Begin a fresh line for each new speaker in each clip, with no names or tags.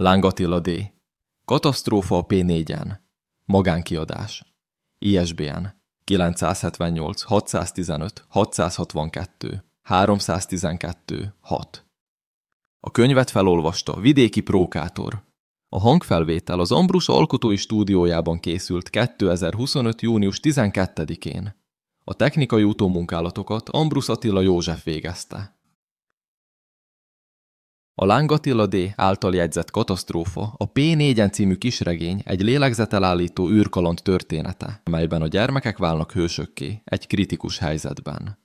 Láng Attila D. Katasztrófa a P4-en. Magánkiadás. ISBN 978 615 662 312 6 A könyvet felolvasta Vidéki Prókátor. A hangfelvétel az Ambrus alkotói stúdiójában készült 2025. június 12-én. A technikai utómunkálatokat Ambrus Attila József végezte. A Lángatilla D. által jegyzett katasztrófa a P4-en című kisregény egy lélegzetelállító űrkaland története, melyben a gyermekek válnak hősökké egy kritikus helyzetben.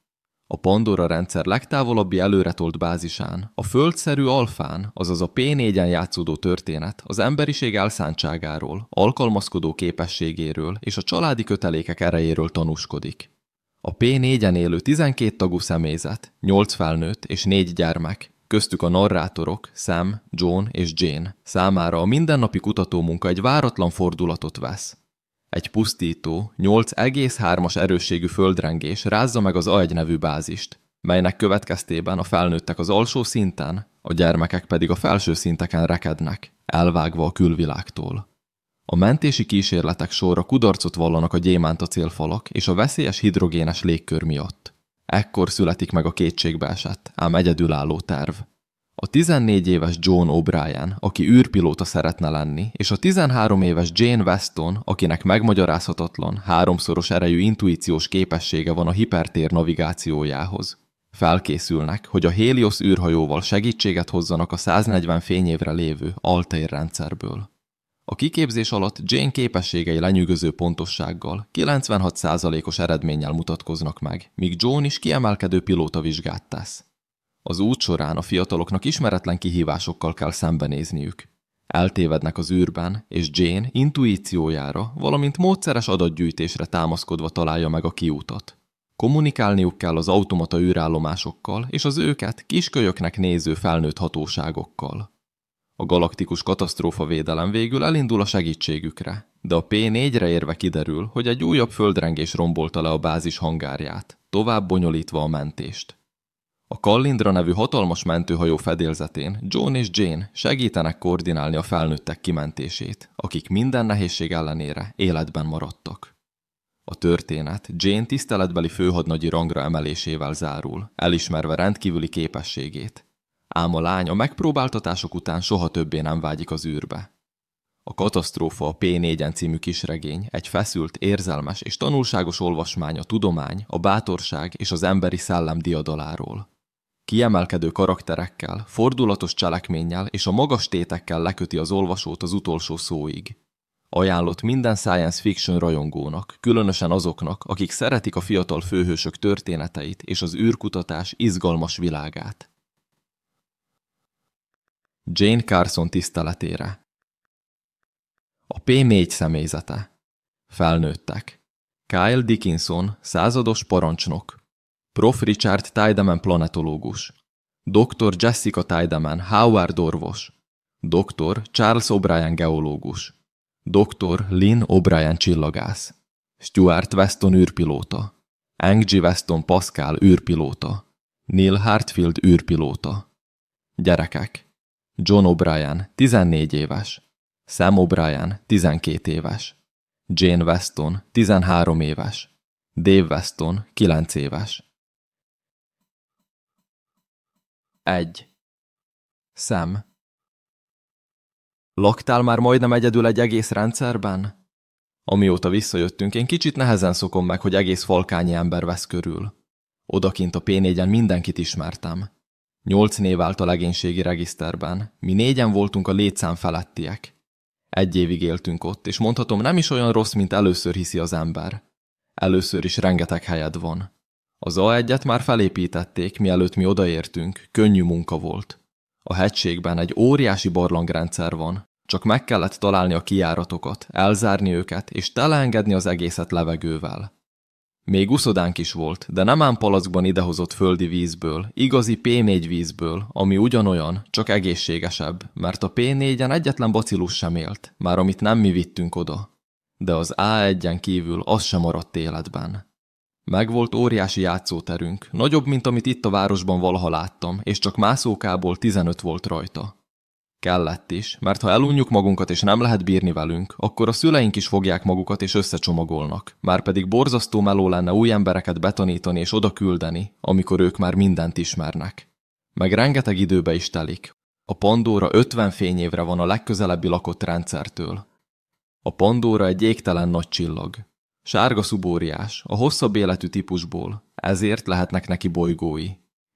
A Pandora rendszer legtávolabbi előretolt bázisán, a földszerű alfán, azaz a P4-en játszódó történet az emberiség elszántságáról, alkalmazkodó képességéről és a családi kötelékek erejéről tanúskodik. A P4-en élő 12 tagú személyzet, 8 felnőtt és 4 gyermek köztük a narrátorok, Sam, John és Jane számára a mindennapi kutatómunka egy váratlan fordulatot vesz. Egy pusztító, 8,3-as erősségű földrengés rázza meg az A1 nevű bázist, melynek következtében a felnőttek az alsó szinten, a gyermekek pedig a felső szinteken rekednek, elvágva a külvilágtól. A mentési kísérletek sorra kudarcot vallanak a gyémánt célfalak és a veszélyes hidrogénes légkör miatt. Ekkor születik meg a kétségbeesett, ám egyedülálló terv. A 14 éves John O'Brien, aki űrpilóta szeretne lenni, és a 13 éves Jane Weston, akinek megmagyarázhatatlan, háromszoros erejű intuíciós képessége van a hipertér navigációjához. Felkészülnek, hogy a Helios űrhajóval segítséget hozzanak a 140 fényévre lévő Altair rendszerből. A kiképzés alatt Jane képességei lenyűgöző pontossággal, 96%-os eredménnyel mutatkoznak meg, míg John is kiemelkedő pilóta vizsgát tesz. Az út során a fiataloknak ismeretlen kihívásokkal kell szembenézniük. Eltévednek az űrben, és Jane intuíciójára, valamint módszeres adatgyűjtésre támaszkodva találja meg a kiútat. Kommunikálniuk kell az automata űrállomásokkal és az őket kiskölyöknek néző felnőtt hatóságokkal. A galaktikus katasztrófa védelem végül elindul a segítségükre, de a P4-re érve kiderül, hogy egy újabb földrengés rombolta le a bázis hangárját, tovább bonyolítva a mentést. A Kallindra nevű hatalmas mentőhajó fedélzetén John és Jane segítenek koordinálni a felnőttek kimentését, akik minden nehézség ellenére életben maradtak. A történet Jane tiszteletbeli főhadnagyi rangra emelésével zárul, elismerve rendkívüli képességét, ám a lány a megpróbáltatások után soha többé nem vágyik az űrbe. A Katasztrófa a P4-en című kisregény egy feszült, érzelmes és tanulságos olvasmány a tudomány, a bátorság és az emberi szellem diadaláról. Kiemelkedő karakterekkel, fordulatos cselekménnyel és a magas tétekkel leköti az olvasót az utolsó szóig. Ajánlott minden science fiction rajongónak, különösen azoknak, akik szeretik a fiatal főhősök történeteit és az űrkutatás izgalmas világát. Jane Carson tiszteletére. A P4 személyzete. Felnőttek. Kyle Dickinson, százados parancsnok. Prof. Richard Tiedemann planetológus. Dr. Jessica Tiedemann, Howard orvos. Dr. Charles O'Brien geológus. Dr. Lynn O'Brien csillagász. Stuart Weston űrpilóta. Angie Weston Pascal űrpilóta. Neil Hartfield űrpilóta. Gyerekek. John O'Brien, 14 éves. Sam O'Brien, 12 éves. Jane Weston, 13 éves. Dave Weston, 9 éves. 1. Sam. Laktál már majdnem egyedül egy egész rendszerben? Amióta visszajöttünk, én kicsit nehezen szokom meg, hogy egész falkányi ember vesz körül. Odakint a P4-en mindenkit ismertem. Nyolc név állt a legénységi regiszterben. Mi négyen voltunk a létszám felettiek. Egy évig éltünk ott, és mondhatom, nem is olyan rossz, mint először hiszi az ember. Először is rengeteg helyed van. Az A1-et már felépítették, mielőtt mi odaértünk, könnyű munka volt. A hegységben egy óriási barlangrendszer van, csak meg kellett találni a kijáratokat, elzárni őket, és teleengedni az egészet levegővel. Még uszodánk is volt, de nem ám palackban idehozott földi vízből, igazi P4 vízből, ami ugyanolyan, csak egészségesebb, mert a P4-en egyetlen bacillus sem élt, már amit nem mi vittünk oda. De az A1-en kívül az sem maradt életben. Megvolt óriási játszóterünk, nagyobb, mint amit itt a városban valaha láttam, és csak mászókából 15 volt rajta. Kellett is, mert ha elunjuk magunkat és nem lehet bírni velünk, akkor a szüleink is fogják magukat és összecsomagolnak. Már pedig borzasztó meló lenne új embereket betanítani és oda küldeni, amikor ők már mindent ismernek. Meg rengeteg időbe is telik. A Pandora 50 fényévre van a legközelebbi lakott rendszertől. A Pandora egy égtelen nagy csillag. Sárga szubóriás, a hosszabb életű típusból, ezért lehetnek neki bolygói.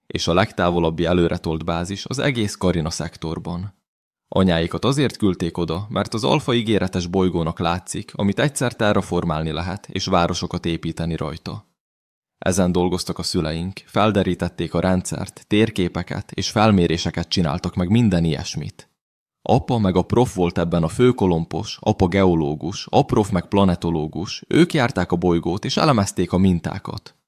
És a legtávolabbi előretolt bázis az egész Karina szektorban. Anyáikat azért küldték oda, mert az alfa ígéretes bolygónak látszik, amit egyszer terraformálni lehet, és városokat építeni rajta. Ezen dolgoztak a szüleink, felderítették a rendszert, térképeket és felméréseket csináltak meg minden ilyesmit. Apa meg a prof volt ebben a főkolompos, apa geológus, a prof meg planetológus, ők járták a bolygót és elemezték a mintákat.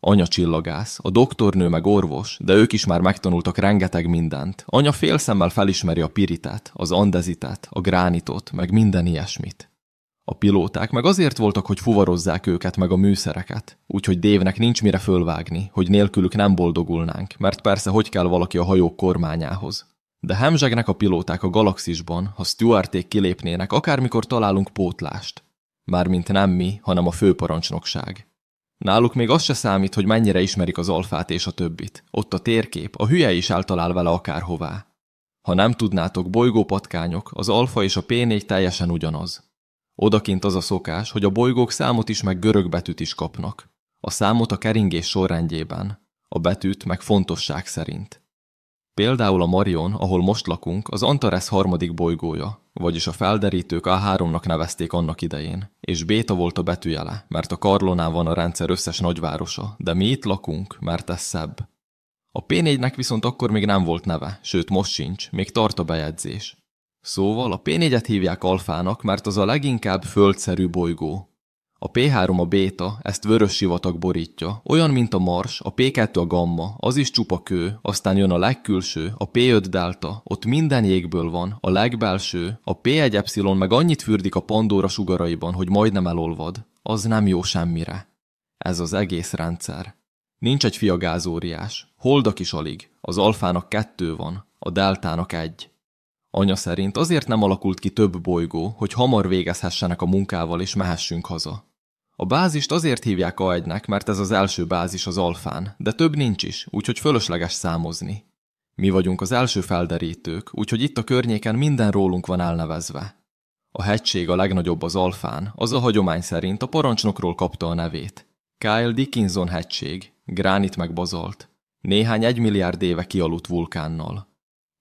Anya csillagász, a doktornő meg orvos, de ők is már megtanultak rengeteg mindent. Anya félszemmel felismeri a piritát, az andezitát, a gránitot, meg minden ilyesmit. A pilóták meg azért voltak, hogy fuvarozzák őket meg a műszereket, úgyhogy Dévnek nincs mire fölvágni, hogy nélkülük nem boldogulnánk, mert persze hogy kell valaki a hajók kormányához. De hemzsegnek a pilóták a galaxisban, ha Stuarték kilépnének, akármikor találunk pótlást. Mármint nem mi, hanem a főparancsnokság. Náluk még az se számít, hogy mennyire ismerik az alfát és a többit. Ott a térkép, a hülye is eltalál vele akárhová. Ha nem tudnátok, bolygópatkányok, az alfa és a P4 teljesen ugyanaz. Odakint az a szokás, hogy a bolygók számot is meg görög betűt is kapnak. A számot a keringés sorrendjében, a betűt meg fontosság szerint. Például a Marion, ahol most lakunk, az Antares harmadik bolygója, vagyis a felderítők A3-nak nevezték annak idején, és Béta volt a betűjele, mert a Karlonán van a rendszer összes nagyvárosa, de mi itt lakunk, mert ez szebb. A P4-nek viszont akkor még nem volt neve, sőt most sincs, még tart a bejegyzés. Szóval a P4-et hívják alfának, mert az a leginkább földszerű bolygó, a P3 a béta, ezt vörös sivatag borítja, olyan, mint a Mars, a P2 a gamma, az is csupa kő, aztán jön a legkülső, a P5 delta, ott minden jégből van, a legbelső, a P1 epsilon meg annyit fürdik a Pandora sugaraiban, hogy majdnem elolvad. Az nem jó semmire. Ez az egész rendszer. Nincs egy fia gázóriás, holdak is alig, az alfának kettő van, a deltának egy. Anya szerint azért nem alakult ki több bolygó, hogy hamar végezhessenek a munkával és mehessünk haza. A bázist azért hívják A1-nek, mert ez az első bázis az alfán, de több nincs is, úgyhogy fölösleges számozni. Mi vagyunk az első felderítők, úgyhogy itt a környéken minden rólunk van elnevezve. A hegység a legnagyobb az alfán, az a hagyomány szerint a parancsnokról kapta a nevét. Kyle Dickinson hegység, gránit meg bazolt. Néhány egymilliárd éve kialudt vulkánnal.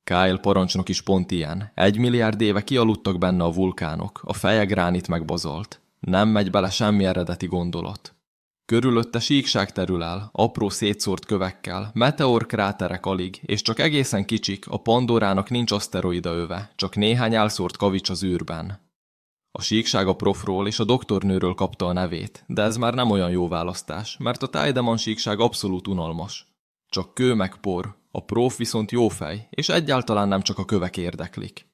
Kyle parancsnok is pont ilyen. Egy milliárd éve kialudtak benne a vulkánok, a feje gránit meg bazolt. Nem megy bele semmi eredeti gondolat. Körülötte síkság terül el, apró szétszórt kövekkel, meteor kráterek alig, és csak egészen kicsik, a Pandorának nincs aszteroida öve, csak néhány elszórt kavics az űrben. A síkság a profról és a doktornőről kapta a nevét, de ez már nem olyan jó választás, mert a Taideman síkság abszolút unalmas. Csak kő meg por, a prof viszont jó fej, és egyáltalán nem csak a kövek érdeklik.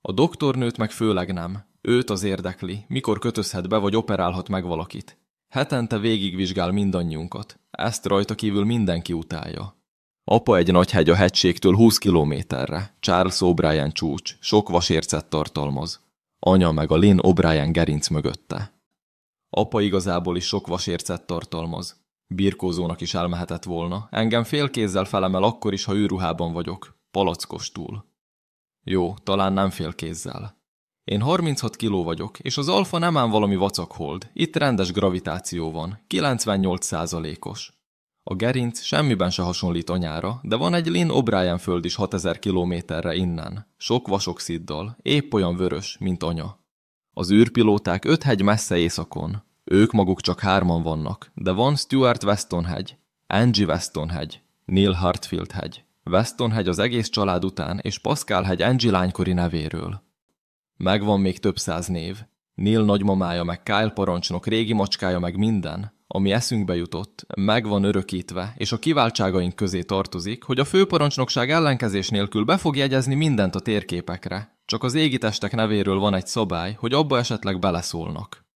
A doktornőt meg főleg nem, Őt az érdekli, mikor kötözhet be vagy operálhat meg valakit. Hetente végigvizsgál mindannyiunkat. Ezt rajta kívül mindenki utálja. Apa egy nagy hegy a hegységtől 20 kilométerre. Charles O'Brien csúcs, sok vasércet tartalmaz. Anya meg a Lynn O'Brien gerinc mögötte. Apa igazából is sok vasércet tartalmaz. Birkózónak is elmehetett volna. Engem félkézzel felemel akkor is, ha űrruhában vagyok. Palackos túl. Jó, talán nem félkézzel. Én 36 kiló vagyok, és az alfa nem ám valami vacakhold. Itt rendes gravitáció van, 98 százalékos. A gerinc semmiben se hasonlít anyára, de van egy Lynn O'Brien föld is 6000 kilométerre innen. Sok vasoxiddal, épp olyan vörös, mint anya. Az űrpilóták öt hegy messze északon. Ők maguk csak hárman vannak, de van Stuart Weston hegy, Angie Weston hegy, Neil Hartfield hegy. Weston az egész család után, és Pascal hegy Angie lánykori nevéről. Megvan még több száz név. Neil nagymamája, meg Kyle parancsnok, régi macskája, meg minden, ami eszünkbe jutott, meg van örökítve, és a kiváltságaink közé tartozik, hogy a főparancsnokság ellenkezés nélkül be fog jegyezni mindent a térképekre. Csak az égitestek nevéről van egy szabály, hogy abba esetleg beleszólnak.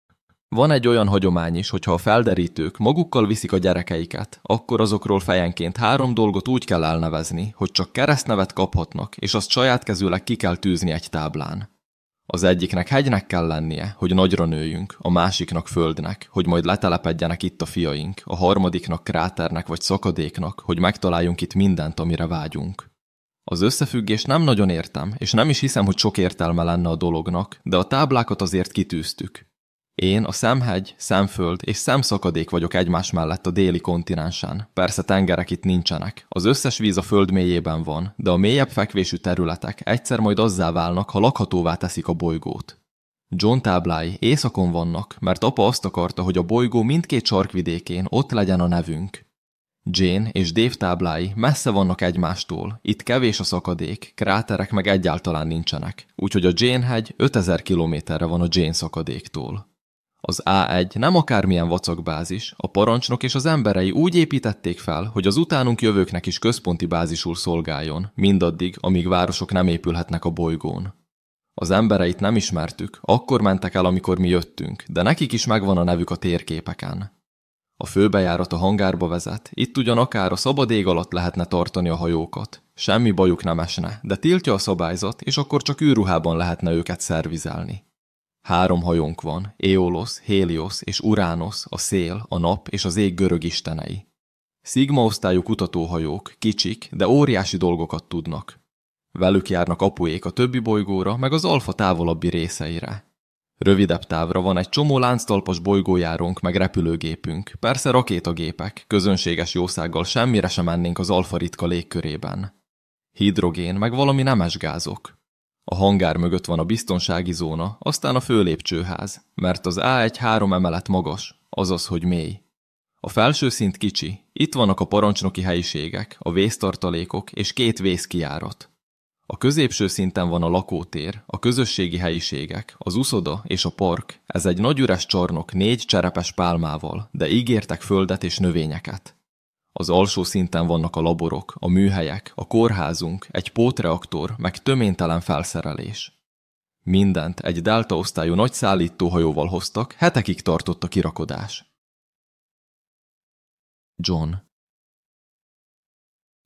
Van egy olyan hagyomány is, hogyha a felderítők magukkal viszik a gyerekeiket, akkor azokról fejenként három dolgot úgy kell elnevezni, hogy csak keresztnevet kaphatnak, és azt saját kezűleg ki kell tűzni egy táblán. Az egyiknek hegynek kell lennie, hogy nagyra nőjünk, a másiknak földnek, hogy majd letelepedjenek itt a fiaink, a harmadiknak kráternek vagy szakadéknak, hogy megtaláljunk itt mindent, amire vágyunk. Az összefüggés nem nagyon értem, és nem is hiszem, hogy sok értelme lenne a dolognak, de a táblákat azért kitűztük. Én a szemhegy, szemföld és szemszakadék vagyok egymás mellett a déli kontinensen. Persze tengerek itt nincsenek. Az összes víz a föld mélyében van, de a mélyebb fekvésű területek egyszer majd azzá válnak, ha lakhatóvá teszik a bolygót. John táblái északon vannak, mert apa azt akarta, hogy a bolygó mindkét sarkvidékén ott legyen a nevünk. Jane és Dave táblái messze vannak egymástól, itt kevés a szakadék, kráterek meg egyáltalán nincsenek, úgyhogy a Jane hegy 5000 kilométerre van a Jane szakadéktól. Az A1 nem akármilyen vacakbázis, a parancsnok és az emberei úgy építették fel, hogy az utánunk jövőknek is központi bázisul szolgáljon, mindaddig, amíg városok nem épülhetnek a bolygón. Az embereit nem ismertük, akkor mentek el, amikor mi jöttünk, de nekik is megvan a nevük a térképeken. A főbejárat a hangárba vezet, itt ugyan akár a szabad ég alatt lehetne tartani a hajókat. Semmi bajuk nem esne, de tiltja a szabályzat, és akkor csak űrruhában lehetne őket szervizelni. Három hajónk van, Éolosz, Héliosz és Uránosz, a szél, a nap és az ég görög istenei. Szigma osztályú kutatóhajók, kicsik, de óriási dolgokat tudnak. Velük járnak apuék a többi bolygóra, meg az alfa távolabbi részeire. Rövidebb távra van egy csomó lánctalpas bolygójárónk, meg repülőgépünk, persze rakétagépek, közönséges jószággal semmire sem mennénk az alfa ritka légkörében. Hidrogén, meg valami nemes gázok. A hangár mögött van a biztonsági zóna, aztán a főlépcsőház, mert az A1 három emelet magas, azaz, hogy mély. A felső szint kicsi, itt vannak a parancsnoki helyiségek, a vésztartalékok és két vészkijárat. A középső szinten van a lakótér, a közösségi helyiségek, az uszoda és a park. Ez egy nagy üres csarnok négy cserepes pálmával, de ígértek földet és növényeket. Az alsó szinten vannak a laborok, a műhelyek, a kórházunk, egy pótreaktor, meg töménytelen felszerelés. Mindent egy delta osztályú nagy szállítóhajóval hoztak, hetekig tartott a kirakodás. John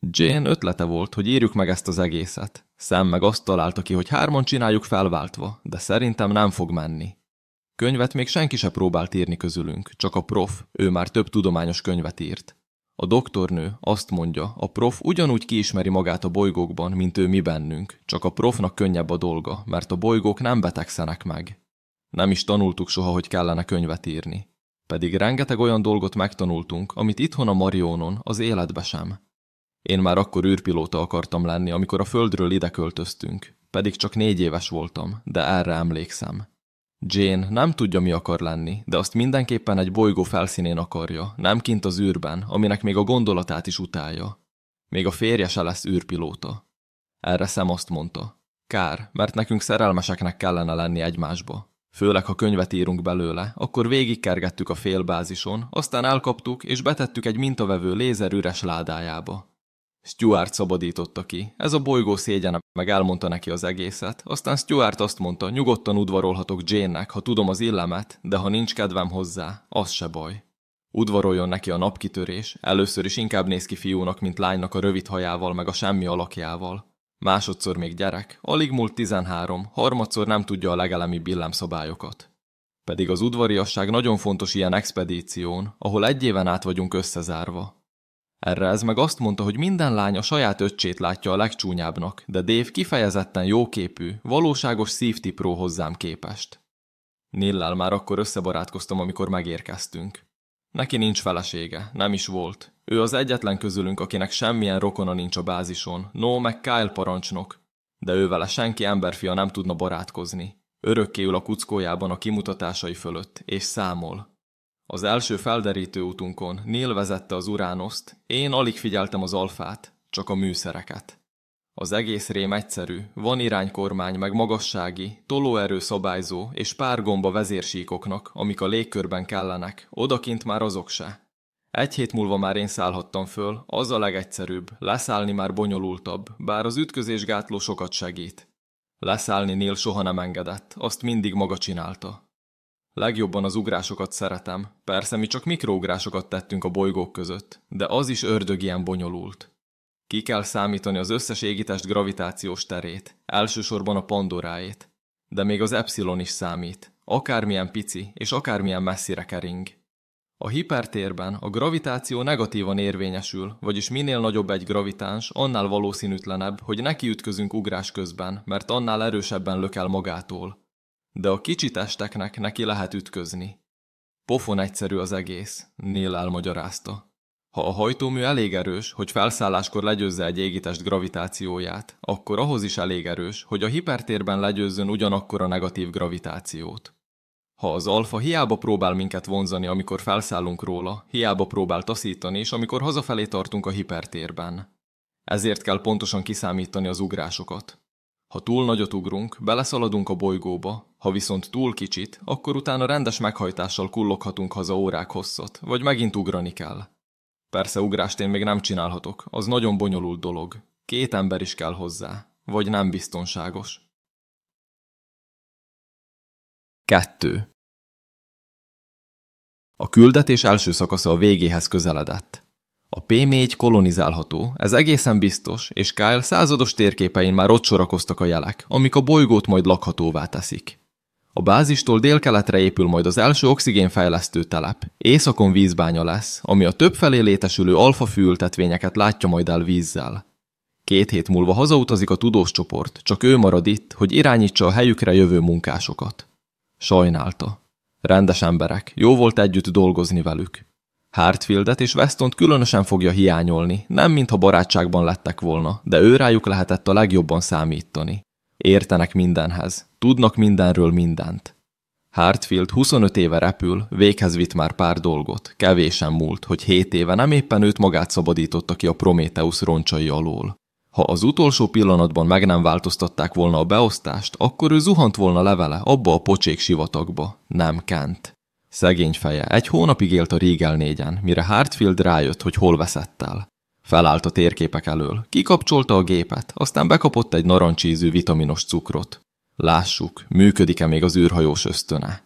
Jane ötlete volt, hogy írjuk meg ezt az egészet. Sam meg azt találta ki, hogy hárman csináljuk felváltva, de szerintem nem fog menni. Könyvet még senki se próbált írni közülünk, csak a prof, ő már több tudományos könyvet írt. A doktornő azt mondja, a prof ugyanúgy kiismeri magát a bolygókban, mint ő mi bennünk, csak a profnak könnyebb a dolga, mert a bolygók nem betegszenek meg. Nem is tanultuk soha, hogy kellene könyvet írni. Pedig rengeteg olyan dolgot megtanultunk, amit itthon a Marionon, az életbe sem. Én már akkor űrpilóta akartam lenni, amikor a Földről ide költöztünk, pedig csak négy éves voltam, de erre emlékszem. Jane nem tudja, mi akar lenni, de azt mindenképpen egy bolygó felszínén akarja, nem kint az űrben, aminek még a gondolatát is utálja. Még a férje se lesz űrpilóta. Erre Sam azt mondta. Kár, mert nekünk szerelmeseknek kellene lenni egymásba. Főleg, ha könyvet írunk belőle, akkor végigkergettük a félbázison, aztán elkaptuk és betettük egy mintavevő lézer üres ládájába. Stuart szabadította ki. Ez a bolygó szégyene, meg elmondta neki az egészet. Aztán Stuart azt mondta, nyugodtan udvarolhatok Jane-nek, ha tudom az illemet, de ha nincs kedvem hozzá, az se baj. Udvaroljon neki a napkitörés, először is inkább néz ki fiúnak, mint lánynak a rövid hajával, meg a semmi alakjával. Másodszor még gyerek, alig múlt 13, harmadszor nem tudja a legelemi billámszabályokat. Pedig az udvariasság nagyon fontos ilyen expedíción, ahol egy éven át vagyunk összezárva. Erre ez meg azt mondta, hogy minden lány a saját öccsét látja a legcsúnyábbnak, de Dave kifejezetten jóképű, valóságos szívtipró hozzám képest. Nillel már akkor összebarátkoztam, amikor megérkeztünk. Neki nincs felesége, nem is volt. Ő az egyetlen közülünk, akinek semmilyen rokona nincs a bázison, no meg Kyle parancsnok. De ővele senki emberfia nem tudna barátkozni. Örökké ül a kuckójában a kimutatásai fölött, és számol. Az első felderítő útunkon Neil vezette az uránoszt, én alig figyeltem az alfát, csak a műszereket. Az egész rém egyszerű, van iránykormány meg magassági, tolóerő szabályzó és pár gomba vezérsíkoknak, amik a légkörben kellenek, odakint már azok se. Egy hét múlva már én szállhattam föl, az a legegyszerűbb, leszállni már bonyolultabb, bár az ütközésgátló sokat segít. Leszállni Neil soha nem engedett, azt mindig maga csinálta. Legjobban az ugrásokat szeretem. Persze mi csak mikrougrásokat tettünk a bolygók között, de az is ördög ilyen bonyolult. Ki kell számítani az összes égitest gravitációs terét, elsősorban a Pandoráét. De még az epsilon is számít, akármilyen pici és akármilyen messzire kering. A hipertérben a gravitáció negatívan érvényesül, vagyis minél nagyobb egy gravitáns, annál valószínűtlenebb, hogy nekiütközünk ugrás közben, mert annál erősebben lökel magától. De a kicsi testeknek neki lehet ütközni. Pofon egyszerű az egész, Nél elmagyarázta. Ha a hajtómű elég erős, hogy felszálláskor legyőzze egy égitest gravitációját, akkor ahhoz is elég erős, hogy a hipertérben legyőzzön ugyanakkor a negatív gravitációt. Ha az alfa hiába próbál minket vonzani, amikor felszállunk róla, hiába próbál taszítani, és amikor hazafelé tartunk a hipertérben. Ezért kell pontosan kiszámítani az ugrásokat. Ha túl nagyot ugrunk, beleszaladunk a bolygóba, ha viszont túl kicsit, akkor utána rendes meghajtással kulloghatunk haza órák hosszat, vagy megint ugrani kell. Persze ugrást én még nem csinálhatok, az nagyon bonyolult dolog. Két ember is kell hozzá, vagy nem biztonságos. 2. A küldetés első szakasza a végéhez közeledett. A P4 kolonizálható, ez egészen biztos, és Kyle százados térképein már ott sorakoztak a jelek, amik a bolygót majd lakhatóvá teszik. A bázistól délkeletre épül majd az első oxigénfejlesztő telep. Északon vízbánya lesz, ami a többfelé létesülő alfa fültetvényeket látja majd el vízzel. Két hét múlva hazautazik a tudós csoport, csak ő marad itt, hogy irányítsa a helyükre jövő munkásokat. Sajnálta. Rendes emberek, jó volt együtt dolgozni velük. Hartfieldet és Westont különösen fogja hiányolni, nem mintha barátságban lettek volna, de ő rájuk lehetett a legjobban számítani. Értenek mindenhez, tudnak mindenről mindent. Hartfield 25 éve repül, véghez vitt már pár dolgot, kevésen múlt, hogy 7 éve nem éppen őt magát szabadította ki a Prometheus roncsai alól. Ha az utolsó pillanatban meg nem változtatták volna a beosztást, akkor ő zuhant volna levele abba a pocsék sivatagba, nem Kent. Szegény feje, egy hónapig élt a Riegel négyen, mire Hartfield rájött, hogy hol veszett el. Felállt a térképek elől, kikapcsolta a gépet, aztán bekapott egy narancsízű vitaminos cukrot. Lássuk, működik-e még az űrhajós ösztöne.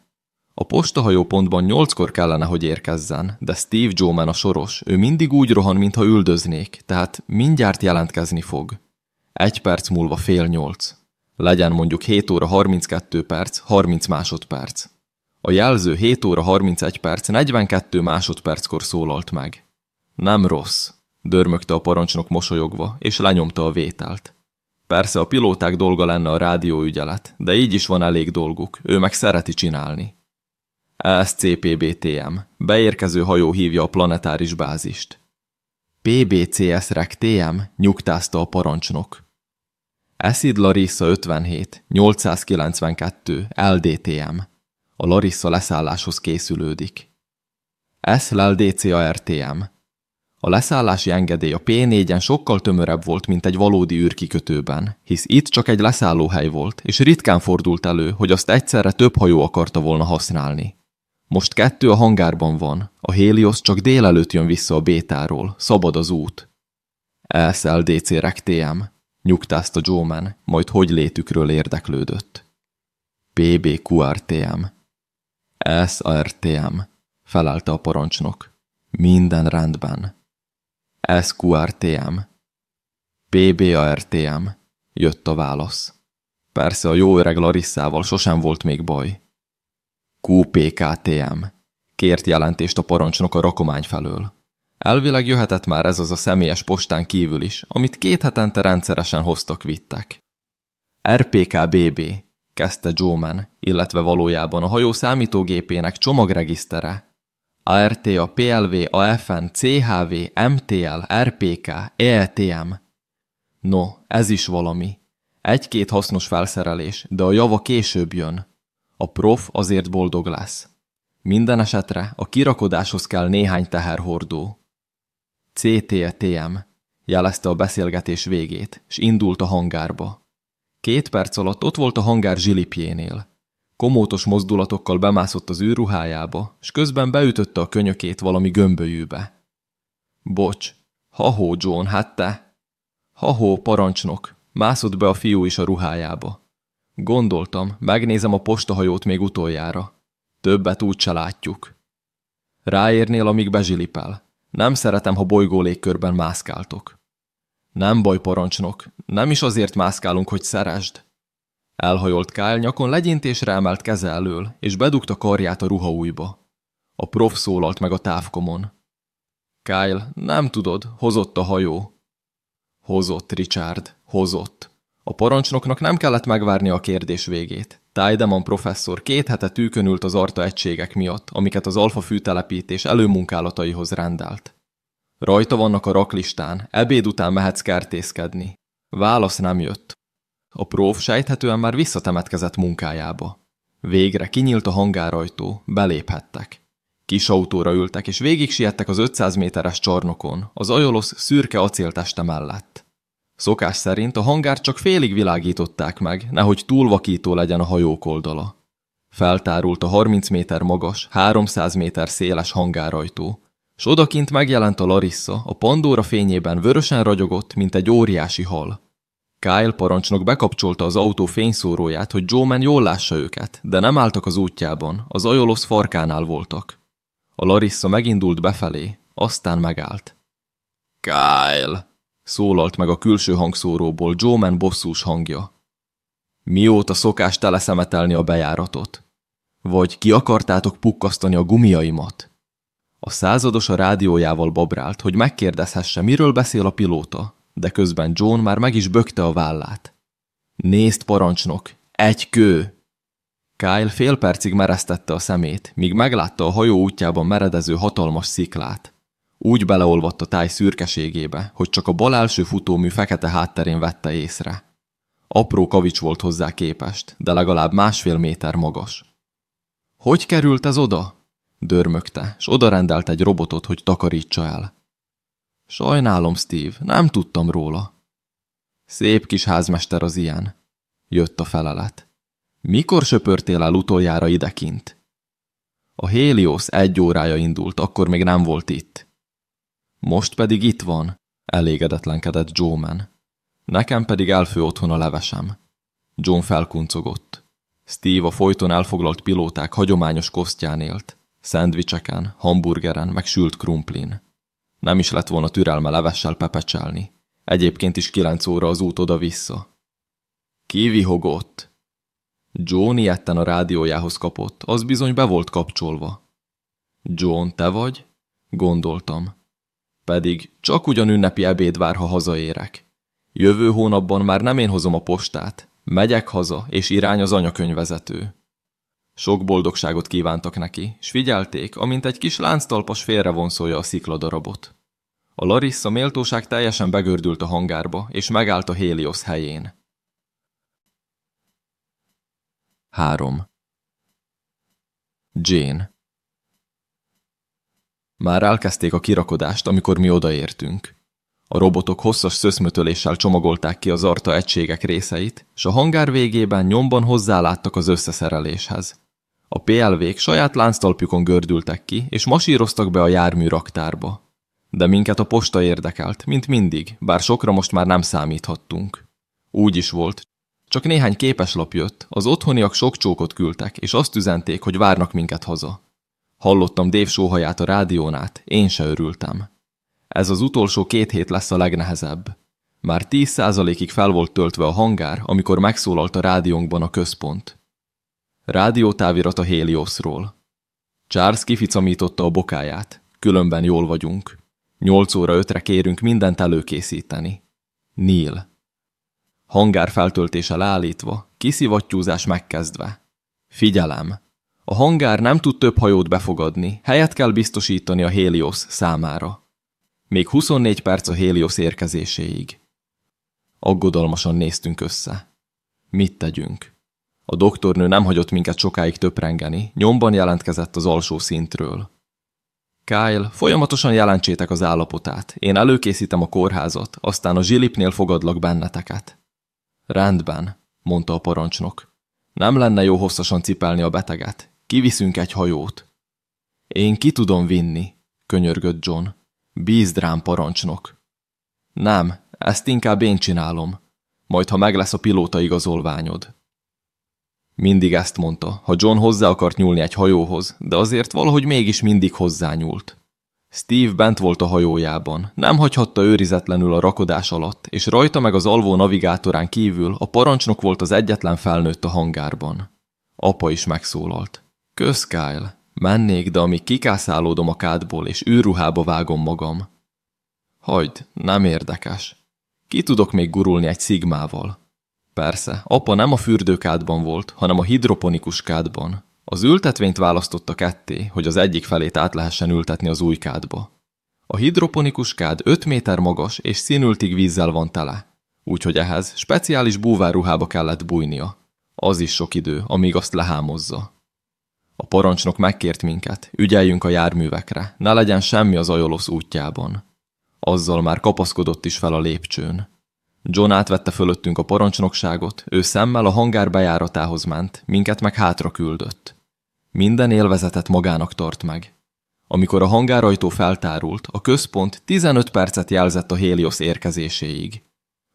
A postahajó pontban nyolckor kellene, hogy érkezzen, de Steve Joman a soros, ő mindig úgy rohan, mintha üldöznék, tehát mindjárt jelentkezni fog. Egy perc múlva fél nyolc. Legyen mondjuk 7 óra 32 perc, 30 másodperc. A jelző 7 óra 31 perc, 42 másodperckor szólalt meg. Nem rossz, dörmögte a parancsnok mosolyogva, és lenyomta a vételt. Persze a pilóták dolga lenne a rádióügyelet, de így is van elég dolguk, ő meg szereti csinálni. SCPBTM. Beérkező hajó hívja a planetáris bázist. PBCS REC TM, nyugtázta a parancsnok. Acid Larissa 57, 892, LDTM. A Larissa leszálláshoz készülődik. S LDCARTM. A leszállási engedély a P4-en sokkal tömörebb volt, mint egy valódi űrkikötőben, hisz itt csak egy leszállóhely volt, és ritkán fordult elő, hogy azt egyszerre több hajó akarta volna használni. Most kettő a hangárban van, a Helios csak délelőtt jön vissza a bétáról, szabad az út. SLDC RECTM, nyugtázta Joe majd hogy létükről érdeklődött. PBQRTM. SRTM, felelte a parancsnok. Minden rendben. SQRTM. PBARTM, jött a válasz. Persze a jó öreg Larisszával sosem volt még baj. QPKTM. Kért jelentést a parancsnok a rakomány felől. Elvileg jöhetett már ez az a személyes postán kívül is, amit két hetente rendszeresen hoztak-vittek. RPKBB, kezdte Joe illetve valójában a hajó számítógépének csomagregisztere. ARTA, PLV, AFN, CHV, MTL, RPK, EETM. No, ez is valami. Egy-két hasznos felszerelés, de a java később jön. A prof azért boldog lesz. Minden esetre a kirakodáshoz kell néhány teherhordó. CTTM jelezte a beszélgetés végét, és indult a hangárba. Két perc alatt ott volt a hangár zsilipjénél. Komótos mozdulatokkal bemászott az űrruhájába, és közben beütötte a könyökét valami gömbölyűbe. Bocs, ha-hó, John, hát te? Ha-hó, parancsnok, mászott be a fiú is a ruhájába. Gondoltam, megnézem a postahajót még utoljára. Többet úgyse látjuk. Ráérnél, amíg bezsilipel. Nem szeretem, ha bolygó légkörben mászkáltok. Nem baj, parancsnok, nem is azért mászkálunk, hogy szeresd. Elhajolt Kyle nyakon legyintésre emelt keze elől, és bedugta karját a ruhaújba. A prof szólalt meg a távkomon. Kyle, nem tudod, hozott a hajó. Hozott, Richard, hozott. A parancsnoknak nem kellett megvárni a kérdés végét. Tiedemann professzor két hete tűkönült az arta egységek miatt, amiket az alfa fűtelepítés előmunkálataihoz rendelt. Rajta vannak a raklistán, ebéd után mehetsz kertészkedni. Válasz nem jött. A próf sejthetően már visszatemetkezett munkájába. Végre kinyílt a hangárajtó, beléphettek. Kis autóra ültek, és végig siettek az 500 méteres csarnokon, az ajolosz szürke acélteste mellett. Szokás szerint a hangár csak félig világították meg, nehogy túlvakító legyen a hajók oldala. Feltárult a 30 méter magas, 300 méter széles hangárajtó, s odakint megjelent a Larissa, a Pandora fényében vörösen ragyogott, mint egy óriási hal. Kyle parancsnok bekapcsolta az autó fényszóróját, hogy Joe jól lássa őket, de nem álltak az útjában, az ajolosz farkánál voltak. A Larissa megindult befelé, aztán megállt. Kyle! szólalt meg a külső hangszóróból Joe bosszús hangja. Mióta szokás teleszemetelni a bejáratot? Vagy ki akartátok pukkasztani a gumiaimat? A százados a rádiójával babrált, hogy megkérdezhesse, miről beszél a pilóta, de közben John már meg is bökte a vállát. Nézd, parancsnok, egy kő! Kyle fél percig mereztette a szemét, míg meglátta a hajó útjában meredező hatalmas sziklát. Úgy beleolvadt a táj szürkeségébe, hogy csak a bal első futómű fekete hátterén vette észre. Apró kavics volt hozzá képest, de legalább másfél méter magas. Hogy került ez oda? Dörmögte, s odarendelt egy robotot, hogy takarítsa el. Sajnálom, Steve, nem tudtam róla. Szép kis házmester az ilyen. Jött a felelet. Mikor söpörtél el utoljára idekint? A Helios egy órája indult, akkor még nem volt itt. Most pedig itt van, elégedetlenkedett Joe Man. Nekem pedig elfő otthon a levesem. John felkuncogott. Steve a folyton elfoglalt pilóták hagyományos kosztján élt. Szendvicseken, hamburgeren, meg sült krumplin. Nem is lett volna türelme levessel pepecselni. Egyébként is kilenc óra az út oda-vissza. Kivihogott. John ilyetten a rádiójához kapott, az bizony be volt kapcsolva. John, te vagy? Gondoltam. Pedig csak ugyan ünnepi ebéd vár, ha hazaérek. Jövő hónapban már nem én hozom a postát. Megyek haza, és irány az anyakönyvezető. Sok boldogságot kívántak neki, s figyelték, amint egy kis lánctalpas félrevonszolja a szikladarabot. A Larissa méltóság teljesen begördült a hangárba, és megállt a Helios helyén. 3. Jane Már elkezdték a kirakodást, amikor mi odaértünk. A robotok hosszas szöszmötöléssel csomagolták ki az arta egységek részeit, s a hangár végében nyomban hozzáláttak az összeszereléshez. A PLV-k saját lánctalpjukon gördültek ki, és masíroztak be a jármű raktárba. De minket a posta érdekelt, mint mindig, bár sokra most már nem számíthattunk. Úgy is volt. Csak néhány képeslap jött, az otthoniak sok csókot küldtek, és azt üzenték, hogy várnak minket haza. Hallottam Dave sóhaját a rádiónát, én se örültem. Ez az utolsó két hét lesz a legnehezebb. Már 10%-ig fel volt töltve a hangár, amikor megszólalt a rádiónkban a központ. Rádiótávirat a Heliosról. Charles kificamította a bokáját. Különben jól vagyunk. Nyolc óra ötre kérünk mindent előkészíteni. Neil. Hangár feltöltése leállítva, kiszivattyúzás megkezdve. Figyelem! A hangár nem tud több hajót befogadni, helyet kell biztosítani a Helios számára. Még 24 perc a Helios érkezéséig. Aggodalmasan néztünk össze. Mit tegyünk? A doktornő nem hagyott minket sokáig töprengeni, nyomban jelentkezett az alsó szintről. Kyle, folyamatosan jelentsétek az állapotát. Én előkészítem a kórházat, aztán a zsilipnél fogadlak benneteket. Rendben, mondta a parancsnok. Nem lenne jó hosszasan cipelni a beteget. Kiviszünk egy hajót. Én ki tudom vinni, könyörgött John. Bízd rám, parancsnok. Nem, ezt inkább én csinálom. Majd, ha meg lesz a pilóta igazolványod. Mindig ezt mondta, ha John hozzá akart nyúlni egy hajóhoz, de azért valahogy mégis mindig hozzányúlt. Steve bent volt a hajójában, nem hagyhatta őrizetlenül a rakodás alatt, és rajta meg az alvó navigátorán kívül a parancsnok volt az egyetlen felnőtt a hangárban. Apa is megszólalt. Kösz, Kyle. Mennék, de amíg kikászálódom a kádból, és űrruhába vágom magam. Hagyd, nem érdekes. Ki tudok még gurulni egy szigmával? Persze, apa nem a fürdőkádban volt, hanem a hidroponikus kádban. Az ültetvényt választotta ketté, hogy az egyik felét át lehessen ültetni az új kádba. A hidroponikus kád 5 méter magas és színültig vízzel van tele, úgyhogy ehhez speciális búvárruhába kellett bújnia. Az is sok idő, amíg azt lehámozza. A parancsnok megkért minket, ügyeljünk a járművekre, ne legyen semmi az ajolosz útjában. Azzal már kapaszkodott is fel a lépcsőn. John átvette fölöttünk a parancsnokságot, ő szemmel a hangár bejáratához ment, minket meg hátra küldött. Minden élvezetet magának tart meg. Amikor a hangárajtó feltárult, a központ 15 percet jelzett a Helios érkezéséig.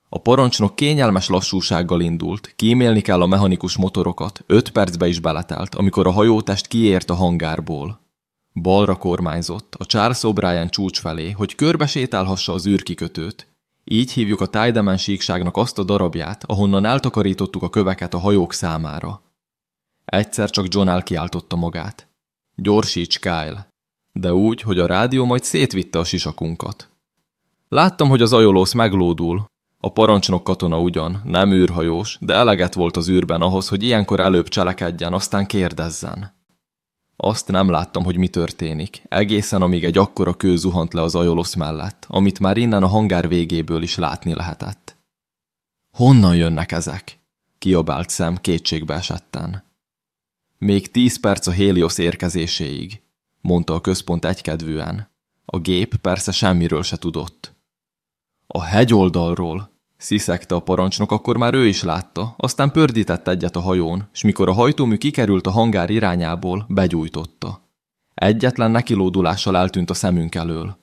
A parancsnok kényelmes lassúsággal indult, kímélni kell a mechanikus motorokat, 5 percbe is beletelt, amikor a hajótest kiért a hangárból. Balra kormányzott, a Charles O'Brien csúcs felé, hogy körbe sétálhassa az űrkikötőt. Így hívjuk a Tiedemann síkságnak azt a darabját, ahonnan eltakarítottuk a köveket a hajók számára. Egyszer csak John elkiáltotta magát. Gyorsíts, Kyle! De úgy, hogy a rádió majd szétvitte a sisakunkat. Láttam, hogy az ajolósz meglódul. A parancsnok katona ugyan, nem űrhajós, de eleget volt az űrben ahhoz, hogy ilyenkor előbb cselekedjen, aztán kérdezzen. Azt nem láttam, hogy mi történik, egészen amíg egy akkora kő zuhant le az ajolosz mellett, amit már innen a hangár végéből is látni lehetett. Honnan jönnek ezek? kiabált szem kétségbe esetten. Még tíz perc a Helios érkezéséig, mondta a központ egykedvűen. A gép persze semmiről se tudott. A hegyoldalról, sziszegte a parancsnok, akkor már ő is látta, aztán pördített egyet a hajón, és mikor a hajtómű kikerült a hangár irányából, begyújtotta. Egyetlen nekilódulással eltűnt a szemünk elől.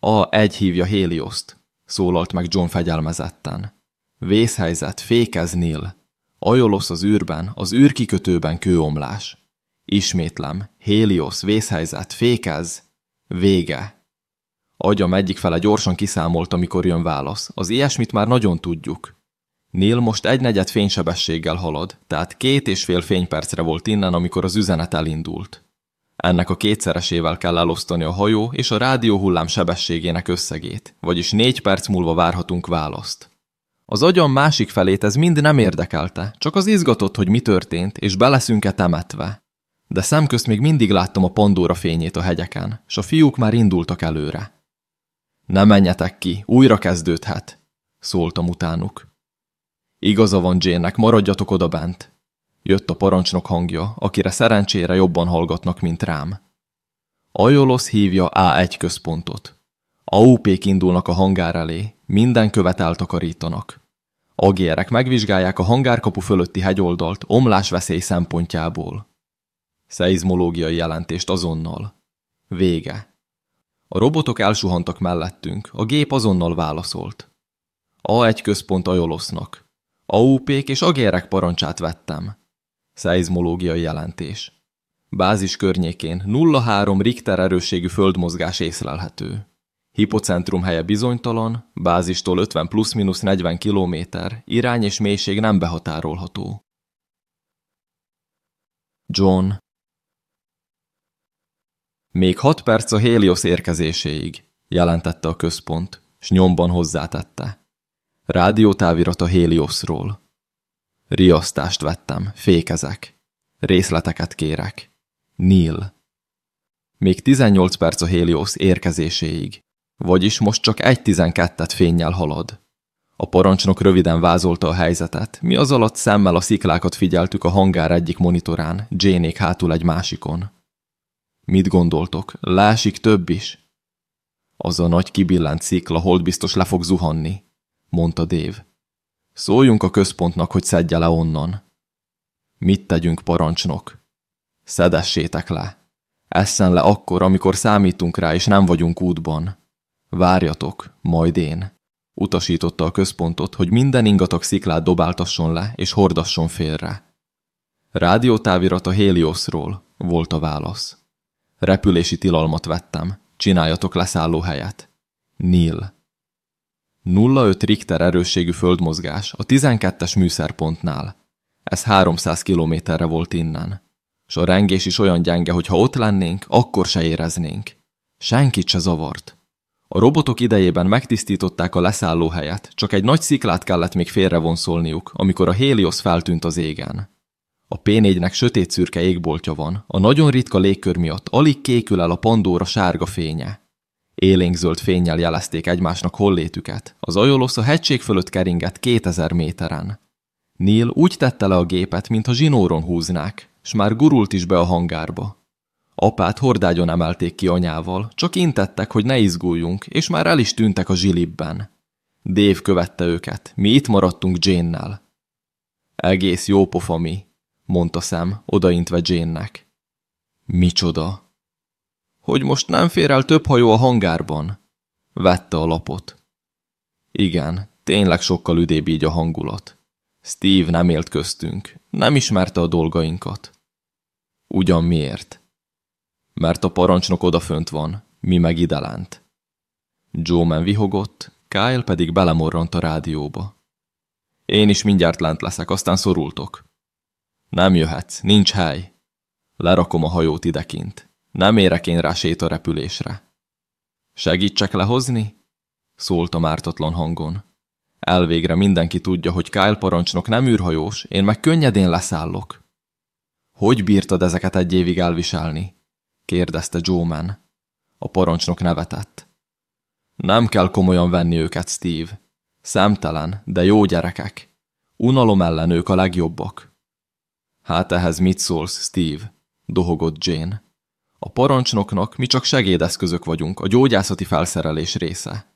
A egy hívja Hélioszt, szólalt meg John fegyelmezetten. Vészhelyzet, fékez Neil. Ajolosz az űrben, az űrkikötőben kőomlás. Ismétlem, Hélios, vészhelyzet, fékez. Vége. Agyam egyik fele gyorsan kiszámolt, amikor jön válasz. Az ilyesmit már nagyon tudjuk. Neil most egynegyed fénysebességgel halad, tehát két és fél fénypercre volt innen, amikor az üzenet elindult. Ennek a kétszeresével kell elosztani a hajó és a rádióhullám sebességének összegét, vagyis négy perc múlva várhatunk választ. Az agyam másik felét ez mind nem érdekelte, csak az izgatott, hogy mi történt, és beleszünk-e temetve. De szemközt még mindig láttam a Pandora fényét a hegyeken, s a fiúk már indultak előre. Ne menjetek ki, újra kezdődhet, szóltam utánuk. Igaza van Jane-nek, maradjatok oda bent. Jött a parancsnok hangja, akire szerencsére jobban hallgatnak, mint rám. Ajolosz hívja A1 központot. AUP-k indulnak a hangár elé, minden követ eltakarítanak. Agérek megvizsgálják a hangárkapu fölötti hegyoldalt omlásveszély szempontjából. Szeizmológiai jelentést azonnal. Vége. A robotok elsuhantak mellettünk, a gép azonnal válaszolt. A1 központ Ajolosznak. AUP-k és agérek parancsát vettem. Szeizmológiai jelentés. Bázis környékén 0,3 Richter erősségű földmozgás észlelhető. Hipocentrum helye bizonytalan, bázistól 50 plusz-minusz 40 km, irány és mélység nem behatárolható. John Még hat perc a Helios érkezéséig, jelentette a központ, s nyomban hozzátette. Rádiótávirat a Heliosról. Riasztást vettem, fékezek. Részleteket kérek. Neil. Még 18 perc a Helios érkezéséig. Vagyis most csak egy tizenkettet fényjel halad. A parancsnok röviden vázolta a helyzetet, mi az alatt szemmel a sziklákat figyeltük a hangár egyik monitorán, Jénék hátul egy másikon. Mit gondoltok? Lásik több is? Az a nagy kibillent szikla hold biztos le fog zuhanni, mondta Dév. Szóljunk a központnak, hogy szedje le onnan. Mit tegyünk, parancsnok? Szedessétek le. Esszen le akkor, amikor számítunk rá, és nem vagyunk útban. Várjatok, majd én. Utasította a központot, hogy minden ingatag sziklát dobáltasson le, és hordasson félre. Rádiótávirat a Heliosról, volt a válasz. Repülési tilalmat vettem. Csináljatok leszállóhelyet. Nil. 0,5 Richter erősségű földmozgás a 12-es műszerpontnál. Ez 300 kilométerre volt innen. S a rengés is olyan gyenge, hogy ha ott lennénk, akkor se éreznénk. Senkit se zavart. A robotok idejében megtisztították a leszállóhelyet, csak egy nagy sziklát kellett még félrevonszolniuk, amikor a Helios feltűnt az égen. A P4-nek sötét szürke égboltja van, a nagyon ritka légkör miatt alig kékül el a Pandóra sárga fénye. Élénkzöld fényjel jelezték egymásnak hollétüket. Az ajolosz a hegység fölött keringett 2000 méteren. Neil úgy tette le a gépet, mintha zsinóron húznák, s már gurult is be a hangárba. Apát hordágyon emelték ki anyával, csak intettek, hogy ne izguljunk, és már el is tűntek a zsilibben. Dave követte őket, mi itt maradtunk Jane-nel. Egész jó pofa mi, mondta szem, odaintve Jane-nek. Micsoda? Hogy most nem fér el több hajó a hangárban? Vette a lapot. Igen, tényleg sokkal üdébb így a hangulat. Steve nem élt köztünk, nem ismerte a dolgainkat. Ugyan miért? Mert a parancsnok odafönt van, mi meg lent. Joe vihogott, Kyle pedig belemorrant a rádióba. Én is mindjárt lent leszek, aztán szorultok. Nem jöhetsz, nincs hely. Lerakom a hajót idekint. Nem érek én rá repülésre. Segítsek lehozni? Szólt a mártatlan hangon. Elvégre mindenki tudja, hogy Kyle parancsnok nem űrhajós, én meg könnyedén leszállok. Hogy bírtad ezeket egy évig elviselni? kérdezte Joe. A parancsnok nevetett. Nem kell komolyan venni őket, Steve. Szemtelen, de jó gyerekek. Unalom ellen ők a legjobbak. Hát ehhez mit szólsz, Steve? dohogott Jane. A parancsnoknak mi csak segédeszközök vagyunk, a gyógyászati felszerelés része.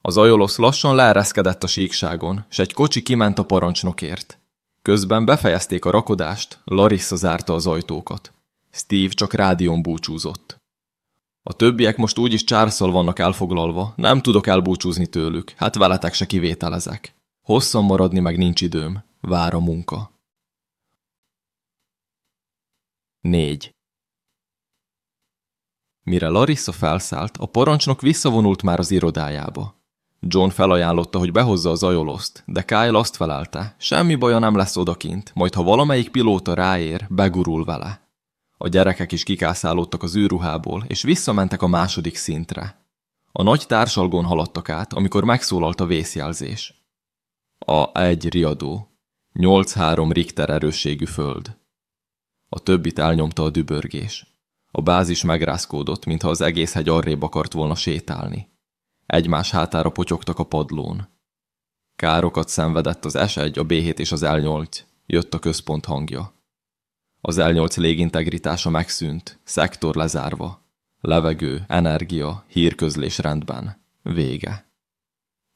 Az ajolosz lassan leereszkedett a síkságon, s egy kocsi kiment a parancsnokért. Közben befejezték a rakodást, Larissa zárta az ajtókat. Steve csak rádión búcsúzott. A többiek most úgyis csárszal vannak elfoglalva, nem tudok elbúcsúzni tőlük, hát veletek se kivételezek. Hosszan maradni meg nincs időm, vár a munka. 4. Mire Larissa felszállt, a parancsnok visszavonult már az irodájába. John felajánlotta, hogy behozza az ajoloszt, de Kyle azt felelte, semmi baja nem lesz odakint, majd ha valamelyik pilóta ráér, begurul vele. A gyerekek is kikászálódtak az űrruhából, és visszamentek a második szintre. A nagy társalgón haladtak át, amikor megszólalt a vészjelzés. A egy riadó. 8-3 Richter erősségű föld. A többit elnyomta a dübörgés. A bázis megrázkódott, mintha az egész hegy arrébb akart volna sétálni. Egymás hátára potyogtak a padlón. Károkat szenvedett az S1, a B7 és az L8. Jött a központ hangja. Az L8 légintegritása megszűnt, szektor lezárva. Levegő, energia, hírközlés rendben. Vége.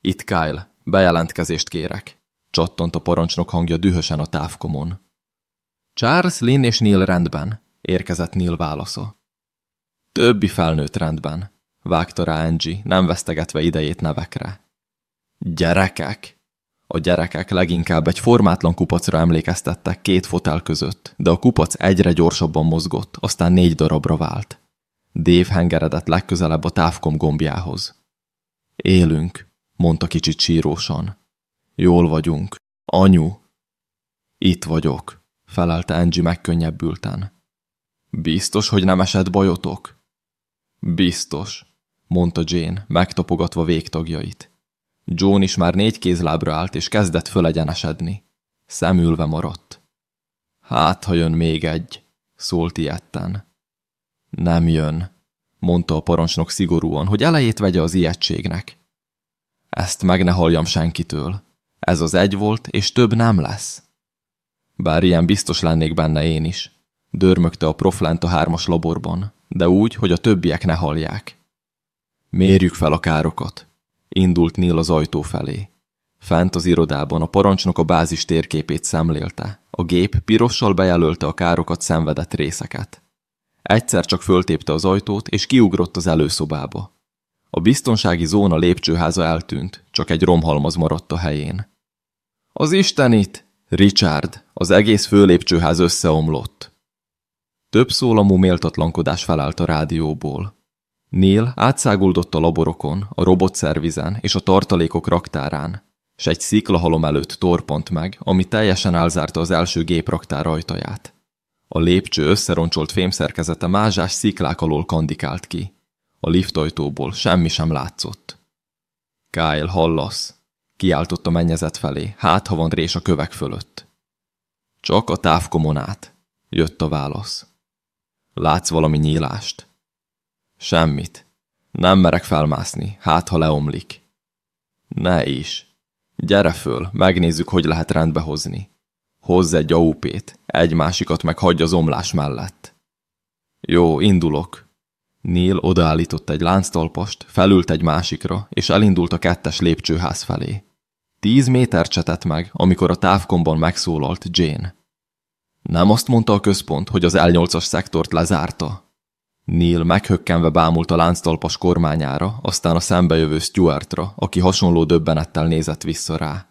Itt Kyle, bejelentkezést kérek. Csattant a parancsnok hangja dühösen a távkomon. Charles, Lynn és Neil rendben, érkezett Neil válasza. Többi felnőtt rendben, vágta rá Angie, nem vesztegetve idejét nevekre. Gyerekek! A gyerekek leginkább egy formátlan kupacra emlékeztettek két fotel között, de a kupac egyre gyorsabban mozgott, aztán négy darabra vált. Dave hengeredett legközelebb a távkom gombjához. Élünk, mondta kicsit sírósan. Jól vagyunk. Anyu! Itt vagyok, felelte Angie megkönnyebbülten. Biztos, hogy nem esett bajotok? Biztos, mondta Jane, megtapogatva végtagjait. John is már négy kézlábra állt, és kezdett fölegyenesedni. Szemülve maradt. Hát, ha jön még egy, szólt ilyetten. Nem jön, mondta a parancsnok szigorúan, hogy elejét vegye az ijegységnek. Ezt meg ne halljam senkitől. Ez az egy volt, és több nem lesz. Bár ilyen biztos lennék benne én is. Dörmögte a proflánt a hármas laborban, de úgy, hogy a többiek ne hallják. Mérjük fel a károkat. Indult Neil az ajtó felé. Fent az irodában a parancsnok a bázis térképét szemlélte. A gép pirossal bejelölte a károkat szenvedett részeket. Egyszer csak föltépte az ajtót, és kiugrott az előszobába. A biztonsági zóna lépcsőháza eltűnt, csak egy romhalmaz maradt a helyén. Az Istenit! Richard! Az egész főlépcsőház összeomlott. Több szólamú méltatlankodás felállt a rádióból. Neil átszáguldott a laborokon, a robotszervizen és a tartalékok raktárán, s egy sziklahalom előtt torpont meg, ami teljesen elzárta az első gépraktár ajtaját. A lépcső összeroncsolt fémszerkezete mázsás sziklák alól kandikált ki. A liftajtóból semmi sem látszott. Kyle, hallasz! Kiáltott a mennyezet felé, hát ha van rés a kövek fölött. Csak a távkomonát, jött a válasz. Látsz valami nyílást? Semmit. Nem merek felmászni, hát ha leomlik. Ne is. Gyere föl, megnézzük, hogy lehet rendbe hozni. Hozz egy AUP-t, egy másikat meg hagyj az omlás mellett. Jó, indulok. Neil odaállított egy lánctalpast, felült egy másikra, és elindult a kettes lépcsőház felé. Tíz méter csetett meg, amikor a távkomban megszólalt Jane. Nem azt mondta a központ, hogy az L8-as szektort lezárta? Neil meghökkenve bámult a lánctalpas kormányára, aztán a szembejövő Stuartra, aki hasonló döbbenettel nézett vissza rá.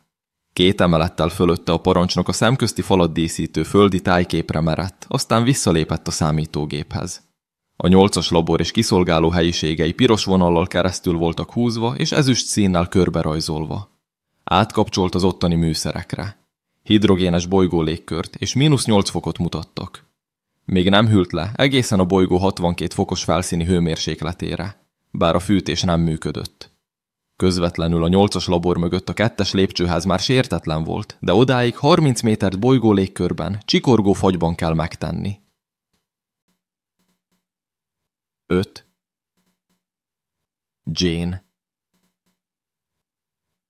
Két emelettel fölötte a parancsnok a szemközti falat díszítő földi tájképre merett, aztán visszalépett a számítógéphez. A nyolcas labor és kiszolgáló helyiségei piros vonallal keresztül voltak húzva és ezüst színnel körberajzolva. Átkapcsolt az ottani műszerekre. Hidrogénes bolygó légkört és mínusz 8 fokot mutattak. Még nem hűlt le, egészen a bolygó 62 fokos felszíni hőmérsékletére, bár a fűtés nem működött. Közvetlenül a nyolcas labor mögött a kettes lépcsőház már sértetlen volt, de odáig 30 métert bolygó légkörben, csikorgó fagyban kell megtenni. 5. Jane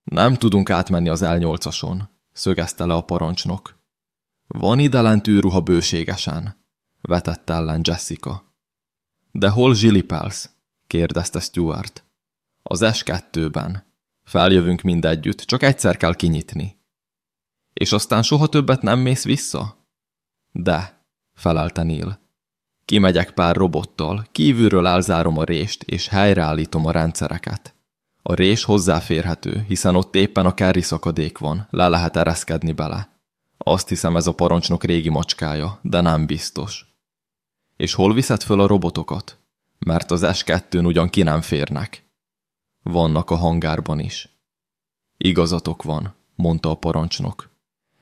Nem tudunk átmenni az L8-ason, szögezte le a parancsnok. Van ide lent űrruha bőségesen, vetette ellen Jessica. De hol zsilipelsz? kérdezte Stuart. Az S2-ben. Feljövünk mindegyütt, csak egyszer kell kinyitni. És aztán soha többet nem mész vissza? De, felelte Neil. Kimegyek pár robottal, kívülről elzárom a rést, és helyreállítom a rendszereket. A rés hozzáférhető, hiszen ott éppen a kerri szakadék van, le lehet ereszkedni bele. Azt hiszem ez a parancsnok régi macskája, de nem biztos. És hol viszed föl a robotokat? Mert az S2-n ugyan ki nem férnek. Vannak a hangárban is. Igazatok van, mondta a parancsnok.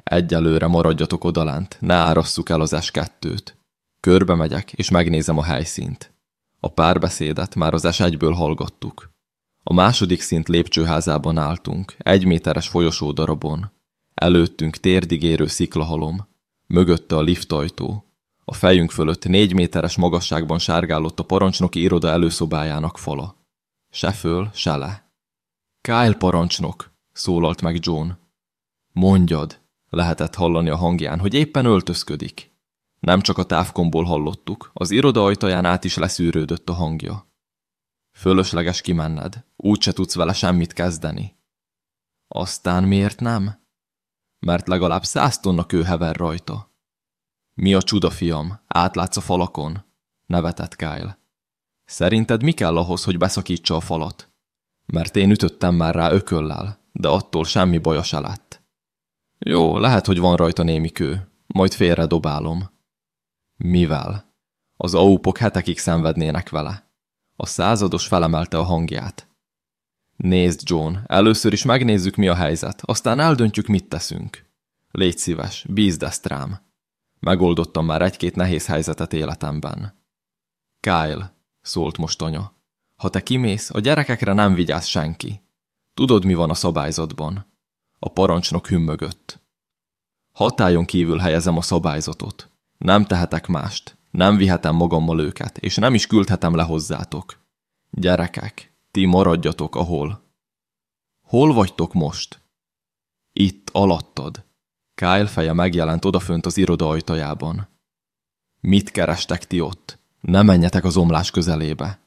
Egyelőre maradjatok odalent, ne árasszuk el az S2-t. Körbe megyek, és megnézem a helyszínt. A párbeszédet már az S1-ből hallgattuk. A második szint lépcsőházában álltunk, egy méteres folyosó darabon. Előttünk térdigérő sziklahalom, mögötte a liftajtó. A fejünk fölött négy méteres magasságban sárgálott a parancsnoki iroda előszobájának fala. Se föl, se le. Kyle parancsnok, szólalt meg John. Mondjad, lehetett hallani a hangján, hogy éppen öltözködik. Nem csak a távkomból hallottuk, az iroda ajtaján át is leszűrődött a hangja. Fölösleges kimenned, úgyse tudsz vele semmit kezdeni. Aztán miért nem? Mert legalább száz tonna kő hever rajta. Mi a csuda, fiam? Átlátsz a falakon? Nevetett Kyle. Szerinted mi kell ahhoz, hogy beszakítsa a falat? Mert én ütöttem már rá ököllel, de attól semmi baja se lett. Jó, lehet, hogy van rajta némi kő, majd félre dobálom. Mivel? Az aupok hetekig szenvednének vele. A százados felemelte a hangját. Nézd, John, először is megnézzük, mi a helyzet, aztán eldöntjük, mit teszünk. Légy szíves, bízd ezt rám. Megoldottam már egy-két nehéz helyzetet életemben. Kyle, szólt most anya. Ha te kimész, a gyerekekre nem vigyáz senki. Tudod, mi van a szabályzatban? A parancsnok hümmögött. Hatályon kívül helyezem a szabályzatot. Nem tehetek mást. Nem vihetem magammal őket, és nem is küldhetem le hozzátok. Gyerekek, ti maradjatok, ahol. Hol vagytok most? Itt, alattad. Kyle feje megjelent odafönt az iroda ajtajában. Mit kerestek ti ott? Ne menjetek az omlás közelébe.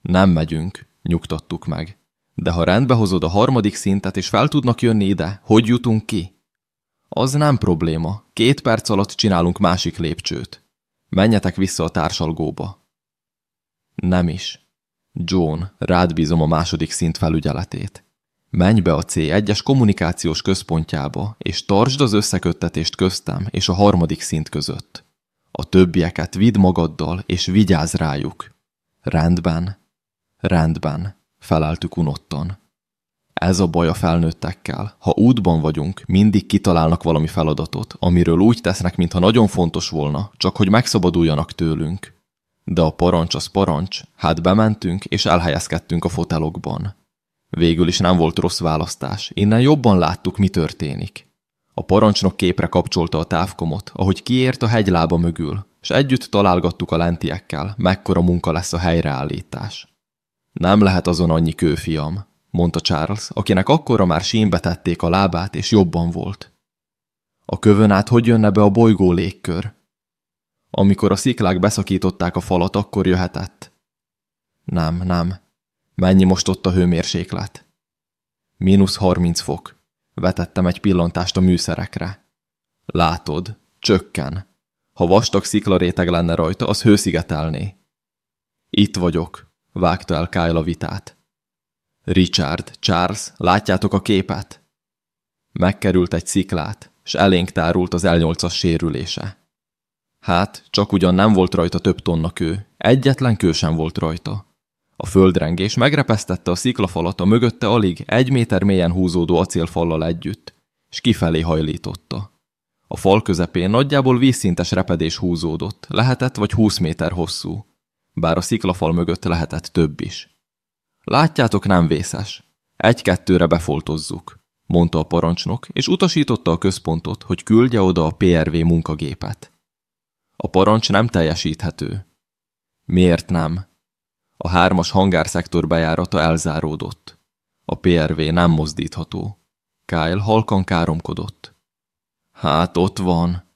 Nem megyünk, nyugtattuk meg. De ha rendbe hozod a harmadik szintet, és fel tudnak jönni ide, hogy jutunk ki? Az nem probléma. Két perc alatt csinálunk másik lépcsőt. Menjetek vissza a társalgóba. Nem is. John, rád bízom a második szint felügyeletét. Menj be a C1-es kommunikációs központjába, és tartsd az összeköttetést köztem és a harmadik szint között. A többieket vidd magaddal, és vigyázz rájuk. Rendben. Rendben, feleltük unottan. Ez a baj a felnőttekkel. Ha útban vagyunk, mindig kitalálnak valami feladatot, amiről úgy tesznek, mintha nagyon fontos volna, csak hogy megszabaduljanak tőlünk. De a parancs az parancs, hát bementünk és elhelyezkedtünk a fotelokban. Végül is nem volt rossz választás, innen jobban láttuk, mi történik. A parancsnok képre kapcsolta a távkomot, ahogy kiért a hegylába mögül, és együtt találgattuk a lentiekkel, mekkora munka lesz a helyreállítás. Nem lehet azon annyi kőfiam, mondta Charles, akinek akkora már sínbe tették a lábát, és jobban volt. A kövön át hogy jönne be a bolygó légkör? Amikor a sziklák beszakították a falat, akkor jöhetett. Nem, nem. Mennyi most ott a hőmérséklet? Mínusz harminc fok. Vetettem egy pillantást a műszerekre. Látod, csökken. Ha vastag sziklaréteg lenne rajta, az hőszigetelné. Itt vagyok, vágta el Kyle a vitát. Richard, Charles, látjátok a képet? Megkerült egy sziklát, s elénk tárult az L8-as sérülése. Hát, csak ugyan nem volt rajta több tonna kő, egyetlen kő sem volt rajta. A földrengés megrepesztette a sziklafalat a mögötte alig egy méter mélyen húzódó acélfallal együtt, és kifelé hajlította. A fal közepén nagyjából vízszintes repedés húzódott, lehetett vagy 20 méter hosszú, bár a sziklafal mögött lehetett több is. Látjátok, nem vészes. Egy-kettőre befoltozzuk, mondta a parancsnok, és utasította a központot, hogy küldje oda a PRV munkagépet. A parancs nem teljesíthető. Miért nem? A hármas hangárszektor bejárata elzáródott. A PRV nem mozdítható. Kyle halkan káromkodott. Hát ott van.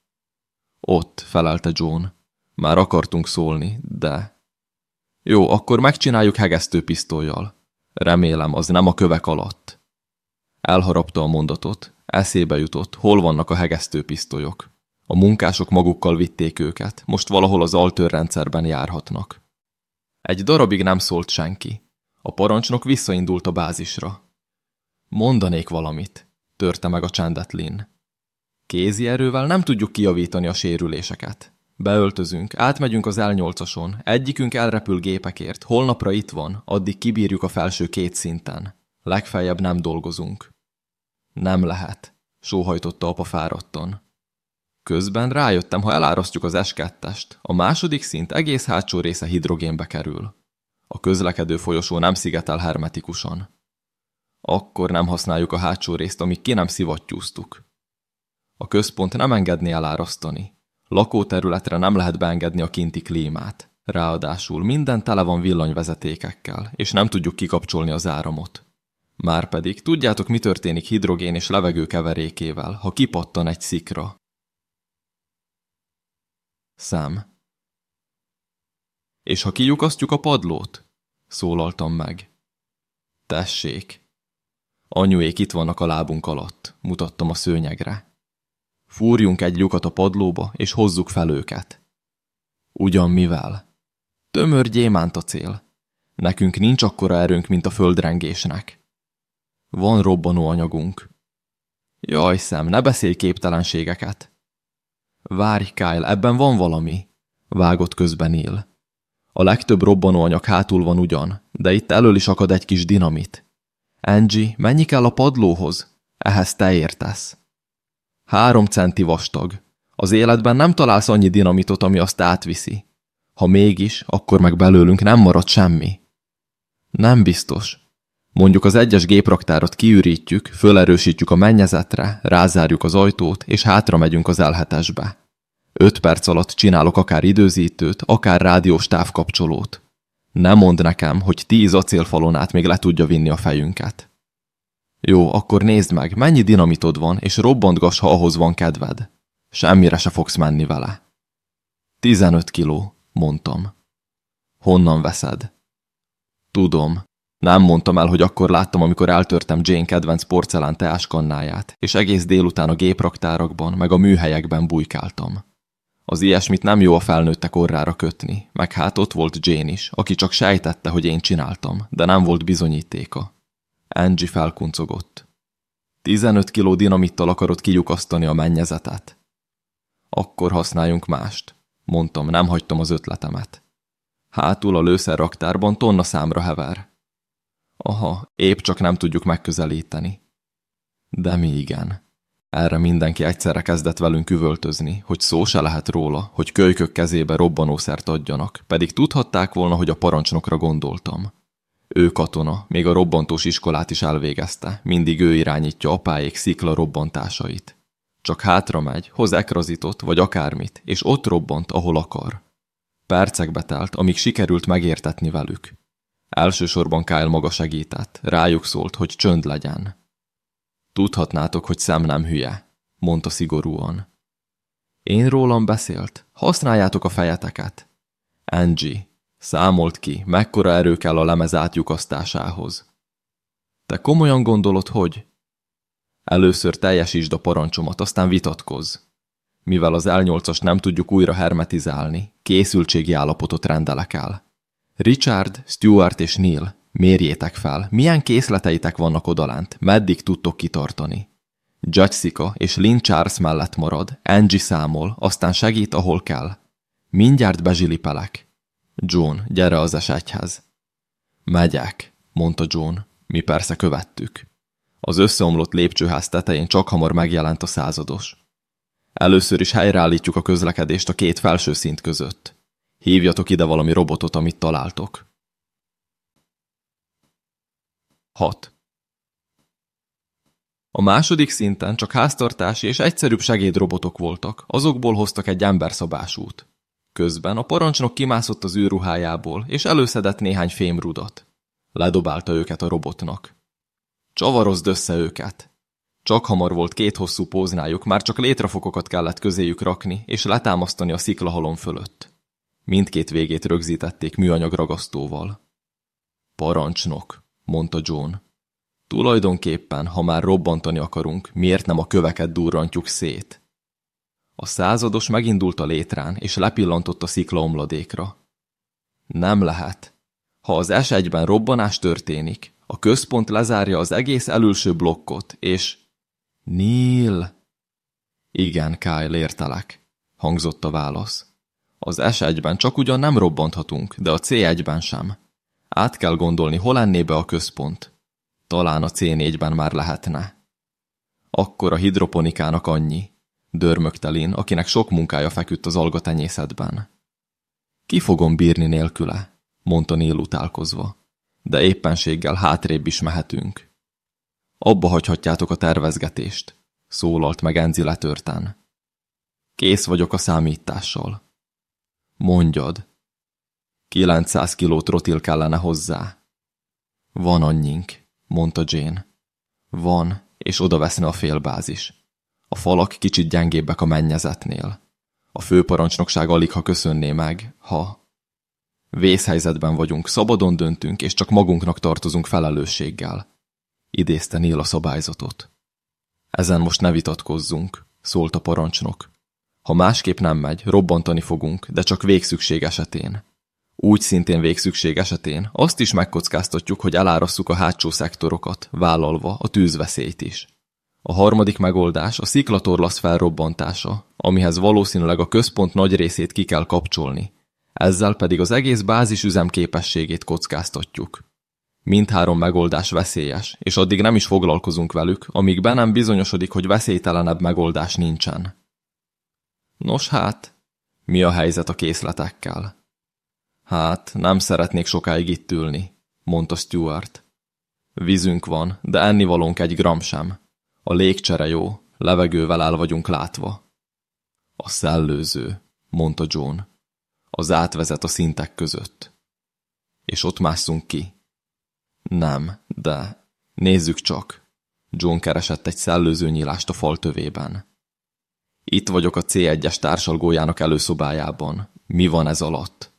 Ott, felelte John. Már akartunk szólni, de... Jó, akkor megcsináljuk hegesztőpisztolyjal. Remélem, az nem a kövek alatt. Elharapta a mondatot. Eszébe jutott, hol vannak a hegesztőpisztolyok. A munkások magukkal vitték őket, most valahol az altőrrendszerben járhatnak. Egy darabig nem szólt senki. A parancsnok visszaindult a bázisra. Mondanék valamit, törte meg a csendet Lin. Kézi erővel nem tudjuk kijavítani a sérüléseket. Beöltözünk, átmegyünk az L8-ason, egyikünk elrepül gépekért, holnapra itt van, addig kibírjuk a felső két szinten. Legfeljebb nem dolgozunk. Nem lehet, sóhajtotta apa fáradtan. Közben rájöttem, ha elárasztjuk az s a második szint egész hátsó része hidrogénbe kerül. A közlekedő folyosó nem szigetel hermetikusan. Akkor nem használjuk a hátsó részt, amíg ki nem szivattyúztuk. A központ nem engedné elárasztani. Lakóterületre nem lehet beengedni a kinti klímát. Ráadásul minden tele van villanyvezetékekkel, és nem tudjuk kikapcsolni az áramot. Márpedig tudjátok, mi történik hidrogén és levegő keverékével, ha kipattan egy szikra. Szám. És ha kiukasztjuk a padlót? Szólaltam meg. Tessék. Anyuék itt vannak a lábunk alatt, mutattam a szőnyegre. Fúrjunk egy lyukat a padlóba, és hozzuk fel őket. Ugyan mivel? Tömör gyémánt a cél. Nekünk nincs akkora erőnk, mint a földrengésnek. Van robbanó anyagunk. Jaj, szem, ne beszélj képtelenségeket. Várj, Kyle, ebben van valami. Vágott közben él. A legtöbb robbanóanyag hátul van ugyan, de itt elől is akad egy kis dinamit. Angie, mennyi kell a padlóhoz? Ehhez te értesz. Három centi vastag. Az életben nem találsz annyi dinamitot, ami azt átviszi. Ha mégis, akkor meg belőlünk nem marad semmi. Nem biztos. Mondjuk az egyes gépraktárat kiürítjük, fölerősítjük a mennyezetre, rázárjuk az ajtót, és hátra megyünk az elhetesbe. Öt perc alatt csinálok akár időzítőt, akár rádiós távkapcsolót. Nem mond nekem, hogy tíz acélfalon át még le tudja vinni a fejünket. Jó, akkor nézd meg, mennyi dinamitod van, és robbantgass, ha ahhoz van kedved. Semmire se fogsz menni vele. Tizenöt kiló, mondtam. Honnan veszed? Tudom, nem mondtam el, hogy akkor láttam, amikor eltörtem Jane kedvenc porcelán teáskannáját, és egész délután a gépraktárakban, meg a műhelyekben bujkáltam. Az ilyesmit nem jó a felnőttek orrára kötni, meg hát ott volt Jane is, aki csak sejtette, hogy én csináltam, de nem volt bizonyítéka. Angie felkuncogott. 15 kiló dinamittal akarod kilyukasztani a mennyezetet? Akkor használjunk mást, mondtam, nem hagytam az ötletemet. Hátul a lőszerraktárban tonna számra hever. Aha, épp csak nem tudjuk megközelíteni. De mi igen. Erre mindenki egyszerre kezdett velünk üvöltözni, hogy szó se lehet róla, hogy kölykök kezébe robbanószert adjanak, pedig tudhatták volna, hogy a parancsnokra gondoltam. Ő katona, még a robbantós iskolát is elvégezte, mindig ő irányítja apáék szikla robbantásait. Csak hátra megy, hoz ekrazitot vagy akármit, és ott robbant, ahol akar. Percekbe telt, amíg sikerült megértetni velük. Elsősorban Kyle maga segített, rájuk szólt, hogy csönd legyen. Tudhatnátok, hogy szem nem hülye, mondta szigorúan. Én rólam beszélt, használjátok a fejeteket. Angie, számolt ki, mekkora erő kell a lemez átjukasztásához. Te komolyan gondolod, hogy? Először teljesítsd a parancsomat, aztán vitatkozz. Mivel az L8-as nem tudjuk újra hermetizálni, készültségi állapotot rendelek el. Richard, Stuart és Neil, mérjétek fel, milyen készleteitek vannak odalent, meddig tudtok kitartani. Judge és Lynn Charles mellett marad, Angie számol, aztán segít, ahol kell. Mindjárt bezsilipelek. John, gyere az esethez. Megyek, mondta John. Mi persze követtük. Az összeomlott lépcsőház tetején csak hamar megjelent a százados. Először is helyreállítjuk a közlekedést a két felső szint között. Hívjatok ide valami robotot, amit találtok. 6. A második szinten csak háztartási és egyszerűbb segédrobotok voltak, azokból hoztak egy emberszabásút. Közben a parancsnok kimászott az űrruhájából, és előszedett néhány fémrudat. Ledobálta őket a robotnak. Csavarozd össze őket! Csak hamar volt két hosszú póznájuk, már csak létrafokokat kellett közéjük rakni, és letámasztani a sziklahalom fölött. Mindkét végét rögzítették műanyag ragasztóval. Parancsnok, mondta John. Tulajdonképpen, ha már robbantani akarunk, miért nem a köveket durrantjuk szét? A százados megindult a létrán, és lepillantott a sziklaomladékra. Nem lehet. Ha az S1-ben robbanás történik, a központ lezárja az egész elülső blokkot, és... Neil! Igen, Kyle, értelek, hangzott a válasz. Az S1-ben csak ugyan nem robbanthatunk, de a C1-ben sem. Át kell gondolni, hol lenné be a központ. Talán a C4-ben már lehetne. Akkor a hidroponikának annyi, dörmögte Lin, akinek sok munkája feküdt az algatenyészetben. Ki fogom bírni nélküle, mondta Nél utálkozva, de éppenséggel hátrébb is mehetünk. Abba hagyhatjátok a tervezgetést, szólalt meg Enzi letörtán. Kész vagyok a számítással. Mondjad. 900 kiló trotil kellene hozzá. Van annyink, mondta Jane. Van, és oda veszne a félbázis. A falak kicsit gyengébbek a mennyezetnél. A főparancsnokság alig ha köszönné meg, ha... Vészhelyzetben vagyunk, szabadon döntünk, és csak magunknak tartozunk felelősséggel. Idézte Nél a szabályzatot. Ezen most ne vitatkozzunk, szólt a parancsnok. Ha másképp nem megy, robbantani fogunk, de csak végszükség esetén. Úgy szintén végszükség esetén azt is megkockáztatjuk, hogy elárasszuk a hátsó szektorokat, vállalva a tűzveszélyt is. A harmadik megoldás a sziklatorlasz felrobbantása, amihez valószínűleg a központ nagy részét ki kell kapcsolni. Ezzel pedig az egész bázisüzem képességét kockáztatjuk. Mindhárom megoldás veszélyes, és addig nem is foglalkozunk velük, amíg be nem bizonyosodik, hogy veszélytelenebb megoldás nincsen. Nos hát, mi a helyzet a készletekkel? Hát, nem szeretnék sokáig itt ülni, mondta Stuart. Vízünk van, de ennivalónk egy gram sem. A légcsere jó, levegővel el vagyunk látva. A szellőző, mondta John. Az átvezet a szintek között. És ott másszunk ki. Nem, de nézzük csak. John keresett egy szellőző nyílást a fal tövében. Itt vagyok a C1-es társalgójának előszobájában. Mi van ez alatt?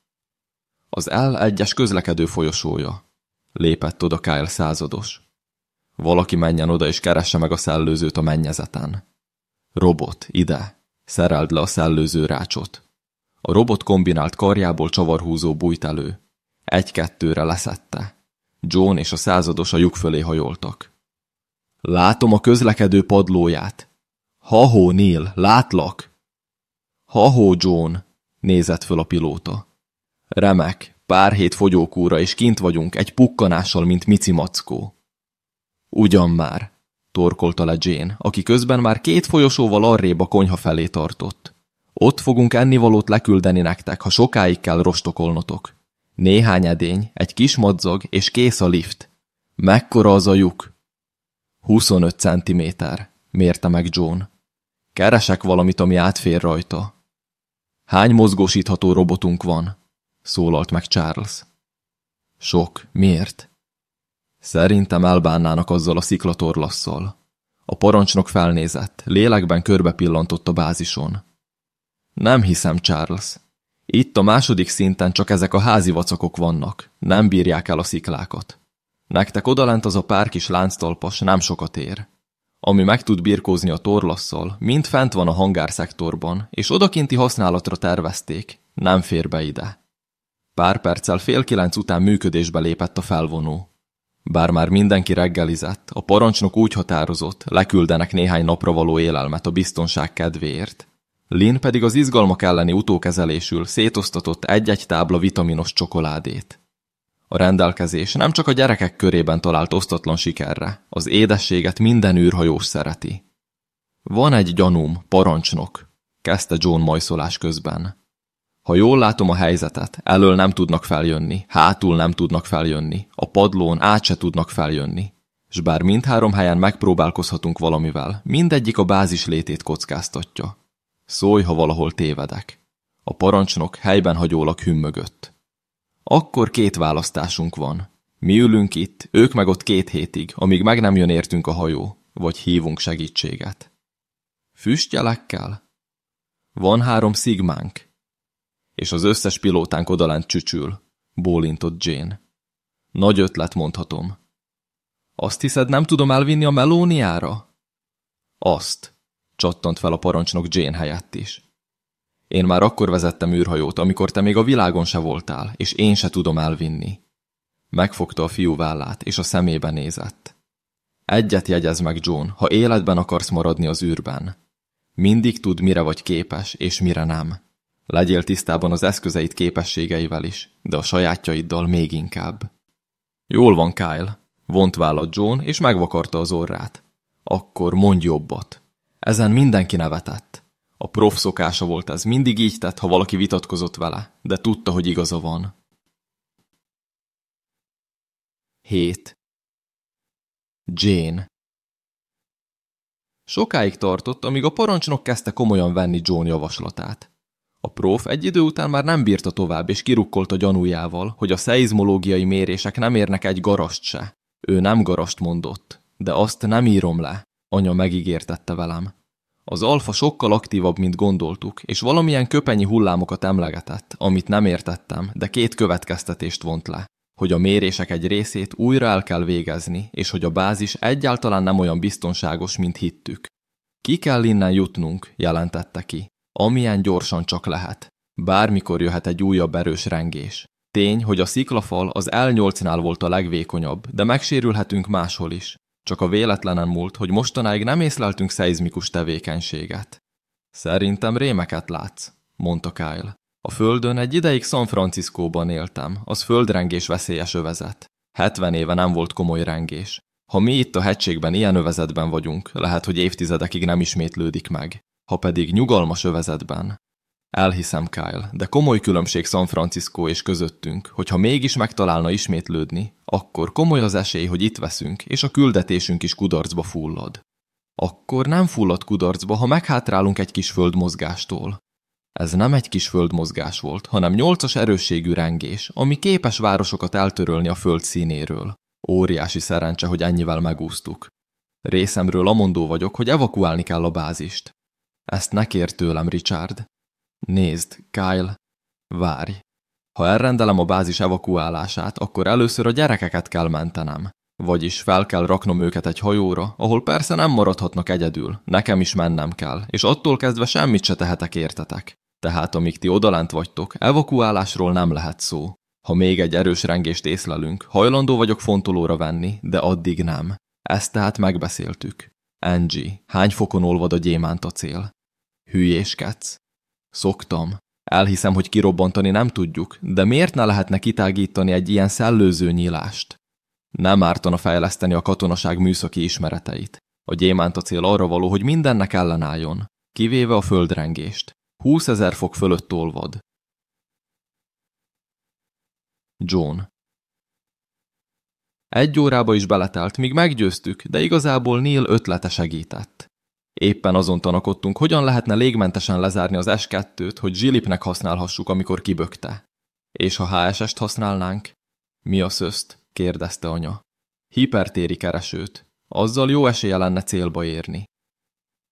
Az L1-es közlekedő folyosója. Lépett oda Kyle százados. Valaki menjen oda és keresse meg a szellőzőt a mennyezeten. Robot, ide! Szereld le a szellőző rácsot. A robot kombinált karjából csavarhúzó bújt elő. Egy-kettőre leszette. John és a százados a lyuk fölé hajoltak. Látom a közlekedő padlóját. Ha-hó, Neil, látlak! Ha-hó, John, nézett föl a pilóta. Remek, pár hét fogyókúra, és kint vagyunk, egy pukkanással, mint Mici Mackó. Ugyan már, torkolta le Jane, aki közben már két folyosóval arrébb a konyha felé tartott. Ott fogunk ennivalót leküldeni nektek, ha sokáig kell rostokolnotok. Néhány edény, egy kis madzag, és kész a lift. Mekkora az a lyuk? 25 centiméter, mérte meg John. Keresek valamit, ami átfér rajta. Hány mozgósítható robotunk van? szólalt meg Charles. Sok. Miért? Szerintem elbánnának azzal a sziklatorlasszal. A parancsnok felnézett, lélekben körbe pillantott a bázison. Nem hiszem, Charles. Itt a második szinten csak ezek a házi vacakok vannak, nem bírják el a sziklákat. Nektek odalent az a pár kis lánctalpas nem sokat ér. Ami meg tud birkózni a torlasszal, mind fent van a hangárszektorban, és odakinti használatra tervezték, nem fér be ide. Pár perccel fél kilenc után működésbe lépett a felvonó. Bár már mindenki reggelizett, a parancsnok úgy határozott, leküldenek néhány napra való élelmet a biztonság kedvéért. Lin pedig az izgalmak elleni utókezelésül szétosztatott egy-egy tábla vitaminos csokoládét. A rendelkezés nem csak a gyerekek körében talált osztatlan sikerre, az édességet minden űrhajós szereti. Van egy gyanúm, parancsnok, kezdte John majszolás közben. Ha jól látom a helyzetet, elől nem tudnak feljönni, hátul nem tudnak feljönni, a padlón át se tudnak feljönni. S bár mindhárom helyen megpróbálkozhatunk valamivel, mindegyik a bázis létét kockáztatja. Szólj, ha valahol tévedek. A parancsnok helyben hagyólag hümmögött. Akkor két választásunk van. Mi ülünk itt, ők meg ott két hétig, amíg meg nem jön értünk a hajó, vagy hívunk segítséget. Füstjelekkel? Van három szigmánk, és az összes pilótánk odalent csücsül, bólintott Jane. Nagy ötlet, mondhatom. Azt hiszed, nem tudom elvinni a melóniára? Azt, csattant fel a parancsnok Jane helyett is. Én már akkor vezettem űrhajót, amikor te még a világon se voltál, és én se tudom elvinni. Megfogta a fiú vállát, és a szemébe nézett. Egyet jegyez meg, John, ha életben akarsz maradni az űrben. Mindig tud, mire vagy képes, és mire nem. Legyél tisztában az eszközeit képességeivel is, de a sajátjaiddal még inkább. Jól van, Kyle, vont vállat John, és megvakarta az orrát. Akkor mondj jobbat. Ezen mindenki nevetett. A prof szokása volt ez, mindig így tett, ha valaki vitatkozott vele, de tudta, hogy igaza van. 7. Jane Sokáig tartott, amíg a parancsnok kezdte komolyan venni John javaslatát. A próf egy idő után már nem bírta tovább, és kirukkolt a gyanújával, hogy a szeizmológiai mérések nem érnek egy garast se. Ő nem garast mondott, de azt nem írom le, anya megígértette velem. Az alfa sokkal aktívabb, mint gondoltuk, és valamilyen köpenyi hullámokat emlegetett, amit nem értettem, de két következtetést vont le. Hogy a mérések egy részét újra el kell végezni, és hogy a bázis egyáltalán nem olyan biztonságos, mint hittük. Ki kell innen jutnunk, jelentette ki. Amilyen gyorsan csak lehet. Bármikor jöhet egy újabb erős rengés. Tény, hogy a sziklafal az L8-nál volt a legvékonyabb, de megsérülhetünk máshol is. Csak a véletlenen múlt, hogy mostanáig nem észleltünk szeizmikus tevékenységet. Szerintem rémeket látsz, mondta Kyle. A földön egy ideig San Franciscóban éltem, az földrengés veszélyes övezet. 70 éve nem volt komoly rengés. Ha mi itt a hegységben ilyen övezetben vagyunk, lehet, hogy évtizedekig nem ismétlődik meg ha pedig nyugalmas övezetben. Elhiszem, Kyle, de komoly különbség San Francisco és közöttünk, hogyha mégis megtalálna ismétlődni, akkor komoly az esély, hogy itt veszünk, és a küldetésünk is kudarcba fullad. Akkor nem fullad kudarcba, ha meghátrálunk egy kis földmozgástól. Ez nem egy kis földmozgás volt, hanem nyolcas erősségű rengés, ami képes városokat eltörölni a föld színéről. Óriási szerencse, hogy ennyivel megúsztuk. Részemről amondó vagyok, hogy evakuálni kell a bázist. Ezt ne kér tőlem, Richard. Nézd, Kyle, várj. Ha elrendelem a bázis evakuálását, akkor először a gyerekeket kell mentenem. Vagyis fel kell raknom őket egy hajóra, ahol persze nem maradhatnak egyedül, nekem is mennem kell, és attól kezdve semmit se tehetek értetek. Tehát amíg ti odalent vagytok, evakuálásról nem lehet szó. Ha még egy erős rengést észlelünk, hajlandó vagyok fontolóra venni, de addig nem. Ezt tehát megbeszéltük. Angie, hány fokon olvad a gyémánt acél? Hülyéskedsz. Szoktam. Elhiszem, hogy kirobbantani nem tudjuk, de miért ne lehetne kitágítani egy ilyen szellőző nyílást? Nem ártana fejleszteni a katonaság műszaki ismereteit. A gyémánt acél arra való, hogy mindennek ellenálljon, kivéve a földrengést. 20 ezer fok fölött olvad. John egy órába is beletelt, míg meggyőztük, de igazából Neil ötlete segített. Éppen azon tanakodtunk, hogyan lehetne légmentesen lezárni az S2-t, hogy zsilipnek használhassuk, amikor kibökte. És ha HSS-t használnánk? Mi a szözt? kérdezte anya. Hipertéri keresőt. Azzal jó esélye lenne célba érni.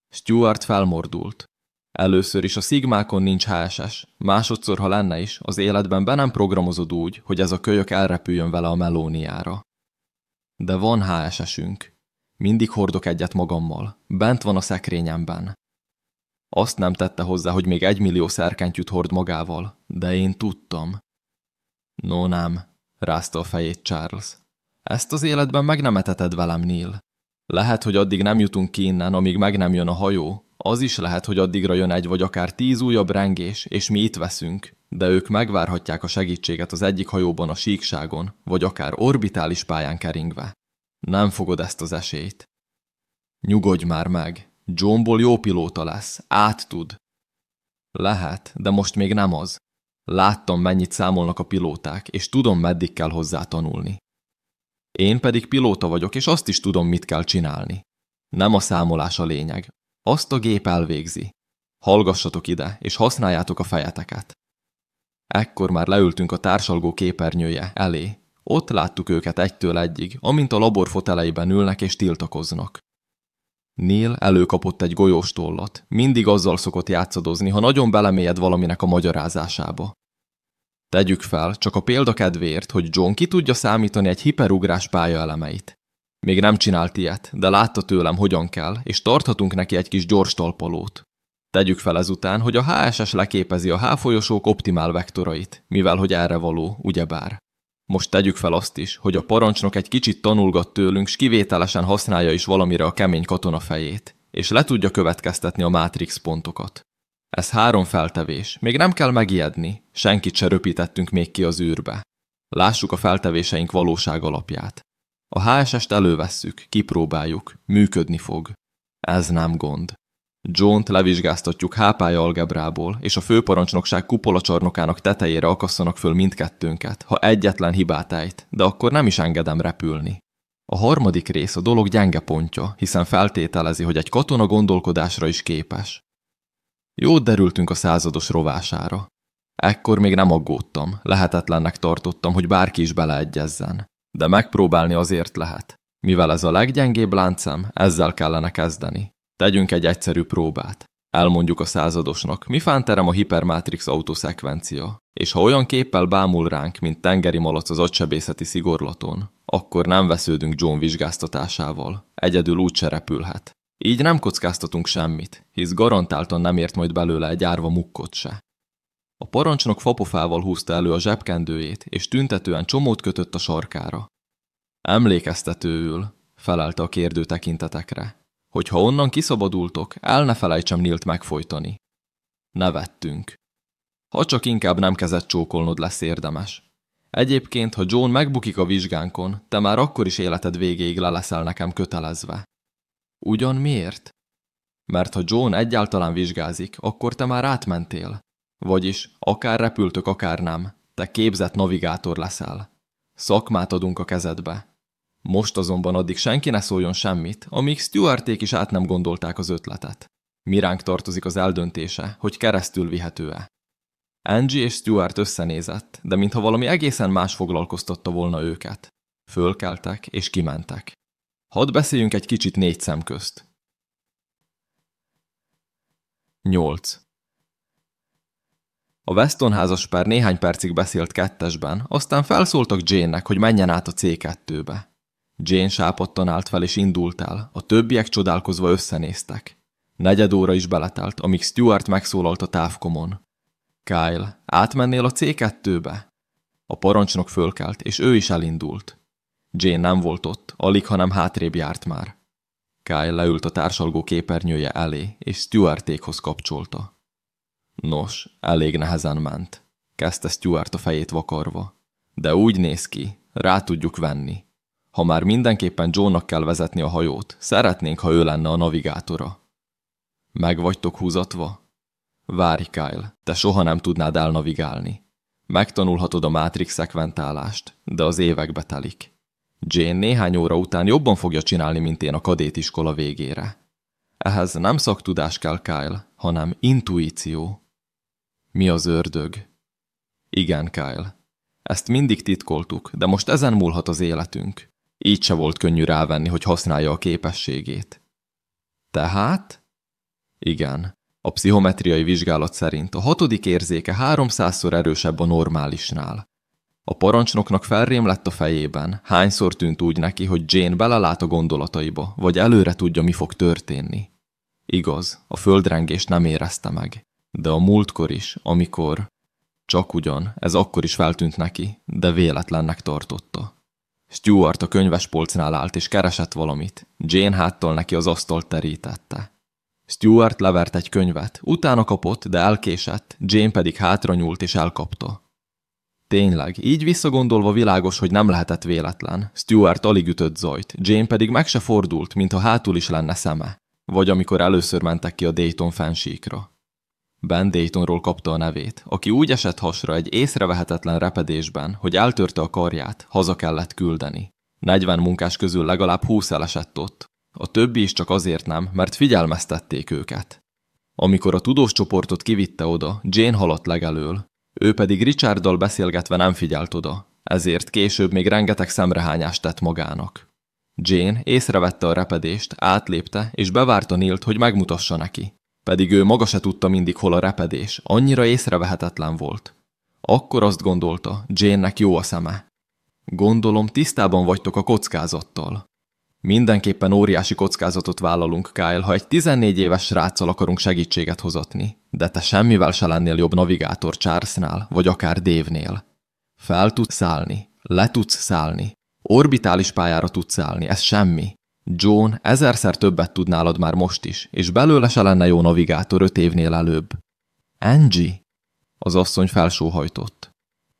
Stuart felmordult. Először is a szigmákon nincs HSS, másodszor, ha lenne is, az életben be nem programozod úgy, hogy ez a kölyök elrepüljön vele a melóniára. De van HSS-ünk. Mindig hordok egyet magammal. Bent van a szekrényemben. Azt nem tette hozzá, hogy még egy millió szerkentyűt hord magával, de én tudtam. No nem, rázta a fejét Charles. Ezt az életben meg nem eteted velem, Neil. Lehet, hogy addig nem jutunk ki innen, amíg meg nem jön a hajó. Az is lehet, hogy addigra jön egy vagy akár tíz újabb rengés, és mi itt veszünk. De ők megvárhatják a segítséget az egyik hajóban a síkságon, vagy akár orbitális pályán keringve. Nem fogod ezt az esélyt. Nyugodj már meg. Johnból jó pilóta lesz. Át tud. Lehet, de most még nem az. Láttam, mennyit számolnak a pilóták, és tudom, meddig kell hozzá tanulni. Én pedig pilóta vagyok, és azt is tudom, mit kell csinálni. Nem a számolás a lényeg. Azt a gép elvégzi. Hallgassatok ide, és használjátok a fejeteket. Ekkor már leültünk a társalgó képernyője elé. Ott láttuk őket egytől egyig, amint a labor foteleiben ülnek és tiltakoznak. Neil előkapott egy golyós tollat. Mindig azzal szokott játszadozni, ha nagyon belemélyed valaminek a magyarázásába. Tegyük fel, csak a példa kedvéért, hogy John ki tudja számítani egy hiperugrás elemeit. Még nem csinált ilyet, de látta tőlem, hogyan kell, és tarthatunk neki egy kis gyors talpalót. Tegyük fel ezután, hogy a HSS leképezi a H folyosók optimál vektorait, mivel hogy erre való, ugyebár. Most tegyük fel azt is, hogy a parancsnok egy kicsit tanulgat tőlünk, s kivételesen használja is valamire a kemény katona fejét, és le tudja következtetni a Matrix pontokat. Ez három feltevés, még nem kell megijedni, senkit se röpítettünk még ki az űrbe. Lássuk a feltevéseink valóság alapját. A HSS-t elővesszük, kipróbáljuk, működni fog. Ez nem gond. John-t levizsgáztatjuk hápája algebrából, és a főparancsnokság kupolacsarnokának tetejére akasszanak föl mindkettőnket, ha egyetlen hibát ejt, de akkor nem is engedem repülni. A harmadik rész a dolog gyenge pontja, hiszen feltételezi, hogy egy katona gondolkodásra is képes. Jót derültünk a százados rovására. Ekkor még nem aggódtam, lehetetlennek tartottam, hogy bárki is beleegyezzen. De megpróbálni azért lehet. Mivel ez a leggyengébb láncem, ezzel kellene kezdeni. Tegyünk egy egyszerű próbát. Elmondjuk a századosnak, mi fánterem a hipermátrix autoszekvencia, és ha olyan képpel bámul ránk, mint tengeri malac az agysebészeti szigorlaton, akkor nem vesződünk John vizsgáztatásával. Egyedül úgy se repülhet. Így nem kockáztatunk semmit, hisz garantáltan nem ért majd belőle egy árva mukkot se. A parancsnok fapofával húzta elő a zsebkendőjét, és tüntetően csomót kötött a sarkára. Emlékeztetőül, felelte a kérdő tekintetekre hogy ha onnan kiszabadultok, el ne felejtsem Nilt megfojtani. Nevettünk. Ha csak inkább nem kezet csókolnod lesz érdemes. Egyébként, ha John megbukik a vizsgánkon, te már akkor is életed végéig le leszel nekem kötelezve. Ugyan miért? Mert ha John egyáltalán vizsgázik, akkor te már átmentél. Vagyis, akár repültök, akár nem, te képzett navigátor leszel. Szakmát adunk a kezedbe. Most azonban addig senki ne szóljon semmit, amíg Stuarték is át nem gondolták az ötletet. Miránk tartozik az eldöntése, hogy keresztül vihető-e. Angie és Stuart összenézett, de mintha valami egészen más foglalkoztatta volna őket. Fölkeltek és kimentek. Hadd beszéljünk egy kicsit négy szem közt. 8. A Weston házas pár néhány percig beszélt kettesben, aztán felszóltak Jane-nek, hogy menjen át a C2-be. Jane sápottan állt fel és indult el, a többiek csodálkozva összenéztek. Negyed óra is beletelt, amíg Stuart megszólalt a távkomon. Kyle, átmennél a C2-be? A parancsnok fölkelt, és ő is elindult. Jane nem volt ott, alig, hanem hátrébb járt már. Kyle leült a társalgó képernyője elé, és Stuartékhoz kapcsolta. Nos, elég nehezen ment, kezdte Stuart a fejét vakarva. De úgy néz ki, rá tudjuk venni. Ha már mindenképpen Johnnak kell vezetni a hajót, szeretnénk, ha ő lenne a navigátora. Meg vagytok húzatva? Várj, Kyle, te soha nem tudnád elnavigálni. Megtanulhatod a Matrix szekventálást, de az évekbe telik. Jane néhány óra után jobban fogja csinálni, mint én a kadétiskola végére. Ehhez nem szaktudás kell, Kyle, hanem intuíció. Mi az ördög? Igen, Kyle. Ezt mindig titkoltuk, de most ezen múlhat az életünk. Így se volt könnyű rávenni, hogy használja a képességét. Tehát? Igen. A pszichometriai vizsgálat szerint a hatodik érzéke 300-szor erősebb a normálisnál. A parancsnoknak felrém lett a fejében, hányszor tűnt úgy neki, hogy Jane belelát a gondolataiba, vagy előre tudja, mi fog történni. Igaz, a földrengést nem érezte meg, de a múltkor is, amikor... Csak ugyan, ez akkor is feltűnt neki, de véletlennek tartotta. Stuart a könyvespolcnál állt és keresett valamit. Jane háttal neki az asztalt terítette. Stuart levert egy könyvet, utána kapott, de elkésett, Jane pedig hátra nyúlt és elkapta. Tényleg, így visszagondolva világos, hogy nem lehetett véletlen. Stuart alig ütött zajt, Jane pedig meg se fordult, mintha hátul is lenne szeme. Vagy amikor először mentek ki a Dayton fensíkra. Ben Daytonról kapta a nevét, aki úgy esett hasra egy észrevehetetlen repedésben, hogy eltörte a karját, haza kellett küldeni. 40 munkás közül legalább 20 elesett ott. A többi is csak azért nem, mert figyelmeztették őket. Amikor a tudós csoportot kivitte oda, Jane halott legelől. Ő pedig Richarddal beszélgetve nem figyelt oda, ezért később még rengeteg szemrehányást tett magának. Jane észrevette a repedést, átlépte, és bevárta Nilt, hogy megmutassa neki. Pedig ő maga se tudta mindig, hol a repedés, annyira észrevehetetlen volt. Akkor azt gondolta, Jane-nek jó a szeme. Gondolom, tisztában vagytok a kockázattal. Mindenképpen óriási kockázatot vállalunk, Kyle, ha egy 14 éves sráccal akarunk segítséget hozatni. De te semmivel se lennél jobb navigátor Charlesnál, vagy akár Dave-nél. Fel tudsz szállni, le tudsz szállni, orbitális pályára tudsz szállni, ez semmi. John ezerszer többet tud nálad már most is, és belőle se lenne jó navigátor öt évnél előbb. Angie? Az asszony felsóhajtott.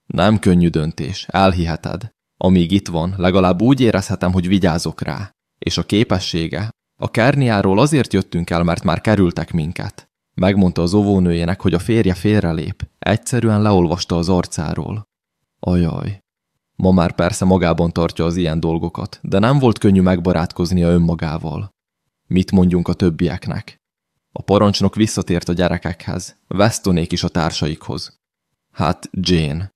Nem könnyű döntés, elhiheted. Amíg itt van, legalább úgy érezhetem, hogy vigyázok rá. És a képessége? A Kerniáról azért jöttünk el, mert már kerültek minket. Megmondta az óvónőjének, hogy a férje félrelép. Egyszerűen leolvasta az arcáról. Ajaj, Ma már persze magában tartja az ilyen dolgokat, de nem volt könnyű megbarátkoznia önmagával. Mit mondjunk a többieknek? A parancsnok visszatért a gyerekekhez, Westonék is a társaikhoz. Hát, Jane.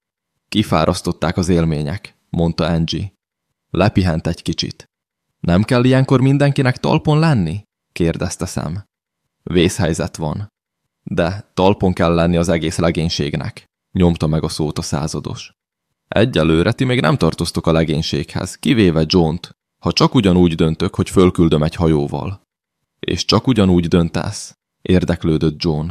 Kifárasztották az élmények, mondta Angie. Lepihent egy kicsit. Nem kell ilyenkor mindenkinek talpon lenni? kérdezte szem. Vészhelyzet van. De talpon kell lenni az egész legénységnek, nyomta meg a szót a százados. Egyelőre ti még nem tartoztok a legénységhez, kivéve John-t, ha csak ugyanúgy döntök, hogy fölküldöm egy hajóval. És csak ugyanúgy döntesz? Érdeklődött John.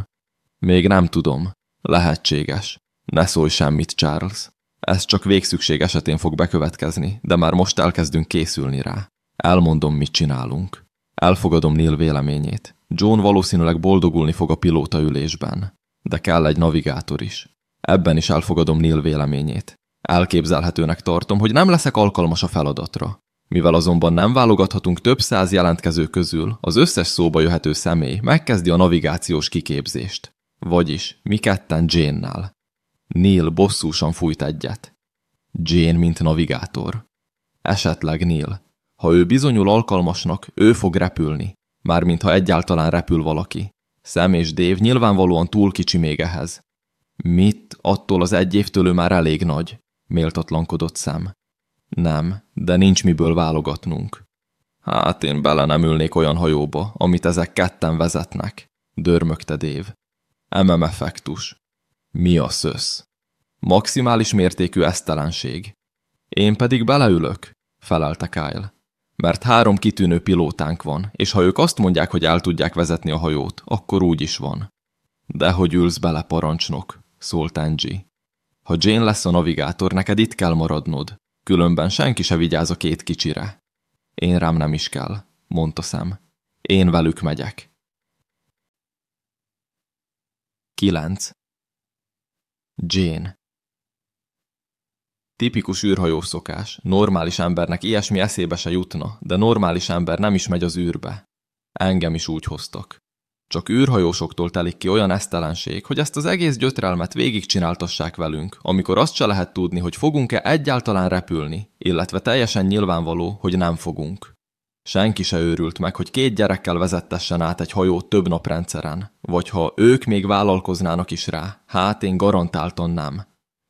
Még nem tudom. Lehetséges. Ne szólj semmit, Charles. Ez csak végszükség esetén fog bekövetkezni, de már most elkezdünk készülni rá. Elmondom, mit csinálunk. Elfogadom Neil véleményét. John valószínűleg boldogulni fog a pilóta ülésben. De kell egy navigátor is. Ebben is elfogadom Neil véleményét. Elképzelhetőnek tartom, hogy nem leszek alkalmas a feladatra. Mivel azonban nem válogathatunk több száz jelentkező közül, az összes szóba jöhető személy megkezdi a navigációs kiképzést. Vagyis mi ketten Jane-nál. Neil bosszúsan fújt egyet. Jane, mint navigátor. Esetleg Neil. Ha ő bizonyul alkalmasnak, ő fog repülni. Mármint ha egyáltalán repül valaki. Sam és Dave nyilvánvalóan túl kicsi még ehhez. Mit? Attól az egy évtől ő már elég nagy méltatlankodott szem. Nem, de nincs miből válogatnunk. Hát én bele nem ülnék olyan hajóba, amit ezek ketten vezetnek, dörmögte Dév. MM effektus. Mi a szösz? Maximális mértékű esztelenség. Én pedig beleülök, felelte Kyle. Mert három kitűnő pilótánk van, és ha ők azt mondják, hogy el tudják vezetni a hajót, akkor úgy is van. Dehogy ülsz bele, parancsnok, szólt Angie. Ha Jane lesz a navigátor, neked itt kell maradnod. Különben senki se vigyáz a két kicsire. Én rám nem is kell, mondta szem. Én velük megyek. 9. Jane Tipikus űrhajós szokás. Normális embernek ilyesmi eszébe se jutna, de normális ember nem is megy az űrbe. Engem is úgy hoztak. Csak űrhajósoktól telik ki olyan esztelenség, hogy ezt az egész gyötrelmet végigcsináltassák velünk, amikor azt se lehet tudni, hogy fogunk-e egyáltalán repülni, illetve teljesen nyilvánvaló, hogy nem fogunk. Senki se őrült meg, hogy két gyerekkel vezettessen át egy hajó több naprendszeren, vagy ha ők még vállalkoznának is rá, hát én garantáltan nem.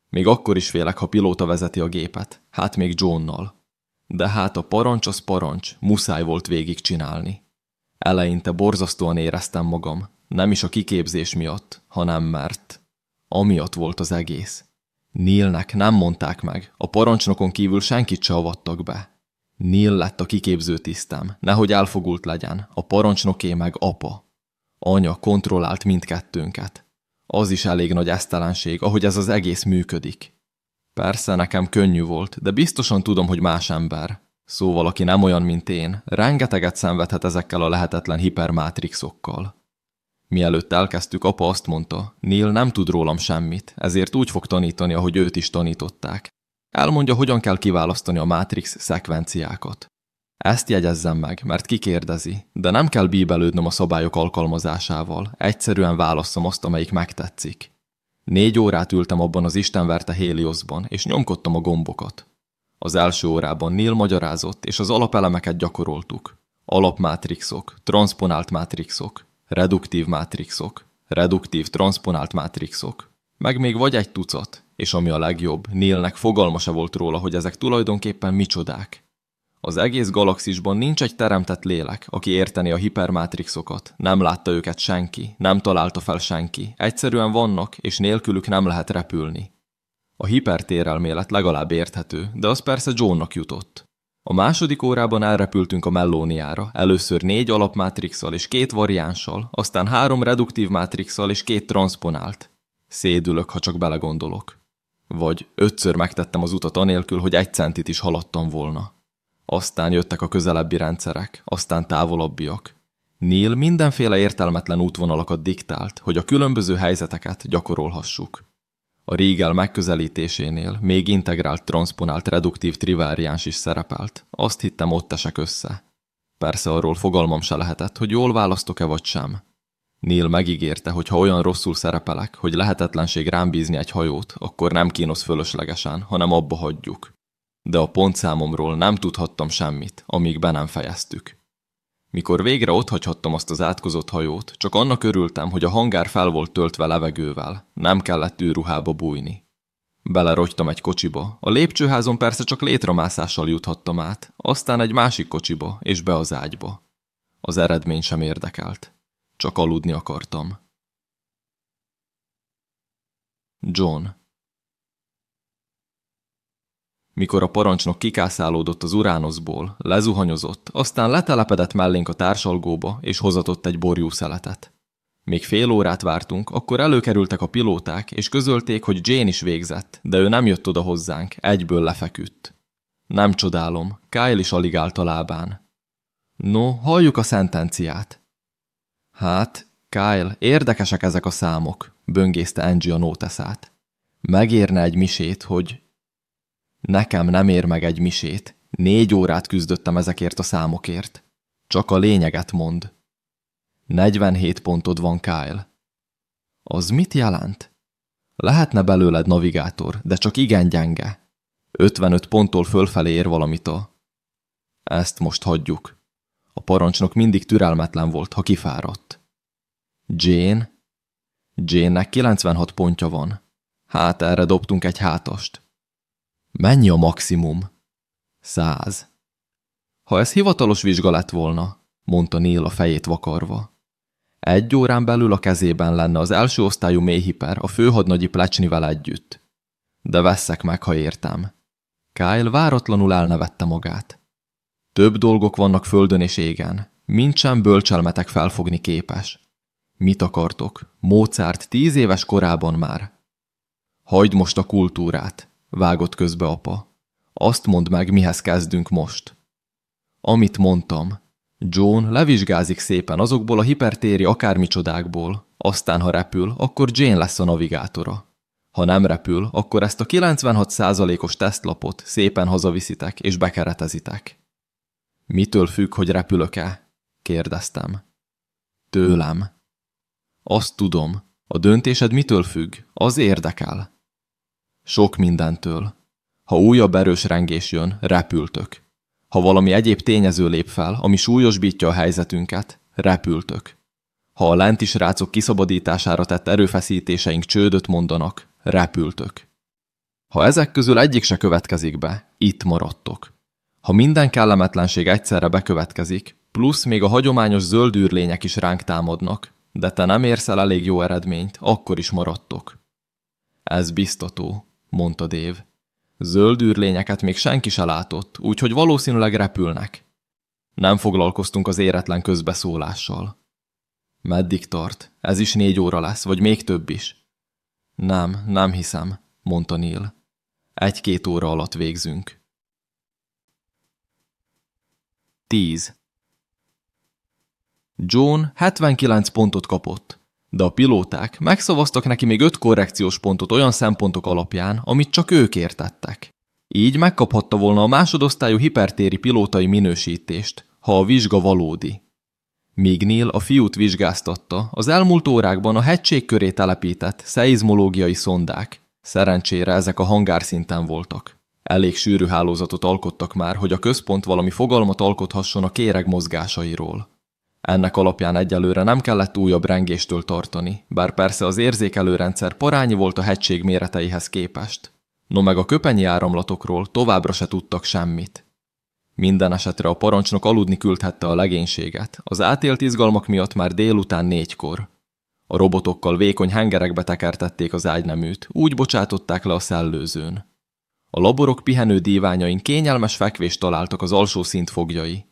Még akkor is félek, ha pilóta vezeti a gépet, hát még Johnnal. De hát a parancs az parancs, muszáj volt végigcsinálni. Eleinte borzasztóan éreztem magam, nem is a kiképzés miatt, hanem mert. Amiatt volt az egész. Nilnek nem mondták meg, a parancsnokon kívül senkit se avattak be. Nil lett a kiképző tisztem, nehogy elfogult legyen, a parancsnoké meg apa. Anya kontrollált mindkettőnket. Az is elég nagy esztelenség, ahogy ez az egész működik. Persze nekem könnyű volt, de biztosan tudom, hogy más ember. Szóval, aki nem olyan, mint én, rengeteget szenvedhet ezekkel a lehetetlen hipermátrixokkal. Mielőtt elkezdtük, apa azt mondta, Neil nem tud rólam semmit, ezért úgy fog tanítani, ahogy őt is tanították. Elmondja, hogyan kell kiválasztani a mátrix szekvenciákat. Ezt jegyezzem meg, mert kikérdezi, de nem kell bíbelődnöm a szabályok alkalmazásával, egyszerűen válaszom azt, amelyik megtetszik. Négy órát ültem abban az istenverte Hélioszban, és nyomkodtam a gombokat. Az első órában Neil magyarázott, és az alapelemeket gyakoroltuk. Alapmátrixok, transponált mátrixok, reduktív mátrixok, reduktív transponált mátrixok, meg még vagy egy tucat, és ami a legjobb, Neilnek fogalma se volt róla, hogy ezek tulajdonképpen micsodák. Az egész galaxisban nincs egy teremtett lélek, aki érteni a hipermátrixokat. Nem látta őket senki, nem találta fel senki. Egyszerűen vannak, és nélkülük nem lehet repülni. A hipertérelmélet legalább érthető, de az persze Johnnak jutott. A második órában elrepültünk a Mellóniára, először négy alapmátrixal és két variánssal, aztán három reduktív mátrixal és két transponált. Szédülök, ha csak belegondolok. Vagy ötször megtettem az utat anélkül, hogy egy centit is haladtam volna. Aztán jöttek a közelebbi rendszerek, aztán távolabbiak. Neil mindenféle értelmetlen útvonalakat diktált, hogy a különböző helyzeteket gyakorolhassuk. A Riegel megközelítésénél még integrált transponált reduktív triváriáns is szerepelt. Azt hittem, ott esek össze. Persze arról fogalmam se lehetett, hogy jól választok-e vagy sem. Neil megígérte, hogy ha olyan rosszul szerepelek, hogy lehetetlenség rám bízni egy hajót, akkor nem kínosz fölöslegesen, hanem abba hagyjuk. De a pontszámomról nem tudhattam semmit, amíg be nem fejeztük. Mikor végre otthagyhattam azt az átkozott hajót, csak annak örültem, hogy a hangár fel volt töltve levegővel, nem kellett űrruhába bújni. Belerogytam egy kocsiba, a lépcsőházon persze csak létramászással juthattam át, aztán egy másik kocsiba és be az ágyba. Az eredmény sem érdekelt. Csak aludni akartam. John Mikor a parancsnok kikászálódott az uránoszból, lezuhanyozott, aztán letelepedett mellénk a társalgóba, és hozatott egy borjú szeletet. Még fél órát vártunk, akkor előkerültek a pilóták, és közölték, hogy Jane is végzett, de ő nem jött oda hozzánk, egyből lefeküdt. Nem csodálom, Kyle is alig állt a lábán. No, halljuk a szentenciát. Hát, Kyle, érdekesek ezek a számok, böngészte Angie a nóteszát. Megérne egy misét, hogy Nekem nem ér meg egy misét. Négy órát küzdöttem ezekért a számokért. Csak a lényeget mond. 47 pontod van, Kyle. Az mit jelent? Lehetne belőled navigátor, de csak igen gyenge. 55 ponttól fölfelé ér valamit a... Ezt most hagyjuk. A parancsnok mindig türelmetlen volt, ha kifáradt. Jane? Jane-nek 96 pontja van. Hát erre dobtunk egy hátast. Mennyi a maximum? Száz. Ha ez hivatalos vizsga lett volna, mondta Neil a fejét vakarva. Egy órán belül a kezében lenne az első osztályú mélyhiper a főhadnagyi plecsnivel együtt. De veszek meg, ha értem. Kyle váratlanul elnevette magát. Több dolgok vannak földön és égen, mint sem bölcselmetek felfogni képes. Mit akartok? Mozart tíz éves korában már Hagyd most a kultúrát, vágott közbe apa. Azt mondd meg, mihez kezdünk most. Amit mondtam. John levizsgázik szépen azokból a hipertéri akármicsodákból, aztán ha repül, akkor Jane lesz a navigátora. Ha nem repül, akkor ezt a 96%-os tesztlapot szépen hazaviszitek és bekeretezitek. Mitől függ, hogy repülök-e? kérdeztem. Tőlem. Azt tudom. A döntésed mitől függ? Az érdekel. Sok mindentől. Ha újabb erős rengés jön, repültök. Ha valami egyéb tényező lép fel, ami súlyosbítja a helyzetünket, repültök. Ha a lenti srácok kiszabadítására tett erőfeszítéseink csődöt mondanak, repültök. Ha ezek közül egyik se következik be, itt maradtok. Ha minden kellemetlenség egyszerre bekövetkezik, plusz még a hagyományos zöld űrlények is ránk támadnak, de te nem érsz el elég jó eredményt, akkor is maradtok. Ez biztató, mondta Dév. Zöld űrlényeket még senki se látott, úgyhogy valószínűleg repülnek. Nem foglalkoztunk az éretlen közbeszólással. Meddig tart? Ez is négy óra lesz, vagy még több is? Nem, nem hiszem, mondta Neil. Egy-két óra alatt végzünk. 10. John 79 pontot kapott, de a pilóták megszavaztak neki még 5 korrekciós pontot olyan szempontok alapján, amit csak ők értettek. Így megkaphatta volna a másodosztályú hipertéri pilótai minősítést, ha a vizsga valódi. Míg Neil a fiút vizsgáztatta, az elmúlt órákban a hegység köré telepített szeizmológiai szondák. Szerencsére ezek a hangárszinten voltak. Elég sűrű hálózatot alkottak már, hogy a központ valami fogalmat alkothasson a kéreg mozgásairól. Ennek alapján egyelőre nem kellett újabb rengéstől tartani, bár persze az érzékelőrendszer parányi volt a hegység méreteihez képest. No meg a köpenyi áramlatokról továbbra se tudtak semmit. Minden esetre a parancsnok aludni küldhette a legénységet, az átélt izgalmak miatt már délután négykor. A robotokkal vékony hengerekbe tekertették az ágyneműt, úgy bocsátották le a szellőzőn. A laborok pihenő díványain kényelmes fekvést találtak az alsó szint fogjai.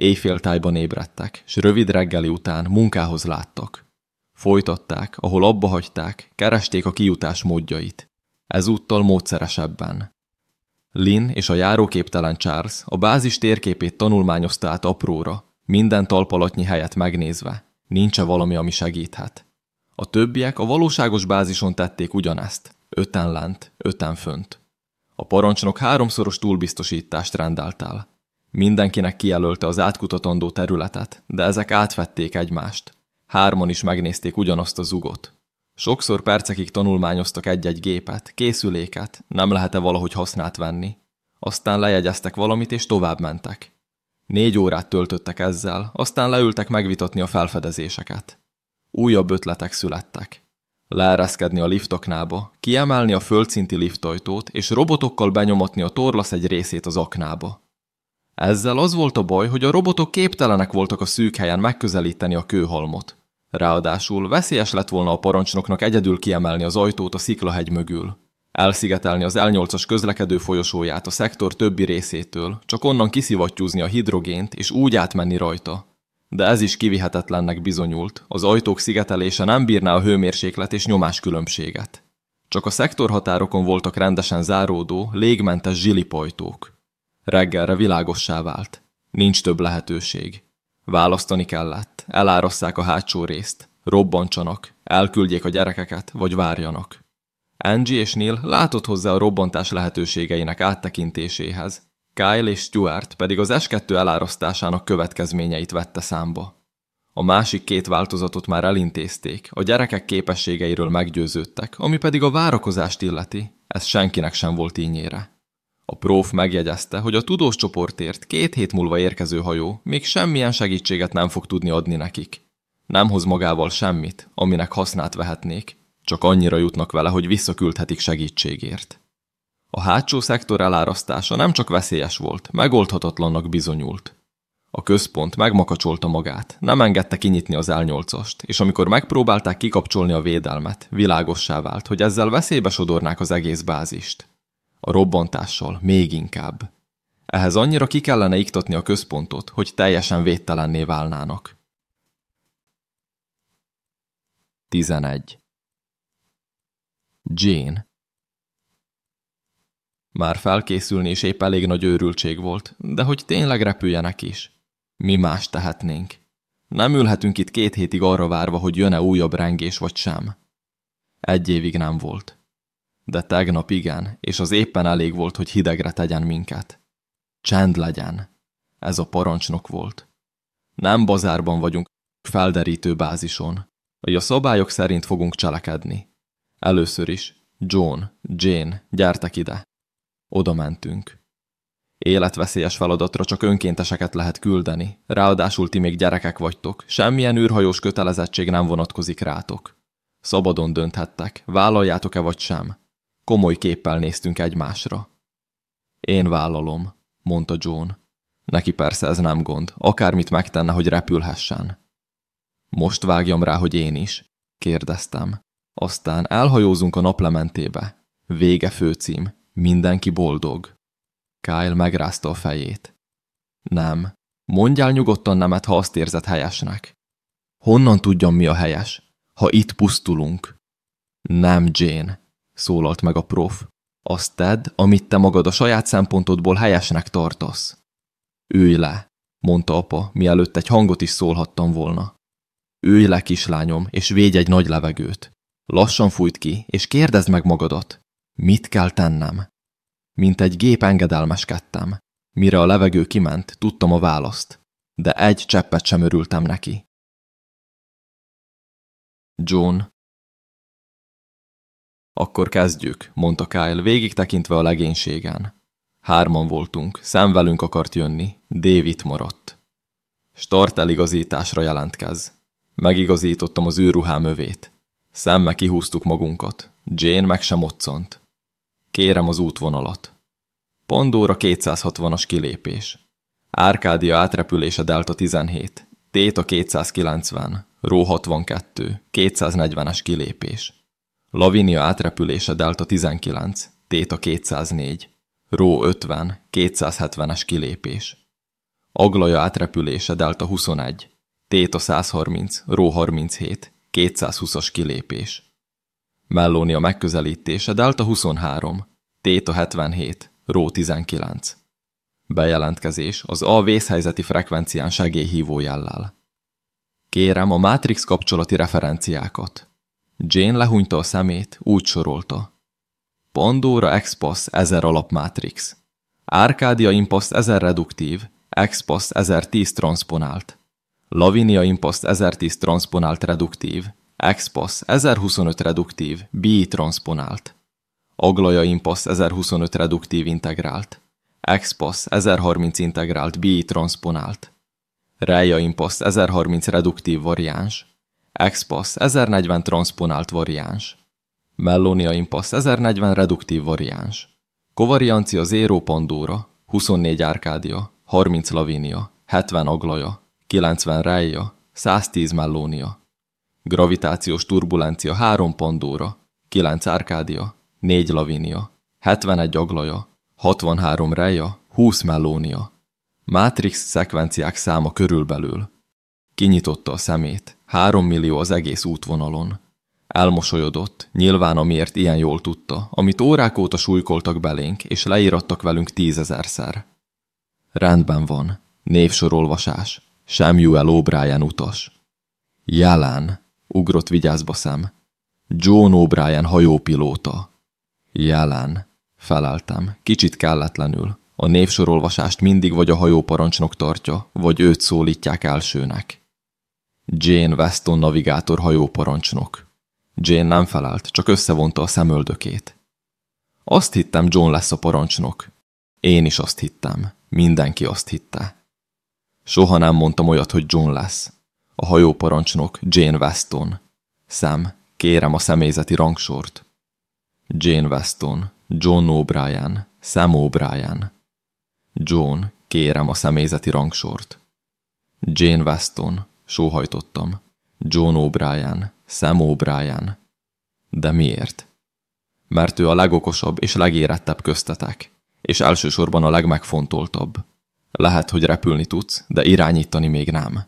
Éjféltájban ébredtek, s rövid reggeli után munkához láttak. Folytatták, ahol abba hagyták, keresték a kijutás módjait. Ezúttal módszeresebben. Lin és a járóképtelen Charles a bázis térképét tanulmányozta át apróra, minden talpalatnyi helyet megnézve. Nincs-e valami, ami segíthet? A többiek a valóságos bázison tették ugyanezt. Öten lent, öten fönt. A parancsnok háromszoros túlbiztosítást rendelt el. Mindenkinek kijelölte az átkutatandó területet, de ezek átvették egymást. Hárman is megnézték ugyanazt a zugot. Sokszor percekig tanulmányoztak egy-egy gépet, készüléket, nem lehet-e valahogy hasznát venni. Aztán lejegyeztek valamit, és tovább mentek. Négy órát töltöttek ezzel, aztán leültek megvitatni a felfedezéseket. Újabb ötletek születtek. Leereszkedni a liftoknába, kiemelni a földszinti liftajtót, és robotokkal benyomatni a torlasz egy részét az aknába. Ezzel az volt a baj, hogy a robotok képtelenek voltak a szűk helyen megközelíteni a kőhalmot. Ráadásul veszélyes lett volna a parancsnoknak egyedül kiemelni az ajtót a sziklahegy mögül. Elszigetelni az L8-as közlekedő folyosóját a szektor többi részétől, csak onnan kiszivattyúzni a hidrogént és úgy átmenni rajta. De ez is kivihetetlennek bizonyult, az ajtók szigetelése nem bírná a hőmérséklet és nyomás különbséget. Csak a szektorhatárokon voltak rendesen záródó, légmentes zsilipajtók. Reggelre világossá vált. Nincs több lehetőség. Választani kellett, elárasszák a hátsó részt, robbantsanak, elküldjék a gyerekeket, vagy várjanak. Angie és Neil látott hozzá a robbantás lehetőségeinek áttekintéséhez, Kyle és Stuart pedig az S2 elárasztásának következményeit vette számba. A másik két változatot már elintézték, a gyerekek képességeiről meggyőződtek, ami pedig a várakozást illeti, ez senkinek sem volt ínyére. A próf megjegyezte, hogy a tudós csoportért két hét múlva érkező hajó még semmilyen segítséget nem fog tudni adni nekik. Nem hoz magával semmit, aminek hasznát vehetnék, csak annyira jutnak vele, hogy visszaküldhetik segítségért. A hátsó szektor elárasztása nem csak veszélyes volt, megoldhatatlannak bizonyult. A központ megmakacsolta magát, nem engedte kinyitni az elnyolcast, és amikor megpróbálták kikapcsolni a védelmet, világossá vált, hogy ezzel veszélybe sodornák az egész bázist. A robbantással még inkább. Ehhez annyira ki kellene iktatni a központot, hogy teljesen védtelenné válnának. 11. Jane Már felkészülni is épp elég nagy őrültség volt, de hogy tényleg repüljenek is. Mi más tehetnénk? Nem ülhetünk itt két hétig arra várva, hogy jön-e újabb rengés vagy sem. Egy évig nem volt. De tegnap igen, és az éppen elég volt, hogy hidegre tegyen minket. Csend legyen. Ez a parancsnok volt. Nem bazárban vagyunk, felderítő bázison. A szabályok szerint fogunk cselekedni. Először is, John, Jane, gyertek ide. Oda mentünk. Életveszélyes feladatra csak önkénteseket lehet küldeni, ráadásul ti még gyerekek vagytok, semmilyen űrhajós kötelezettség nem vonatkozik rátok. Szabadon dönthettek, vállaljátok-e vagy sem. Komoly képpel néztünk egymásra. Én vállalom, mondta John. Neki persze ez nem gond, akármit megtenne, hogy repülhessen. Most vágjam rá, hogy én is? kérdeztem. Aztán elhajózunk a naplementébe. Vége főcím. Mindenki boldog. Kyle megrázta a fejét. Nem. Mondjál nyugodtan nemet, ha azt érzed helyesnek. Honnan tudjam, mi a helyes? Ha itt pusztulunk. Nem, Jane, szólalt meg a prof. Azt tedd, amit te magad a saját szempontodból helyesnek tartasz. Ülj le, mondta apa, mielőtt egy hangot is szólhattam volna. Ülj le, kislányom, és védj egy nagy levegőt. Lassan fújt ki, és kérdezd meg magadat. Mit kell tennem? Mint egy gép engedelmeskedtem. Mire a levegő kiment, tudtam a választ. De egy cseppet sem örültem neki. John. Akkor kezdjük, mondta Kyle, végig tekintve a legénységen. Hárman voltunk, szemvelünk akart jönni, David maradt. Start eligazításra jelentkez. Megigazítottam az űrruhám övét. Szemme kihúztuk magunkat. Jane meg sem moccant. Kérem az útvonalat. Pandora 260-as kilépés. Árkádia átrepülése Delta 17. Téta 290. Ró 62. 240-es kilépés. Lavinia átrepülése Delta 19. Téta 204. Ró 50. 270-es kilépés. Aglaja átrepülése Delta 21. Téta 130. Ró 37. 220-as kilépés. Mellónia megközelítése Delta 23. Téta 77. Ró 19. Bejelentkezés az A vészhelyzeti frekvencián segélyhívó jellel. Kérem a Matrix kapcsolati referenciákat. Jane lehúnyta a szemét, úgy sorolta. Pandora Expass 1000 alap Matrix. Arcadia Impost 1000 reduktív, Expass 1010 transponált. Lavinia Impost 1010 transponált reduktív, Expass 1025 reduktív, BI transponált. Aglaja Impost 1025 reduktív integrált. Expass 1030 integrált BI transponált. Reja Impost 1030 reduktív variáns. Expass 1040 transponált variáns. Mellonia Impost 1040 reduktív variáns. Kovariancia Zero Pandora, 24 Arcadia, 30 Lavinia, 70 Aglaja, 90 Reja, 110 Mellonia. Gravitációs turbulencia 3 Pandora, 9 Arcadia, 4 Lavinia, 71 Aglaja, 63 Reja, 20 Mellonia. Matrix szekvenciák száma körülbelül. Kinyitotta a szemét. Három millió az egész útvonalon. Elmosolyodott, nyilván amiért ilyen jól tudta, amit órák óta súlykoltak belénk, és leírattak velünk tízezerszer. Rendben van. Névsorolvasás. Samuel O'Brien utas. Jelen. Ugrott vigyázba szem. John O'Brien hajópilóta. Jelen. Feleltem. Kicsit kelletlenül. A névsorolvasást mindig vagy a hajóparancsnok tartja, vagy őt szólítják elsőnek. Jane Weston navigátor hajóparancsnok. Jane nem felelt, csak összevonta a szemöldökét. Azt hittem, John lesz a parancsnok. Én is azt hittem. Mindenki azt hitte. Soha nem mondtam olyat, hogy John lesz. A hajóparancsnok Jane Weston. Szem, kérem a személyzeti rangsort. Jane Weston, John O'Brien, Sam O'Brien. John, kérem a személyzeti rangsort. Jane Weston, sóhajtottam. John O'Brien, Sam O'Brien. De miért? Mert ő a legokosabb és legérettebb köztetek, és elsősorban a legmegfontoltabb. Lehet, hogy repülni tudsz, de irányítani még nem.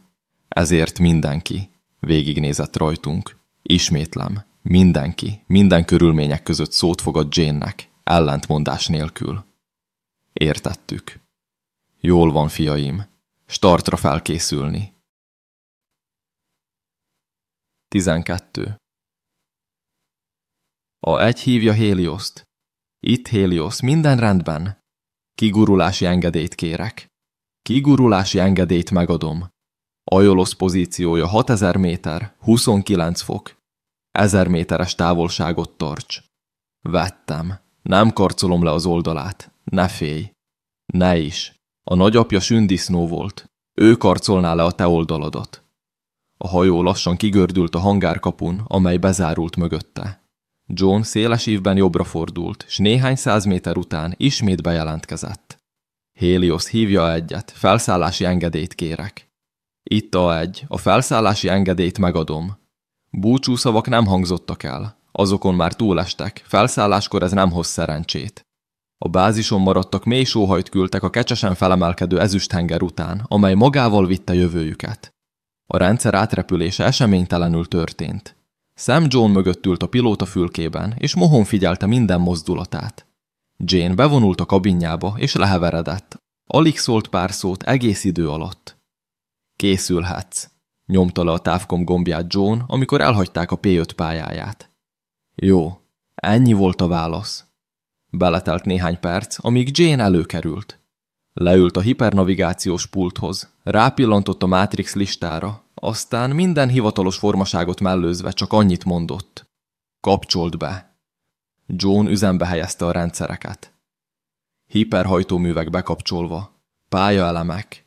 Ezért mindenki végignézett rajtunk. Ismétlem, mindenki, minden körülmények között szót fogad Jane-nek, ellentmondás nélkül. Értettük. Jól van, fiaim. Startra felkészülni. 12. A egy hívja Hélioszt. Itt Héliosz, minden rendben. Kigurulási engedélyt kérek. Kigurulási engedélyt megadom. Ajolosz pozíciója 6000 méter, 29 fok. 1000 méteres távolságot tarts. Vettem. Nem karcolom le az oldalát. Ne félj. Ne is. A nagyapja sündisznó volt. Ő karcolná le a te oldaladat. A hajó lassan kigördült a hangárkapun, amely bezárult mögötte. John széles ívben jobbra fordult, s néhány száz méter után ismét bejelentkezett. Helios hívja egyet, felszállási engedélyt kérek. Itt a egy, a felszállási engedélyt megadom. Búcsúszavak nem hangzottak el, azokon már túlestek, felszálláskor ez nem hoz szerencsét. A bázison maradtak mély sóhajt küldtek a kecsesen felemelkedő ezüsthenger után, amely magával vitte jövőjüket. A rendszer átrepülése eseménytelenül történt. Sam John mögött ült a pilóta fülkében, és mohon figyelte minden mozdulatát. Jane bevonult a kabinjába, és leheveredett. Alig szólt pár szót egész idő alatt. Készülhetsz, nyomta le a távkom gombját John, amikor elhagyták a P5 pályáját. Jó, ennyi volt a válasz. Beletelt néhány perc, amíg Jane előkerült. Leült a hipernavigációs pulthoz, rápillantott a Matrix listára, aztán minden hivatalos formaságot mellőzve csak annyit mondott. Kapcsolt be. John üzembe helyezte a rendszereket. Hiperhajtóművek bekapcsolva. Pályaelemek.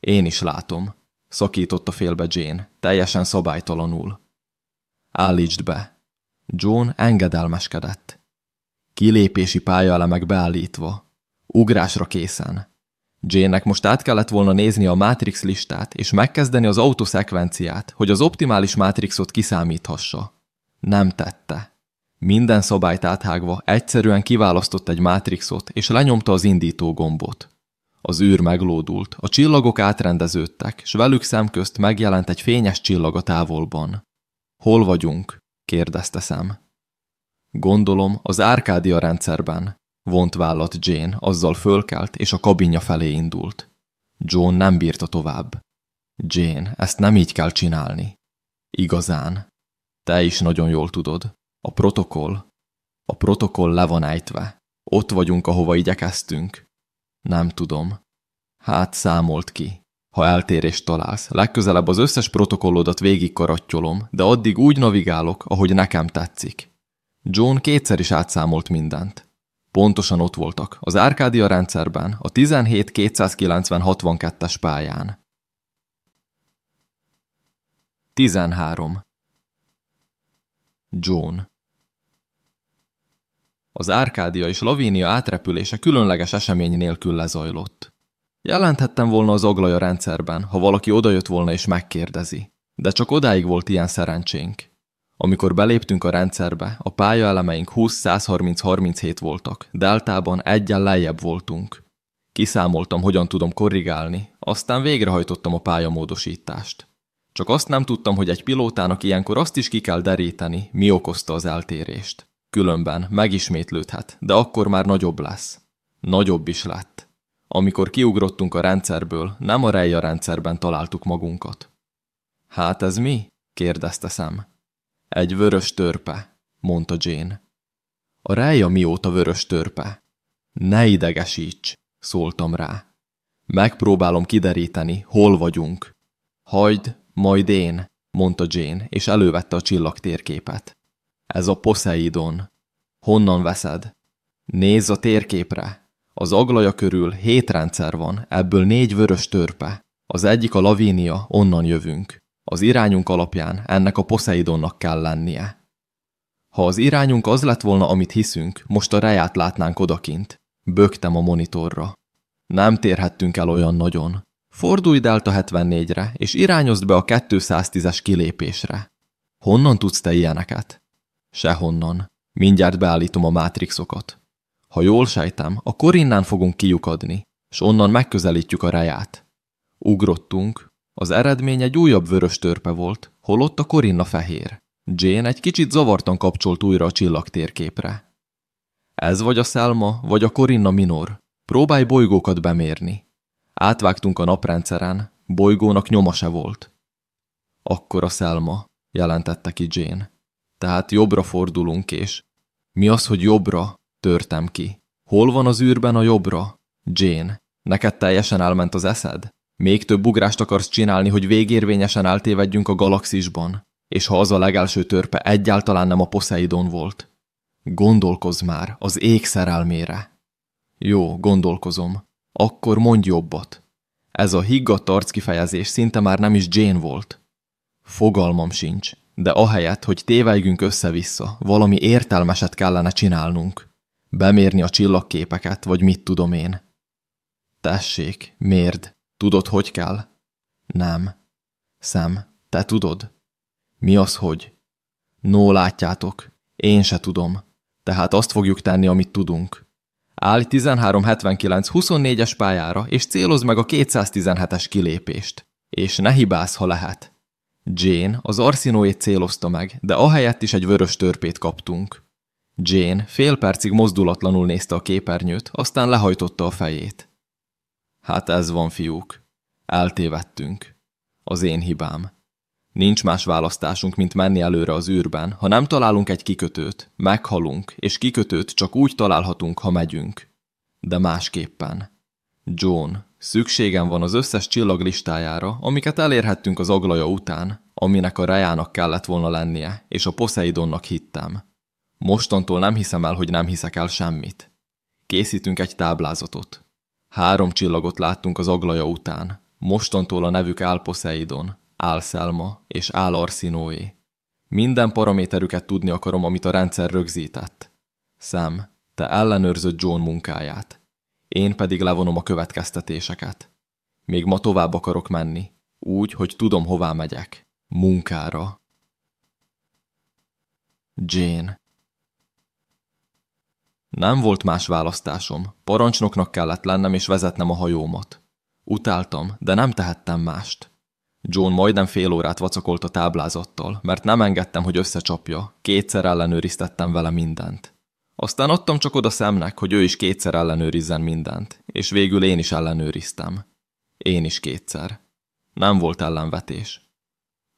Én is látom, szakította félbe Jane, teljesen szabálytalanul. Állítsd be. John engedelmeskedett. Kilépési pályaelemek beállítva. Ugrásra készen. Jane-nek most át kellett volna nézni a Matrix listát, és megkezdeni az autoszekvenciát, hogy az optimális Matrixot kiszámíthassa. Nem tette. Minden szabályt áthágva egyszerűen kiválasztott egy Matrixot, és lenyomta az indító gombot. Az űr meglódult, a csillagok átrendeződtek, s velük szemközt megjelent egy fényes csillag a távolban. Hol vagyunk? kérdezte szem. Gondolom, az Árkádia rendszerben, Vont vállat Jane, azzal fölkelt, és a kabinja felé indult. John nem bírta tovább. Jane, ezt nem így kell csinálni. Igazán. Te is nagyon jól tudod. A protokoll. A protokoll le van ejtve. Ott vagyunk, ahova igyekeztünk. Nem tudom. Hát számolt ki. Ha eltérést találsz, legközelebb az összes protokollodat végigkarattyolom, de addig úgy navigálok, ahogy nekem tetszik. John kétszer is átszámolt mindent. Pontosan ott voltak, az Árkádia rendszerben, a 17-290-62-es pályán. 13. John Az Árkádia és Lavínia átrepülése különleges esemény nélkül lezajlott. Jelenthettem volna az aglaja rendszerben, ha valaki odajött volna és megkérdezi. De csak odáig volt ilyen szerencsénk. Amikor beléptünk a rendszerbe, a pályaelemeink 20-130-37 voltak, deltában egyen lejjebb voltunk. Kiszámoltam, hogyan tudom korrigálni, aztán végrehajtottam a pályamódosítást. Csak azt nem tudtam, hogy egy pilótának ilyenkor azt is ki kell deríteni, mi okozta az eltérést. Különben megismétlődhet, de akkor már nagyobb lesz. Nagyobb is lett. Amikor kiugrottunk a rendszerből, nem a Reja rendszerben találtuk magunkat. Hát ez mi? kérdezte szem. Egy vörös törpe, mondta Jane. A rája mióta vörös törpe? Ne idegesíts, szóltam rá. Megpróbálom kideríteni, hol vagyunk. Hagyd, majd én, mondta Jane, és elővette a csillagtérképet. Ez a Poseidon. Honnan veszed? Nézz a térképre. Az aglaja körül hét rendszer van, ebből négy vörös törpe. Az egyik a Lavínia, onnan jövünk. Az irányunk alapján ennek a Poseidonnak kell lennie. Ha az irányunk az lett volna, amit hiszünk, most a reját látnánk odakint. Bögtem a monitorra. Nem térhettünk el olyan nagyon. Fordulj Delta 74-re, és irányozd be a 210-es kilépésre. Honnan tudsz te ilyeneket? Sehonnan. Mindjárt beállítom a mátrixokat. Ha jól sejtem, akkor innen fogunk kiukadni, és onnan megközelítjük a reját. Ugrottunk, az eredmény egy újabb vörös törpe volt, holott a Corinna fehér. Jane egy kicsit zavartan kapcsolt újra a csillagtérképre. Ez vagy a Selma, vagy a Corinna Minor. Próbálj bolygókat bemérni. Átvágtunk a naprendszeren, bolygónak nyoma se volt. Akkor a Selma, jelentette ki Jane. Tehát jobbra fordulunk, és... Mi az, hogy jobbra? Törtem ki. Hol van az űrben a jobbra? Jane, neked teljesen elment az eszed? Még több ugrást akarsz csinálni, hogy végérvényesen eltévedjünk a galaxisban? És ha az a legelső törpe egyáltalán nem a Poseidon volt? Gondolkozz már, az ég szerelmére. Jó, gondolkozom. Akkor mondj jobbat. Ez a higgadt arckifejezés szinte már nem is Jane volt. Fogalmam sincs, de ahelyett, hogy tévejgünk össze-vissza, valami értelmeset kellene csinálnunk. Bemérni a csillagképeket, vagy mit tudom én. Tessék, mérd. Tudod, hogy kell? Nem. Szem, te tudod? Mi az, hogy? No, látjátok, én se tudom. Tehát azt fogjuk tenni, amit tudunk. Állj 1379 24-es pályára, és céloz meg a 217-es kilépést. És ne hibász, ha lehet. Jane az arszínóét célozta meg, de ahelyett is egy vörös törpét kaptunk. Jane fél percig mozdulatlanul nézte a képernyőt, aztán lehajtotta a fejét. Hát ez van, fiúk. Eltévedtünk. Az én hibám. Nincs más választásunk, mint menni előre az űrben. Ha nem találunk egy kikötőt, meghalunk, és kikötőt csak úgy találhatunk, ha megyünk. De másképpen. John, szükségem van az összes csillag listájára, amiket elérhettünk az aglaja után, aminek a rejának kellett volna lennie, és a Poseidonnak hittem. Mostantól nem hiszem el, hogy nem hiszek el semmit. Készítünk egy táblázatot. Három csillagot láttunk az aglaja után. Mostantól a nevük Ál Poseidon, Szelma és Arsinóé. Minden paraméterüket tudni akarom, amit a rendszer rögzített. Szem, te ellenőrzöd John munkáját. Én pedig levonom a következtetéseket. Még ma tovább akarok menni, úgy, hogy tudom, hová megyek. Munkára. Jane. Nem volt más választásom. Parancsnoknak kellett lennem és vezetnem a hajómat. Utáltam, de nem tehettem mást. John majdnem fél órát vacakolt a táblázattal, mert nem engedtem, hogy összecsapja. Kétszer ellenőriztettem vele mindent. Aztán adtam csak oda szemnek, hogy ő is kétszer ellenőrizzen mindent, és végül én is ellenőriztem. Én is kétszer. Nem volt ellenvetés.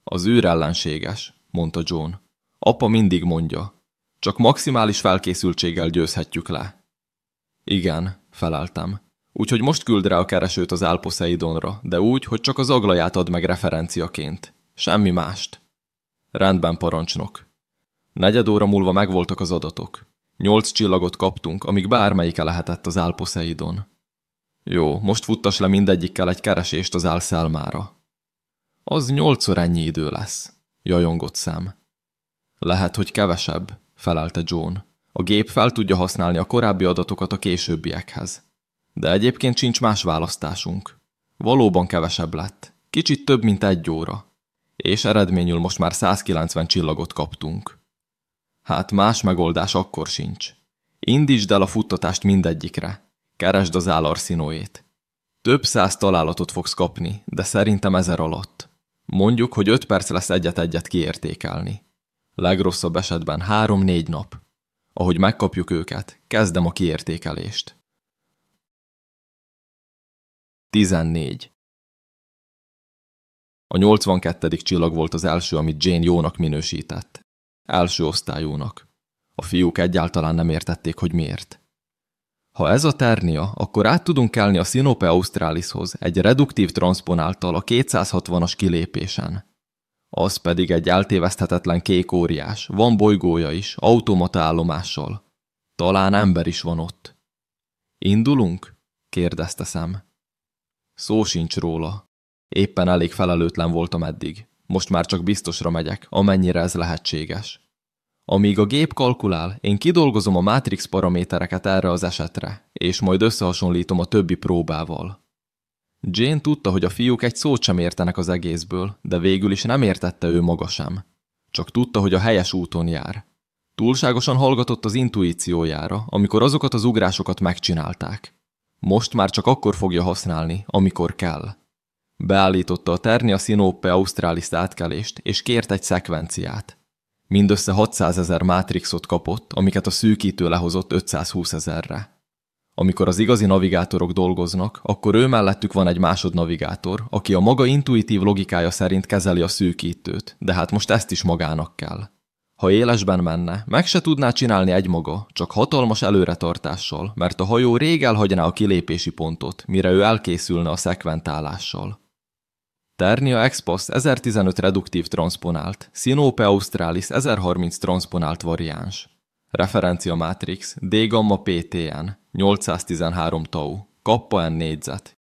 Az űr ellenséges, mondta John. Apa mindig mondja. Csak maximális felkészültséggel győzhetjük le. Igen, feleltem. Úgyhogy most küld rá a keresőt az Álposzeidonra, de úgy, hogy csak az aglaját ad meg referenciaként. Semmi mást. Rendben, parancsnok. Negyed óra múlva megvoltak az adatok. Nyolc csillagot kaptunk, amíg bármelyike lehetett az Álposzeidon. Jó, most futtas le mindegyikkel egy keresést az álszelmára. Az nyolcszor ennyi idő lesz, jajongott szám. Lehet, hogy kevesebb, felelte John. A gép fel tudja használni a korábbi adatokat a későbbiekhez. De egyébként sincs más választásunk. Valóban kevesebb lett. Kicsit több, mint egy óra. És eredményül most már 190 csillagot kaptunk. Hát más megoldás akkor sincs. Indítsd el a futtatást mindegyikre. Keresd az állarszínóét. Több száz találatot fogsz kapni, de szerintem ezer alatt. Mondjuk, hogy öt perc lesz egyet-egyet kiértékelni. Legrosszabb esetben három-négy nap. Ahogy megkapjuk őket, kezdem a kiértékelést. 14. A 82. csillag volt az első, amit Jane jónak minősített. Első osztályúnak. A fiúk egyáltalán nem értették, hogy miért. Ha ez a ternia, akkor át tudunk kelni a Sinope Australishoz egy reduktív transponáltal a 260-as kilépésen. Az pedig egy eltéveszthetetlen kék óriás, van bolygója is, automata állomással. Talán ember is van ott. Indulunk? kérdezte szem. Szó sincs róla. Éppen elég felelőtlen voltam eddig. Most már csak biztosra megyek, amennyire ez lehetséges. Amíg a gép kalkulál, én kidolgozom a Matrix paramétereket erre az esetre, és majd összehasonlítom a többi próbával. Jane tudta, hogy a fiúk egy szót sem értenek az egészből, de végül is nem értette ő maga sem. Csak tudta, hogy a helyes úton jár. Túlságosan hallgatott az intuíciójára, amikor azokat az ugrásokat megcsinálták. Most már csak akkor fogja használni, amikor kell. Beállította a Ternia Sinope Australis átkelést, és kért egy szekvenciát. Mindössze 600 ezer mátrixot kapott, amiket a szűkítő lehozott 520 ezerre. Amikor az igazi navigátorok dolgoznak, akkor ő mellettük van egy másodnavigátor, aki a maga intuitív logikája szerint kezeli a szűkítőt, de hát most ezt is magának kell. Ha élesben menne, meg se tudná csinálni egy maga, csak hatalmas előretartással, mert a hajó rég elhagyná a kilépési pontot, mire ő elkészülne a szekventálással. Ternia Expost 1015 reduktív transponált, Sinope Australis 1030 transponált variáns. Referencia Matrix D-gamma PTN 813 tau, kappa N négyzet.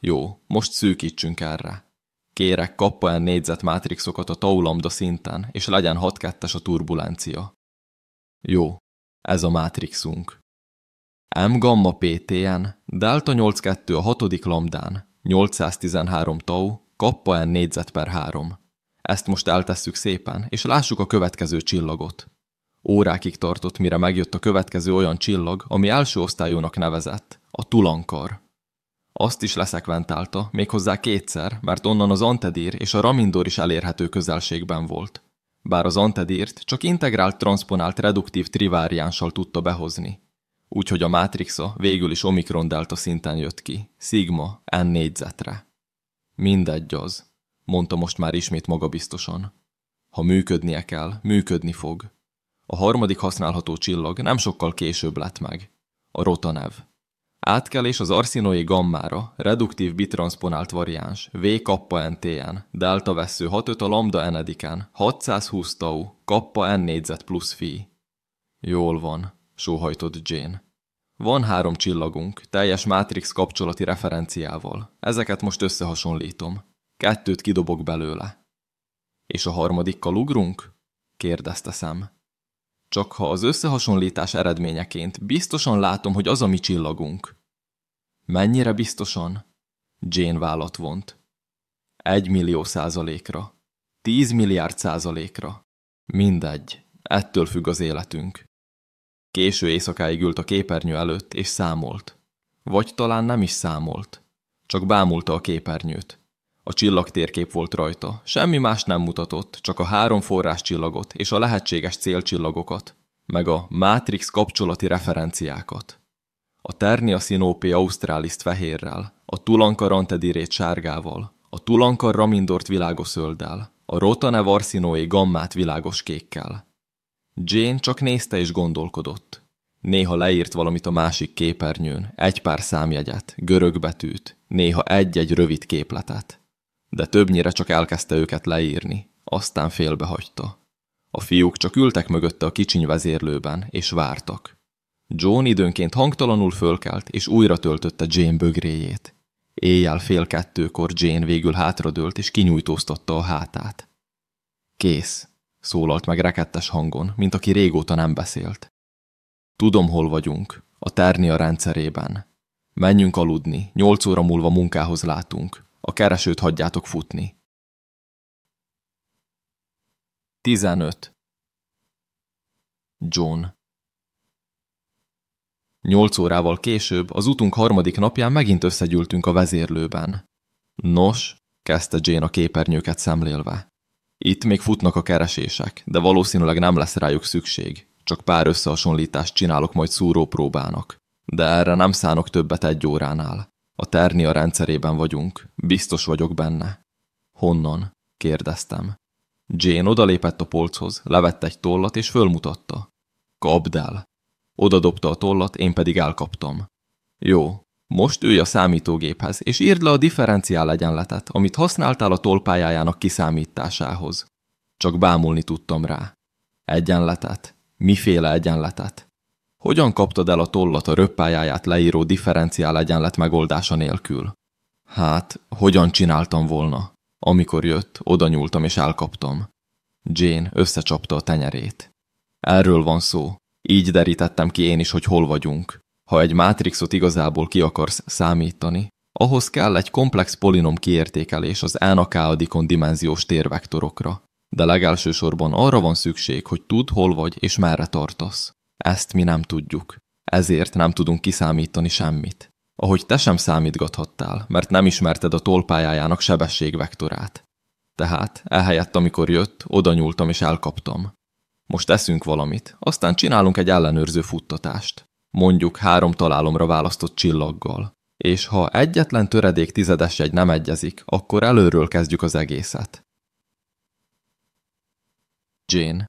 Jó, most szűkítsünk erre. Kérek, kappa N négyzet mátrixokat a tau lambda szinten, és legyen 6 2 a turbulencia. Jó, ez a mátrixunk. M gamma PTN, delta 82 a hatodik lambdán, 813 tau, kappa N négyzet per 3. Ezt most eltesszük szépen, és lássuk a következő csillagot. Órákig tartott, mire megjött a következő olyan csillag, ami első osztályúnak nevezett, a Tulankar. Azt is leszekventálta, méghozzá kétszer, mert onnan az Antedír és a Ramindor is elérhető közelségben volt. Bár az Antedírt csak integrált transponált reduktív triváriánssal tudta behozni. Úgyhogy a Matrixa végül is Omikron delta szinten jött ki, Sigma N négyzetre. Mindegy az, mondta most már ismét magabiztosan. Ha működnie kell, működni fog. A harmadik használható csillag nem sokkal később lett meg. A Rotanev. Átkelés az arszinoé gammára, reduktív bitranszponált variáns, V kappa NTN, delta vesző 65 a lambda enediken, 620 tau, kappa N négyzet plusz fi. Jól van, sóhajtott Jane. Van három csillagunk, teljes Matrix kapcsolati referenciával. Ezeket most összehasonlítom. Kettőt kidobok belőle. És a harmadikkal ugrunk? kérdezte szem. Csak ha az összehasonlítás eredményeként biztosan látom, hogy az a mi csillagunk. Mennyire biztosan? Jane vállat vont. Egy millió százalékra. Tíz milliárd százalékra. Mindegy. Ettől függ az életünk. Késő éjszakáig ült a képernyő előtt, és számolt. Vagy talán nem is számolt. Csak bámulta a képernyőt. A csillagtérkép volt rajta, semmi más nem mutatott, csak a három forrás csillagot és a lehetséges célcsillagokat, meg a Matrix kapcsolati referenciákat. A Ternia Sinope Australis fehérrel, a Tulanka Rantedirét sárgával, a Tulanka Ramindort világos zölddel, a Rotane Varsinoé gammát világos kékkel. Jane csak nézte és gondolkodott. Néha leírt valamit a másik képernyőn, egy pár számjegyet, görög betűt, néha egy-egy rövid képletet de többnyire csak elkezdte őket leírni, aztán félbehagyta. A fiúk csak ültek mögötte a kicsiny vezérlőben, és vártak. John időnként hangtalanul fölkelt, és újra töltötte Jane bögréjét. Éjjel fél kettőkor Jane végül hátradőlt, és kinyújtóztatta a hátát. Kész, szólalt meg rekettes hangon, mint aki régóta nem beszélt. Tudom, hol vagyunk, a Ternia rendszerében. Menjünk aludni, nyolc óra múlva munkához látunk. A keresőt hagyjátok futni. 15. John Nyolc órával később, az utunk harmadik napján megint összegyűltünk a vezérlőben. Nos, kezdte Jane a képernyőket szemlélve. Itt még futnak a keresések, de valószínűleg nem lesz rájuk szükség. Csak pár összehasonlítást csinálok majd szúrópróbának. De erre nem szánok többet egy óránál. A Ternia rendszerében vagyunk, biztos vagyok benne. Honnan? kérdeztem. Jane odalépett a polchoz, levett egy tollat és fölmutatta. Kapd el. Oda dobta a tollat, én pedig elkaptam. Jó, most ülj a számítógéphez, és írd le a differenciál egyenletet, amit használtál a tollpályájának kiszámításához. Csak bámulni tudtam rá. Egyenletet? Miféle egyenletet? Hogyan kaptad el a tollat a röppályáját leíró differenciál egyenlet megoldása nélkül? Hát, hogyan csináltam volna? Amikor jött, oda nyúltam és elkaptam. Jane összecsapta a tenyerét. Erről van szó. Így derítettem ki én is, hogy hol vagyunk. Ha egy mátrixot igazából ki akarsz számítani, ahhoz kell egy komplex polinom kiértékelés az n dimenziós térvektorokra. De legelsősorban arra van szükség, hogy tudd, hol vagy és merre tartasz. Ezt mi nem tudjuk. Ezért nem tudunk kiszámítani semmit. Ahogy te sem számítgathattál, mert nem ismerted a tollpályájának sebességvektorát. Tehát, ehelyett amikor jött, oda nyúltam és elkaptam. Most eszünk valamit, aztán csinálunk egy ellenőrző futtatást. Mondjuk három találomra választott csillaggal. És ha egyetlen töredék tizedes egy nem egyezik, akkor előről kezdjük az egészet. Jane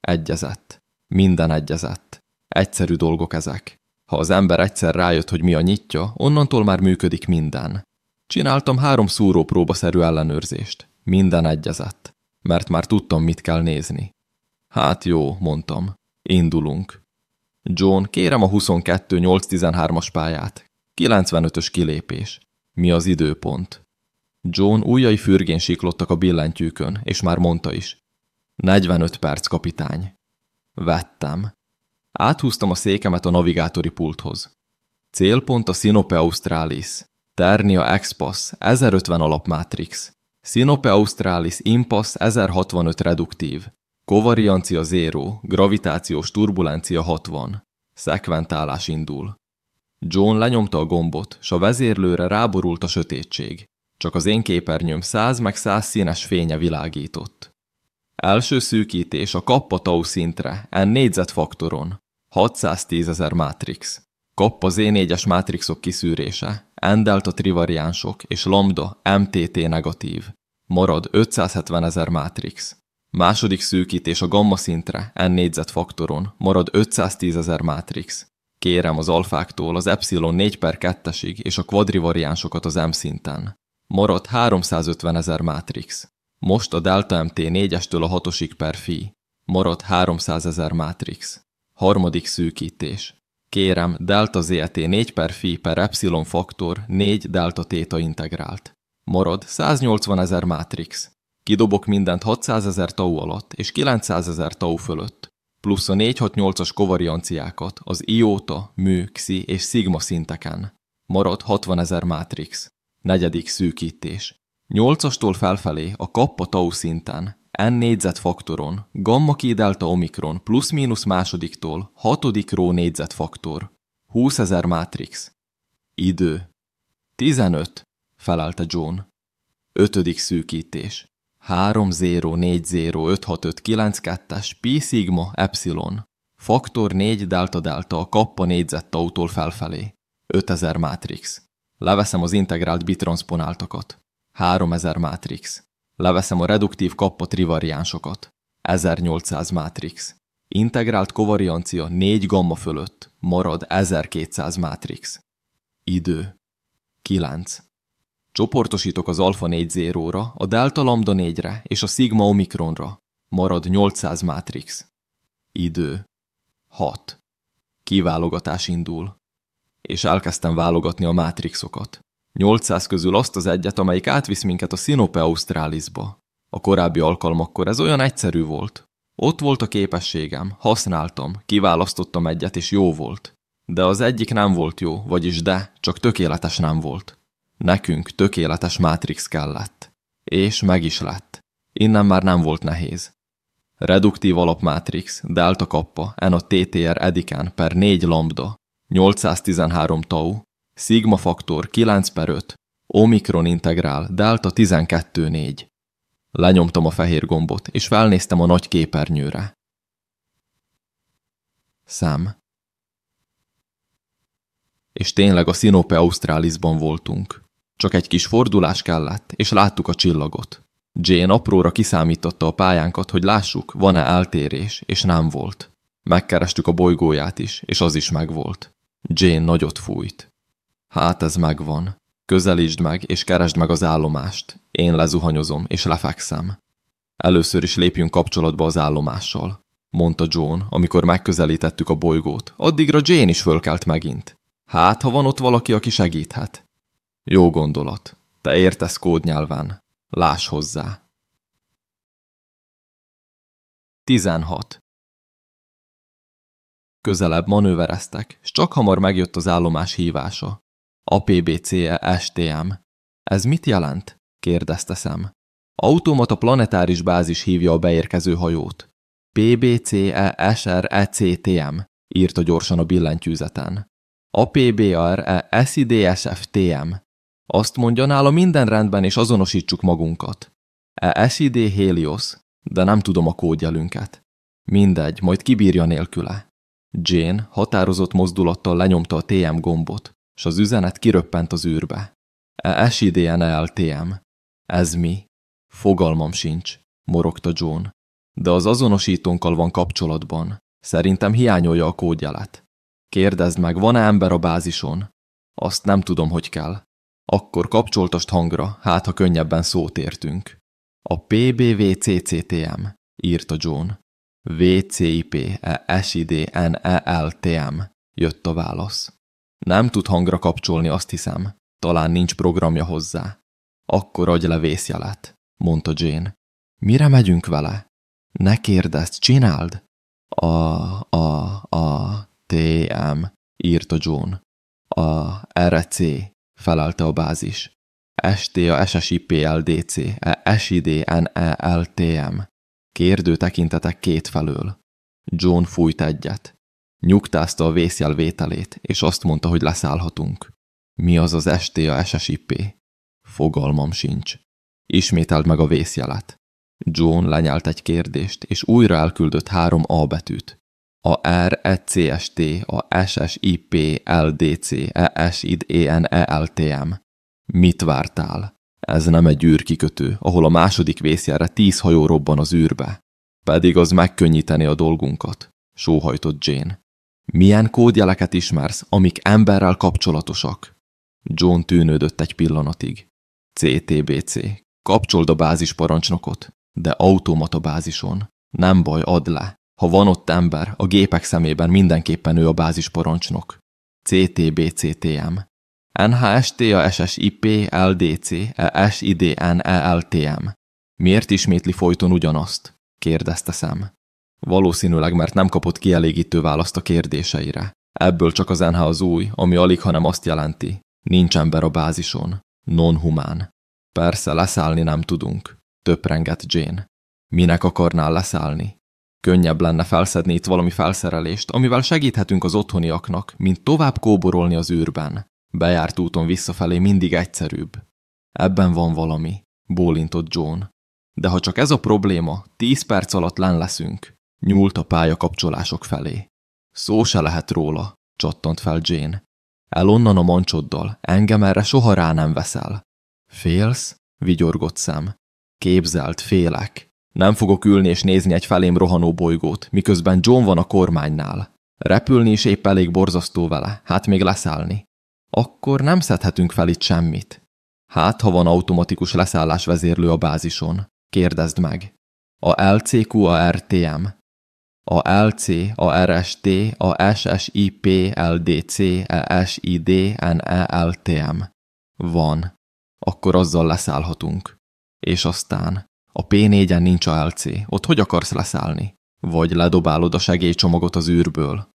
Egyezett. Minden egyezett. Egyszerű dolgok ezek. Ha az ember egyszer rájött, hogy mi a nyitja, onnantól már működik minden. Csináltam három szúrópróbaszerű ellenőrzést. Minden egyezett. Mert már tudtam, mit kell nézni. Hát jó, mondtam. Indulunk. John, kérem a 22-8-13-as pályát. 95-ös kilépés. Mi az időpont? John ujjai fürgén siklottak a billentyűkön, és már mondta is. 45 perc, kapitány. Vettem. Áthúztam a székemet a navigátori pulthoz. Célpont a Sinope Australis. Ternia Expas 1050 alapmátrix. Sinope Australis Impass 1065 reduktív. Kovariancia 0, gravitációs turbulencia 60. Szekventálás indul. John lenyomta a gombot, s a vezérlőre ráborult a sötétség. Csak az én képernyőm száz meg száz színes fénye világított. Első szűkítés a kappa tau szintre, n négyzetfaktoron. 610 ezer mátrix. Kappa Z4-es mátrixok kiszűrése, n delta trivariánsok és lambda MTT negatív. Marad 570 ezer mátrix. Második szűkítés a gamma szintre, n négyzetfaktoron, marad 510 ezer mátrix. Kérem az alfáktól az epsilon 4 per 2-esig és a kvadrivariánsokat az M szinten. Marad 350 ezer mátrix. Most a delta MT 4-estől a 6-osig per fi. Marad 300 ezer mátrix. Harmadik szűkítés. Kérem, delta ZT 4 per fi per epsilon faktor 4 delta téta integrált. Marad 180 ezer mátrix. Kidobok mindent 600 ezer tau alatt és 900 ezer tau fölött, plusz a 468-as kovarianciákat az ióta, mű, xi és szigma szinteken. Marad 60 ezer mátrix. Negyedik szűkítés. 8-astól felfelé a kappa tau szinten, n négyzetfaktoron, gamma ki delta omikron plusz-mínusz másodiktól hatodik ró négyzetfaktor. 20 ezer mátrix. Idő. 15, felelte John. Ötödik szűkítés. 3 0 4 0 5 6 5 9 2-es pi sigma epsilon. Faktor 4 delta delta a kappa négyzettautól felfelé. 5000 mátrix. Leveszem az integrált bitranszponáltakat. 3000 mátrix. Leveszem a reduktív kappa trivariánsokat. 1800 mátrix. Integrált kovariancia 4 gamma fölött. Marad 1200 mátrix. Idő. 9. Csoportosítok az alfa 4 0 a delta lambda 4-re és a sigma omikronra. Marad 800 mátrix. Idő. 6. Kiválogatás indul. És elkezdtem válogatni a mátrixokat. 800 közül azt az egyet, amelyik átvisz minket a Sinope Australisba. A korábbi alkalmakkor ez olyan egyszerű volt. Ott volt a képességem, használtam, kiválasztottam egyet, és jó volt. De az egyik nem volt jó, vagyis de, csak tökéletes nem volt. Nekünk tökéletes mátrix kellett. És meg is lett. Innen már nem volt nehéz. Reduktív alapmátrix, delta kappa, n a TTR edikán per 4 lambda, 813 tau, sigma faktor 9 per 5, omikron integrál, delta 12 4. Lenyomtam a fehér gombot, és felnéztem a nagy képernyőre. Szem. És tényleg a Sinope Australisban voltunk. Csak egy kis fordulás kellett, és láttuk a csillagot. Jane apróra kiszámította a pályánkat, hogy lássuk, van-e eltérés, és nem volt. Megkerestük a bolygóját is, és az is megvolt. Jane nagyot fújt. Hát ez megvan. Közelítsd meg, és keresd meg az állomást. Én lezuhanyozom, és lefekszem. Először is lépjünk kapcsolatba az állomással, mondta John, amikor megközelítettük a bolygót. Addigra Jane is fölkelt megint. Hát, ha van ott valaki, aki segíthet. Jó gondolat. Te értesz kódnyelven. Láss hozzá. 16. Közelebb manővereztek, s csak hamar megjött az állomás hívása. APBCE STM. Ez mit jelent? kérdezte szem. Automata planetáris bázis hívja a beérkező hajót. PBCE SRECTM, írta gyorsan a billentyűzeten. APBR SIDSFTM, Azt mondja, nála minden rendben, és azonosítsuk magunkat. E SID Helios, de nem tudom a kódjelünket. Mindegy, majd kibírja nélküle. Jane határozott mozdulattal lenyomta a TM gombot, és az üzenet kiröppent az űrbe. E SIDNLTM. Ez mi? Fogalmam sincs, morogta John. De az azonosítónkkal van kapcsolatban. Szerintem hiányolja a kódjelet. Kérdezd meg, van-e ember a bázison? Azt nem tudom, hogy kell. Akkor kapcsoltast hangra, hát ha könnyebben szót értünk. A PBVCCTM, írta John. VCIP SIDNELTM, jött a válasz. Nem tud hangra kapcsolni, azt hiszem. Talán nincs programja hozzá. Akkor adj le vészjelet, mondta Jane. Mire megyünk vele? Ne kérdezd, csináld! A, a, a, TM, írta John. A RC, felelte a bázis. ST a SSIPLDC, SIDNELTM. Kérdő tekintetek két felől. John fújt egyet. Nyugtázta a vészjel vételét, és azt mondta, hogy leszállhatunk. Mi az az ST a SSIP? Fogalmam sincs. Ismételd meg a vészjelet. John lenyelt egy kérdést, és újra elküldött három A betűt. A R, E, C, S, T, a S, S, I, P, L, D, C, E, S, I, D, E, N, E, L, T, M. Mit vártál? Ez nem egy űrkikötő, ahol a második vészjelre tíz hajó robban az űrbe. Pedig az megkönnyíteni a dolgunkat, sóhajtott Jane. Milyen kódjeleket ismersz, amik emberrel kapcsolatosak? John tűnődött egy pillanatig. CTBC. Kapcsold a bázisparancsnokot, de automata bázison. Nem baj, add le. Ha van ott ember, a gépek szemében mindenképpen ő a bázisparancsnok. CTBCTM. NHST a SSIP LDC e SIDN ELTM. Miért ismétli folyton ugyanazt? kérdezte szem. Valószínűleg, mert nem kapott kielégítő választ a kérdéseire. Ebből csak az NH az új, ami alig, hanem azt jelenti. Nincs ember a bázison. Non-humán. Persze, leszállni nem tudunk. Töprengett Jane. Minek akarnál leszállni? Könnyebb lenne felszedni itt valami felszerelést, amivel segíthetünk az otthoniaknak, mint tovább kóborolni az űrben. Bejárt úton visszafelé mindig egyszerűbb. Ebben van valami, bólintott John. De ha csak ez a probléma, tíz perc alatt len leszünk. Nyúlt a pálya kapcsolások felé. Szó se lehet róla, csattant fel Jane. El onnan a mancsoddal, engem erre soha rá nem veszel. Félsz? vigyorgott szem. Képzelt, félek. Nem fogok ülni és nézni egy felém rohanó bolygót, miközben John van a kormánynál. Repülni is épp elég borzasztó vele, hát még leszállni. Akkor nem szedhetünk fel itt semmit. Hát, ha van automatikus leszállás vezérlő a bázison. Kérdezd meg. A LCQ a. A LC, a RST, a SSIP, LDC, ESID, NELTM. Van. Akkor azzal leszállhatunk. És aztán a P4-en nincs a LC, ott hogy akarsz leszállni? Vagy ledobálod a segélycsomagot az űrből?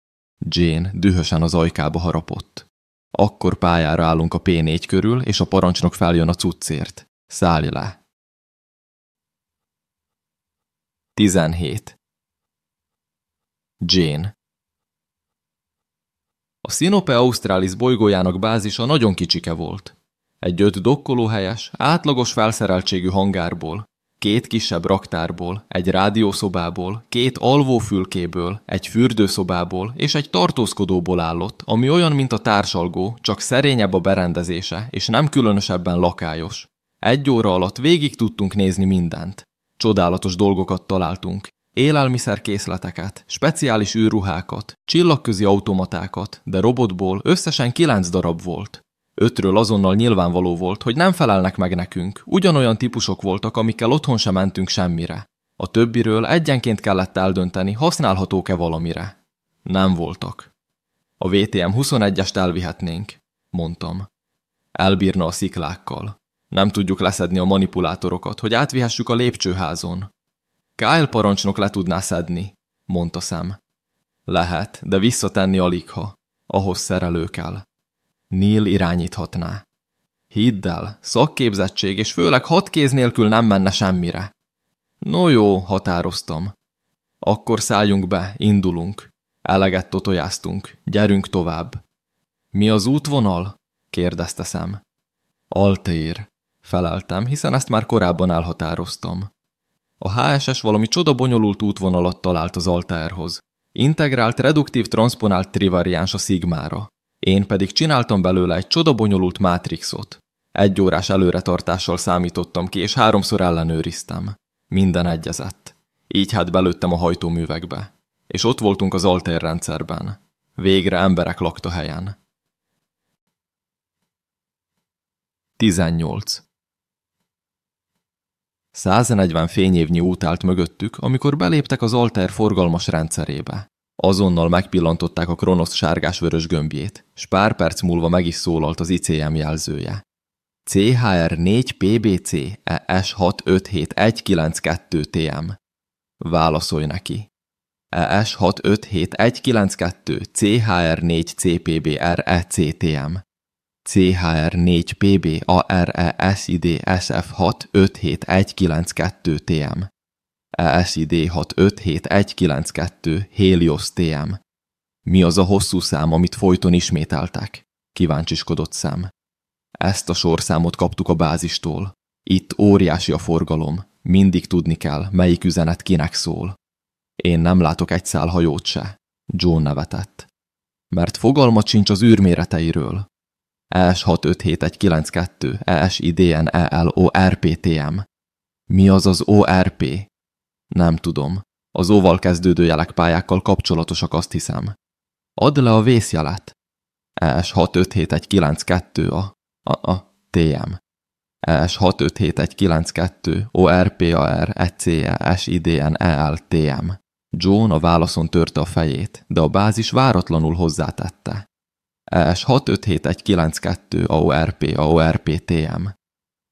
Jane dühösen az ajkába harapott. Akkor pályára állunk a P4 körül, és a parancsnok feljön a cuccért. Szállj le! 17. Jane A Sinope Australis bolygójának bázisa nagyon kicsike volt. Egy öt dokkolóhelyes, átlagos felszereltségű hangárból, két kisebb raktárból, egy rádiószobából, két alvófülkéből, egy fürdőszobából és egy tartózkodóból állott, ami olyan, mint a társalgó, csak szerényebb a berendezése, és nem különösebben lakályos. Egy óra alatt végig tudtunk nézni mindent. Csodálatos dolgokat találtunk. Élelmiszerkészleteket, speciális űrruhákat, csillagközi automatákat, de robotból összesen kilenc darab volt. Ötről azonnal nyilvánvaló volt, hogy nem felelnek meg nekünk, ugyanolyan típusok voltak, amikkel otthon sem mentünk semmire. A többiről egyenként kellett eldönteni, használhatók-e valamire. Nem voltak. A VTM 21-est elvihetnénk, mondtam. Elbírna a sziklákkal. Nem tudjuk leszedni a manipulátorokat, hogy átvihessük a lépcsőházon. Kyle parancsnok le tudná szedni, mondta szem. Lehet, de visszatenni aligha. Ahhoz szerelő kell. Neil irányíthatná. Hidd el, szakképzettség és főleg hat kéz nélkül nem menne semmire. No jó, határoztam. Akkor szálljunk be, indulunk. Eleget totojáztunk, gyerünk tovább. Mi az útvonal? kérdezte szem. Altair. Feleltem, hiszen ezt már korábban elhatároztam. A HSS valami csoda bonyolult útvonalat talált az Altairhoz. Integrált, reduktív, transponált trivariáns a szigmára. Én pedig csináltam belőle egy csoda bonyolult mátrixot. Egy órás előretartással számítottam ki, és háromszor ellenőriztem. Minden egyezett. Így hát belőttem a hajtóművekbe. És ott voltunk az Altair rendszerben. Végre emberek lakta helyen. 18. 140 fényévnyi út állt mögöttük, amikor beléptek az Altair forgalmas rendszerébe. Azonnal megpillantották a Kronosz sárgás-vörös gömbjét, s pár perc múlva meg is szólalt az ICM jelzője. CHR 4 PBC ES 657192 TM. Válaszolj neki. ES 657192 CHR 4 CPBR ECTM. CHR 4 PB ARE SID SF 657192 TM. ESID 657192 Helios TM. Mi az a hosszú szám, amit folyton ismételtek? Kíváncsiskodott szem. Ezt a sorszámot kaptuk a bázistól. Itt óriási a forgalom. Mindig tudni kell, melyik üzenet kinek szól. Én nem látok egy szál hajót se. John nevetett. Mert fogalmat sincs az űrméreteiről. ES 657192, ES IDN EL ORPTM. Mi az az ORP? Nem tudom. Az óval kezdődő jelek pályákkal kapcsolatosak, azt hiszem. Add le a vészjelet. ES 657192 a a, a TM. ES 657192 ORPAR ECE SIDN EL TM. John a válaszon törte a fejét, de a bázis váratlanul hozzátette. ES 657192 AORP AORP TM.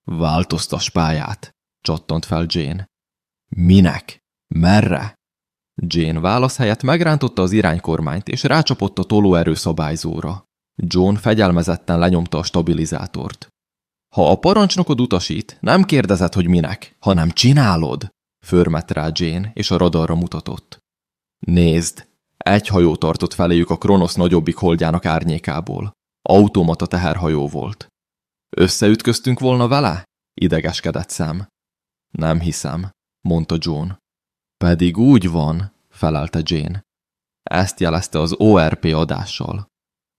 Változtas pályát, csattant fel Jane. Minek? Merre? Jane válasz helyett megrántotta az iránykormányt, és rácsapott a tolóerő szabályzóra. John fegyelmezetten lenyomta a stabilizátort. Ha a parancsnokod utasít, nem kérdezed, hogy minek, hanem csinálod, förmett rá Jane, és a radarra mutatott. Nézd, egy hajó tartott feléjük a Kronosz nagyobbik holdjának árnyékából. Automata teherhajó volt. Összeütköztünk volna vele? Idegeskedett szem. Nem hiszem, mondta John. Pedig úgy van, felelte Jane. Ezt jelezte az ORP adással.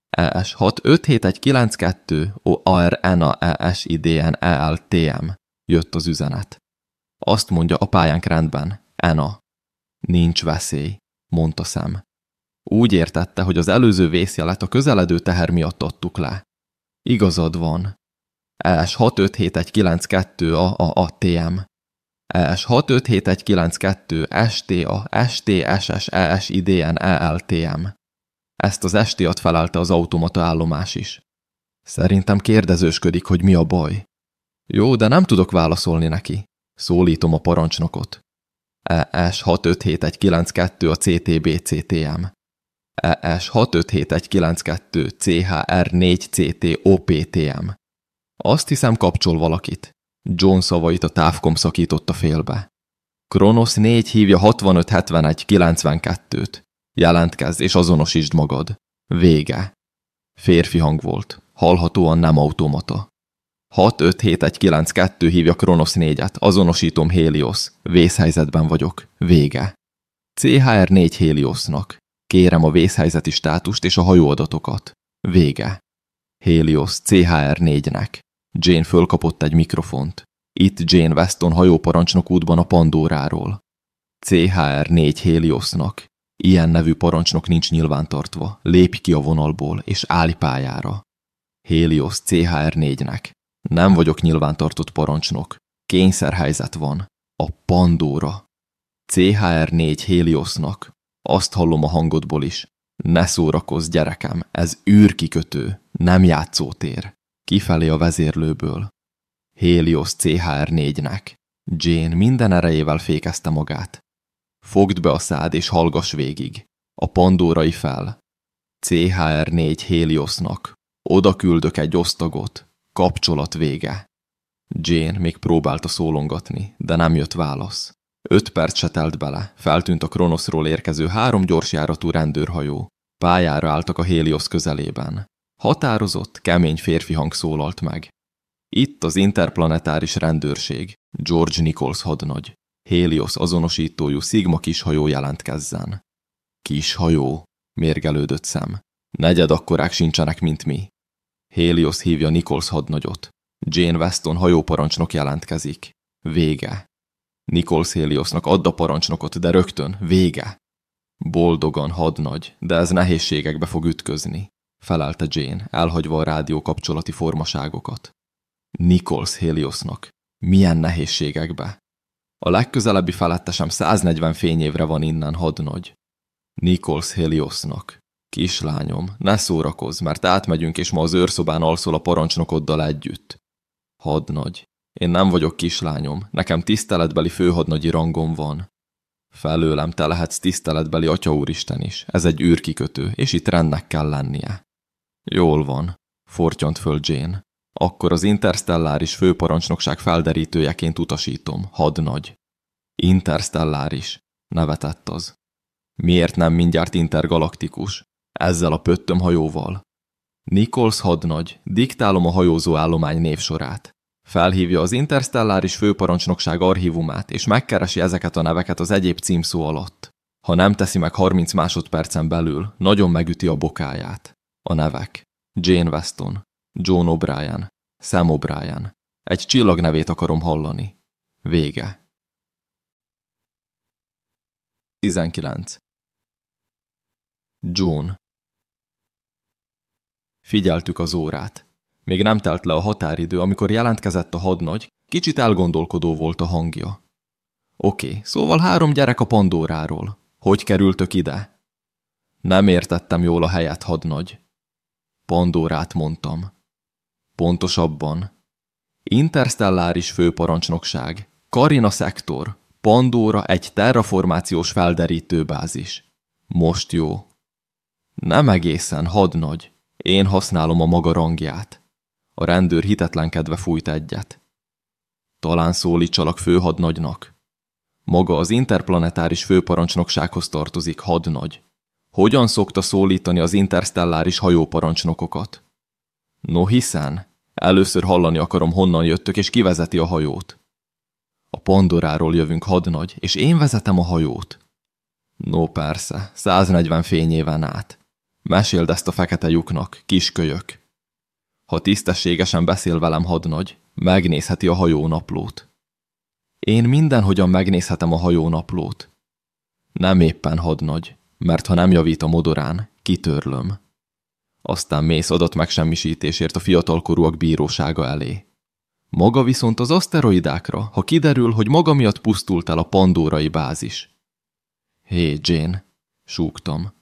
ES 657192 ORNA ES IDN ELTM jött az üzenet. Azt mondja a pályánk rendben, ENA. Nincs veszély, mondta szem. Úgy értette, hogy az előző vészjelet a közeledő teher miatt adtuk le. Igazad van. ES 657192 a a a TM. ES 657192 STA STSS ES IDN ELTM. Ezt az estiat felelte az automata állomás is. Szerintem kérdezősködik, hogy mi a baj. Jó, de nem tudok válaszolni neki. Szólítom a parancsnokot. ES 657192 a CTB-CTM. ES 657192 CHR4CT OPTM. Azt hiszem kapcsol valakit. John szavait a távkom szakította félbe. Kronos 4 hívja 6571 92-t. Jelentkezz és azonosítsd magad. Vége. Férfi hang volt. Hallhatóan nem automata. 657192 hívja Kronos 4-et. Azonosítom Helios. Vészhelyzetben vagyok. Vége. CHR 4 Heliosnak. Kérem a vészhelyzeti státust és a hajóadatokat. Vége. Helios CHR 4-nek. Jane fölkapott egy mikrofont. Itt Jane Weston hajóparancsnok útban a Pandóráról. CHR 4 Heliosnak. Ilyen nevű parancsnok nincs nyilvántartva. Lépj ki a vonalból, és állj pályára. Helios CHR 4-nek. Nem vagyok nyilvántartott parancsnok. Kényszerhelyzet van. A Pandóra. CHR 4 Heliosnak. Azt hallom a hangodból is. Ne szórakozz, gyerekem, ez űrkikötő, nem játszótér. Kifelé a vezérlőből. Helios CHR 4-nek. Jane minden erejével fékezte magát. Fogd be a szád és hallgass végig. A pandórai fel. CHR 4 Heliosnak. Oda küldök egy osztagot. Kapcsolat vége. Jane még próbálta szólongatni, de nem jött válasz. Öt perc se telt bele, feltűnt a Kronoszról érkező három gyorsjáratú rendőrhajó. Pályára álltak a Helios közelében. Határozott, kemény férfi hang szólalt meg. Itt az interplanetáris rendőrség, George Nichols hadnagy, Helios azonosítójú Sigma kishajó jelentkezzen. Kishajó, mérgelődött szem. Negyed akkorák sincsenek, mint mi. Helios hívja Nichols hadnagyot. Jane Weston hajóparancsnok jelentkezik. Vége. Nichols Heliosnak add a parancsnokot, de rögtön, vége. Boldogan, hadnagy, de ez nehézségekbe fog ütközni, felelte Jane, elhagyva a rádió kapcsolati formaságokat. Nichols Heliosnak. Milyen nehézségekbe? A legközelebbi felettesem 140 fényévre van innen, hadnagy. Nichols Heliosnak. Kislányom, ne szórakozz, mert átmegyünk, és ma az őrszobán alszol a parancsnokoddal együtt. Hadnagy. Én nem vagyok kislányom, nekem tiszteletbeli főhadnagyi rangom van. Felőlem te lehetsz tiszteletbeli Atya Úristen is, ez egy űrkikötő, és itt rendnek kell lennie. Jól van, fortyant föl Jane. Akkor az interstelláris főparancsnokság felderítőjeként utasítom, hadnagy. Interstelláris, nevetett az. Miért nem mindjárt intergalaktikus? Ezzel a pöttöm hajóval. Nichols hadnagy, diktálom a hajózó állomány névsorát. Felhívja az interstelláris főparancsnokság archívumát, és megkeresi ezeket a neveket az egyéb címszó alatt. Ha nem teszi meg 30 másodpercen belül, nagyon megüti a bokáját. A nevek. Jane Weston, John O'Brien, Sam O'Brien. Egy csillag nevét akarom hallani. Vége. 19. John. Figyeltük az órát. Még nem telt le a határidő, amikor jelentkezett a hadnagy, kicsit elgondolkodó volt a hangja. Oké, szóval három gyerek a Pandóráról. Hogy kerültök ide? Nem értettem jól a helyet, hadnagy. Pandórát mondtam. Pontosabban. Interstelláris főparancsnokság. Karina szektor. Pandóra egy terraformációs felderítő bázis. Most jó. Nem egészen, hadnagy. Én használom a maga rangját. A rendőr hitetlenkedve fújt egyet. Talán szólítsalak főhadnagynak. Maga az interplanetáris főparancsnoksághoz tartozik, hadnagy. Hogyan szokta szólítani az interstelláris hajóparancsnokokat? No hiszen, először hallani akarom, honnan jöttök, és kivezeti a hajót. A Pandoráról jövünk, hadnagy, és én vezetem a hajót. No persze, 140 fényéven át. Meséld ezt a fekete lyuknak, kiskölyök. Ha tisztességesen beszél velem hadnagy, megnézheti a hajónaplót. Én mindenhogyan megnézhetem a hajónaplót. Nem éppen hadnagy, mert ha nem javít a modorán, kitörlöm. Aztán mész adott megsemmisítésért a fiatalkorúak bírósága elé. Maga viszont az aszteroidákra, ha kiderül, hogy maga miatt pusztult el a pandórai bázis. Hé, Jane, súgtam.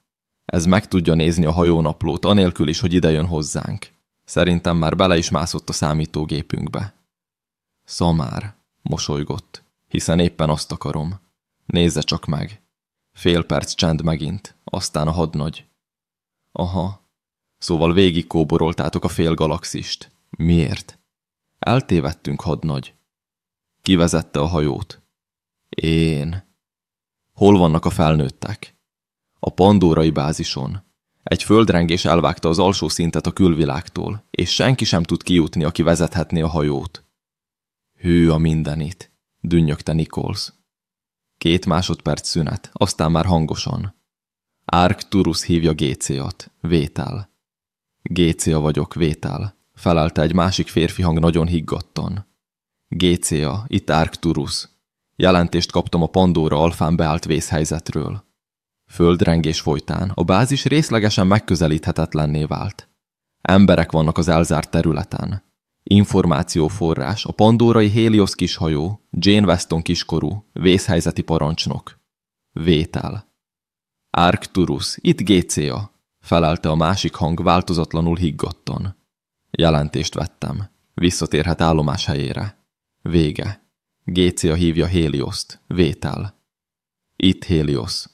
Ez meg tudja nézni a hajónaplót, anélkül is, hogy idejön hozzánk. Szerintem már bele is mászott a számítógépünkbe. Szamár, mosolygott, hiszen éppen azt akarom. Nézze csak meg. Fél perc csend megint, aztán a hadnagy. Aha, szóval végig kóboroltátok a fél galaxist. Miért? Eltévedtünk, hadnagy. Ki vezette a hajót? Én. Hol vannak a felnőttek? A pandórai bázison. Egy földrengés elvágta az alsó szintet a külvilágtól, és senki sem tud kijutni, aki vezethetné a hajót. Hű a mindenit, dünnyögte Nichols. Két másodperc szünet, aztán már hangosan. Arcturus hívja Géciat, Vétel. Gécia vagyok, Vétel, felelte egy másik férfi hang nagyon higgadtan. Gécia, itt Arcturus. Jelentést kaptam a Pandora alfán beállt vészhelyzetről. Földrengés folytán a bázis részlegesen megközelíthetetlenné vált. Emberek vannak az elzárt területen. Információforrás a pandórai Helios kishajó, Jane Weston kiskorú, vészhelyzeti parancsnok. Vétel. Arcturus, itt GCA, felelte a másik hang változatlanul higgadtan. Jelentést vettem. Visszatérhet állomás helyére. Vége. GCA hívja Helioszt. Vétel. Itt Helios.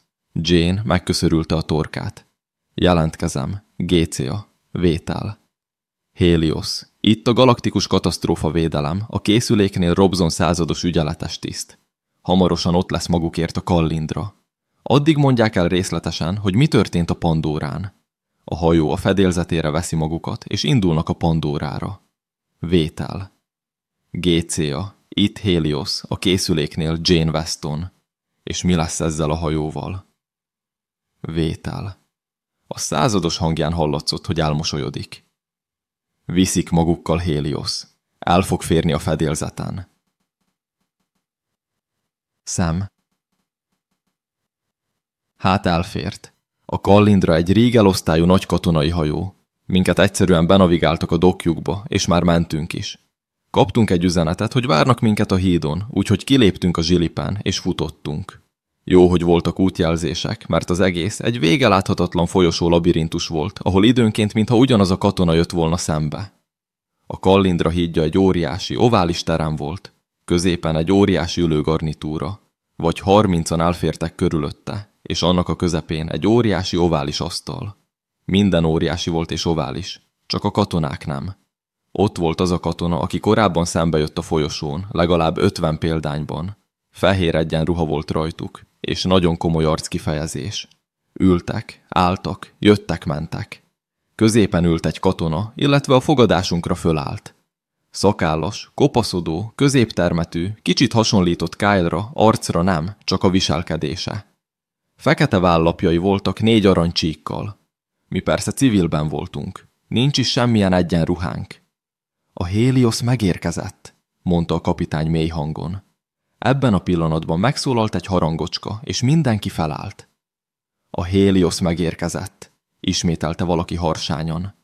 Jane megköszörülte a torkát. Jelentkezem. GCA. Vétel. Helios. Itt a galaktikus katasztrófa védelem, a készüléknél Robson százados ügyeletes tiszt. Hamarosan ott lesz magukért a Kallindra. Addig mondják el részletesen, hogy mi történt a Pandórán. A hajó a fedélzetére veszi magukat, és indulnak a Pandórára. Vétel. GCA, itt Helios, a készüléknél Jane Weston. És mi lesz ezzel a hajóval? Vétel. A százados hangján hallatszott, hogy elmosolyodik. Viszik magukkal Helios. El fog férni a fedélzeten. Szem. Hát elfért. A Kallindra egy rég elosztályú nagy katonai hajó. Minket egyszerűen benavigáltak a dokjukba, és már mentünk is. Kaptunk egy üzenetet, hogy várnak minket a hídon, úgyhogy kiléptünk a zsilipán, és futottunk. Jó, hogy voltak útjelzések, mert az egész egy vége láthatatlan folyosó labirintus volt, ahol időnként mintha ugyanaz a katona jött volna szembe. A Kallindra hídja egy óriási, ovális terem volt, középen egy óriási ülőgarnitúra, vagy harmincan elfértek körülötte, és annak a közepén egy óriási ovális asztal. Minden óriási volt és ovális, csak a katonák nem. Ott volt az a katona, aki korábban szembe jött a folyosón, legalább ötven példányban. Fehér egyenruha volt rajtuk, és nagyon komoly arckifejezés. Ültek, álltak, jöttek-mentek. Középen ült egy katona, illetve a fogadásunkra fölállt. Szakállas, kopaszodó, középtermetű, kicsit hasonlított Kyle-ra, arcra nem, csak a viselkedése. Fekete vállapjai voltak négy aranycsíkkal. Mi persze civilben voltunk. Nincs is semmilyen egyenruhánk. A Hélios megérkezett, mondta a kapitány mély hangon. Ebben a pillanatban megszólalt egy harangocska, és mindenki felállt. A Hélios megérkezett, ismételte valaki harsányan.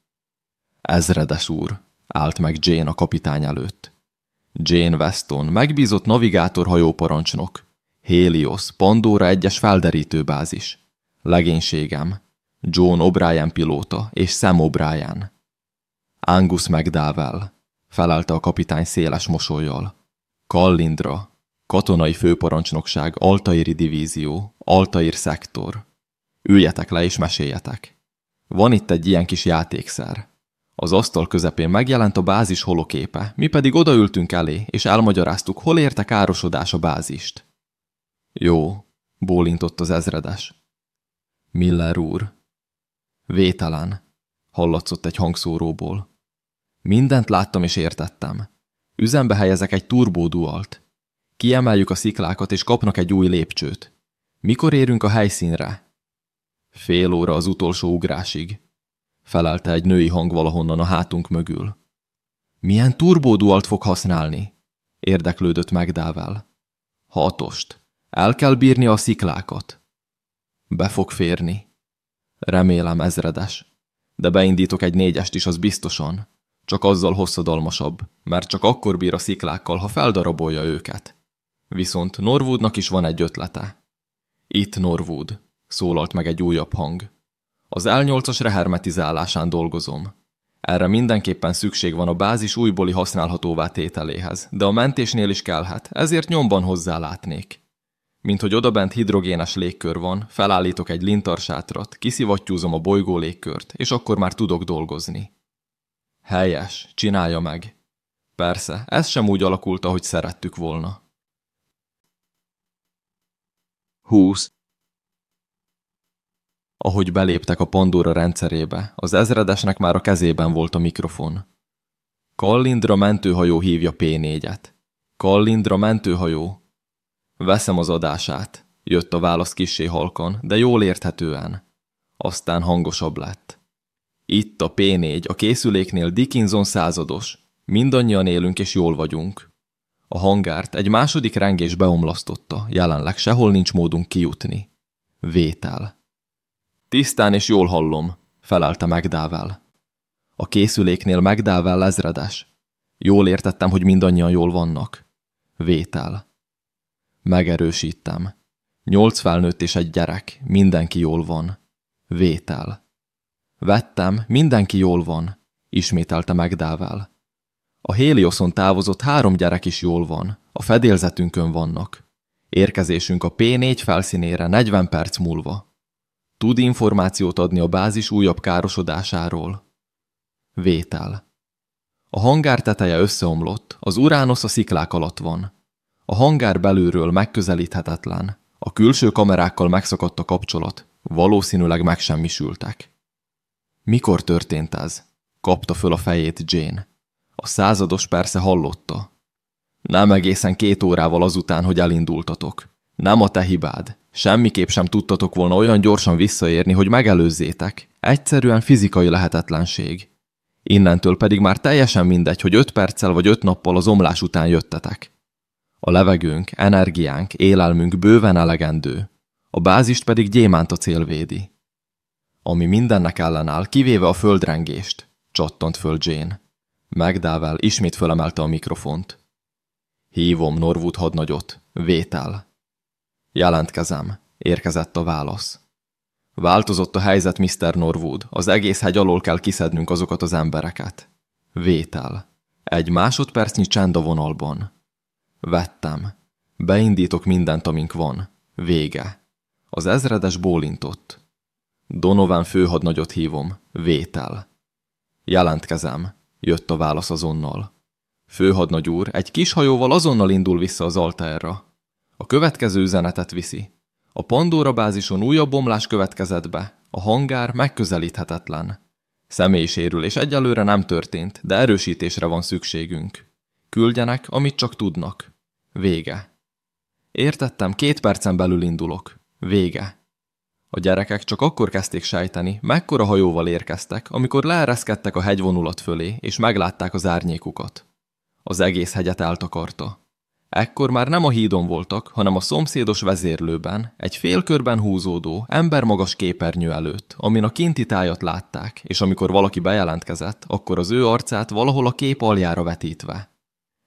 Ezredes úr, állt meg Jane a kapitány előtt. Jane Weston, megbízott navigátor hajóparancsnok. Helios, Pandora egyes felderítőbázis. Legénységem. John O'Brien pilóta és Sam O'Brien. Angus McDowell, felelte a kapitány széles mosolyjal. Kallindra, katonai főparancsnokság, Altairi divízió, Altair szektor. Üljetek le és meséljetek. Van itt egy ilyen kis játékszer. Az asztal közepén megjelent a bázis holoképe, mi pedig odaültünk elé, és elmagyaráztuk, hol érte károsodás a bázist. Jó, bólintott az ezredes. Miller úr. Vételen, hallatszott egy hangszóróból. Mindent láttam és értettem. Üzembe helyezek egy turbódualt. Kiemeljük a sziklákat és kapnak egy új lépcsőt. Mikor érünk a helyszínre? Fél óra az utolsó ugrásig. Felelte egy női hang valahonnan a hátunk mögül. Milyen turbódualt fog használni? Érdeklődött megdával. Hatost. El kell bírni a sziklákat. Be fog férni. Remélem ezredes. De beindítok egy négyest is, az biztosan. Csak azzal hosszadalmasabb, mert csak akkor bír a sziklákkal, ha feldarabolja őket. Viszont Norwoodnak is van egy ötlete. Itt Norwood, szólalt meg egy újabb hang. Az L8-as rehermetizálásán dolgozom. Erre mindenképpen szükség van a bázis újbóli használhatóvá tételéhez, de a mentésnél is kellhet, ezért nyomban hozzálátnék. Mint hogy odabent hidrogénes légkör van, felállítok egy lintarsátrat, kiszivattyúzom a bolygó légkört, és akkor már tudok dolgozni. Helyes, csinálja meg. Persze, ez sem úgy alakult, ahogy szerettük volna. 20. Ahogy beléptek a Pandora rendszerébe, az ezredesnek már a kezében volt a mikrofon. Kallindra mentőhajó hívja P4-et. Kallindra mentőhajó. Veszem az adását. Jött a válasz kissé halkan, de jól érthetően. Aztán hangosabb lett. Itt a P4, a készüléknél Dickinson százados. Mindannyian élünk és jól vagyunk. A hangárt egy második rengés beomlasztotta, jelenleg sehol nincs módunk kijutni. Vétel. Tisztán és jól hallom, felelte megdával. A készüléknél megdával ezredes. Jól értettem, hogy mindannyian jól vannak. Vétel. Megerősítem. Nyolc felnőtt és egy gyerek, mindenki jól van. Vétel. Vettem, mindenki jól van, ismételte megdával. A Hélioszon távozott három gyerek is jól van, a fedélzetünkön vannak. Érkezésünk a P4 felszínére 40 perc múlva. Tud információt adni a bázis újabb károsodásáról. Vétel. A hangár teteje összeomlott, az uránosz a sziklák alatt van. A hangár belülről megközelíthetetlen. A külső kamerákkal megszakadt a kapcsolat. Valószínűleg megsemmisültek. Mikor történt ez? Kapta föl a fejét Jane. A százados persze hallotta. Nem egészen két órával azután, hogy elindultatok. Nem a te hibád. Semmiképp sem tudtatok volna olyan gyorsan visszaérni, hogy megelőzzétek. Egyszerűen fizikai lehetetlenség. Innentől pedig már teljesen mindegy, hogy öt perccel vagy öt nappal az omlás után jöttetek. A levegőnk, energiánk, élelmünk bőven elegendő. A bázist pedig gyémánt a célvédi. Ami mindennek ellenáll, kivéve a földrengést, csattant föl Jane. Megdával ismét fölemelte a mikrofont. Hívom Norwood hadnagyot. Vétel. Jelentkezem. Érkezett a válasz. Változott a helyzet, Mr. Norwood. Az egész hegy alól kell kiszednünk azokat az embereket. Vétel. Egy másodpercnyi csend a vonalban. Vettem. Beindítok mindent, amink van. Vége. Az ezredes bólintott. Donovan főhadnagyot hívom. Vétel. Jelentkezem. Jött a válasz azonnal. Főhadnagy úr, egy kis hajóval azonnal indul vissza az altára. A következő üzenetet viszi. A Pandora bázison újabb bomlás következett be. A hangár megközelíthetetlen. Személysérülés egyelőre nem történt, de erősítésre van szükségünk. Küldjenek, amit csak tudnak. Vége. Értettem, két percen belül indulok. Vége. A gyerekek csak akkor kezdték sejteni, mekkora hajóval érkeztek, amikor leereszkedtek a hegyvonulat fölé, és meglátták az árnyékukat. Az egész hegyet eltakarta. Ekkor már nem a hídon voltak, hanem a szomszédos vezérlőben, egy félkörben húzódó, embermagas képernyő előtt, amin a kinti tájat látták, és amikor valaki bejelentkezett, akkor az ő arcát valahol a kép aljára vetítve.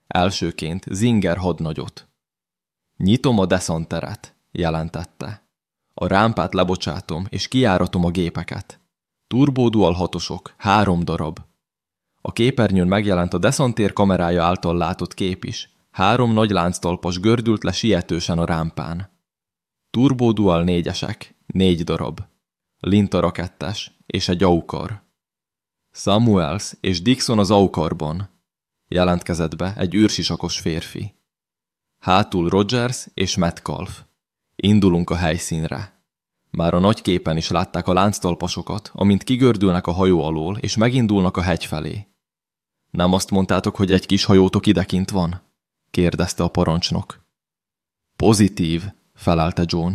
Elsőként Zinger hadnagyot. Nyitom a deszanteret, jelentette. A rámpát lebocsátom, és kiáratom a gépeket. Turbódual hatosok, három darab. A képernyőn megjelent a deszantér kamerája által látott kép is. Három nagy lánctalpas gördült le sietősen a rámpán. Turbódual négyesek, négy darab. Linta rakettás és egy aukar. Samuels és Dixon az aukarban. Jelentkezett be egy űrsisakos férfi. Hátul Rogers és Metcalf. Indulunk a helyszínre. Már a nagy képen is látták a lánctalpasokat, amint kigördülnek a hajó alól, és megindulnak a hegy felé. Nem azt mondtátok, hogy egy kis hajótok idekint van? kérdezte a parancsnok. Pozitív, felelte John.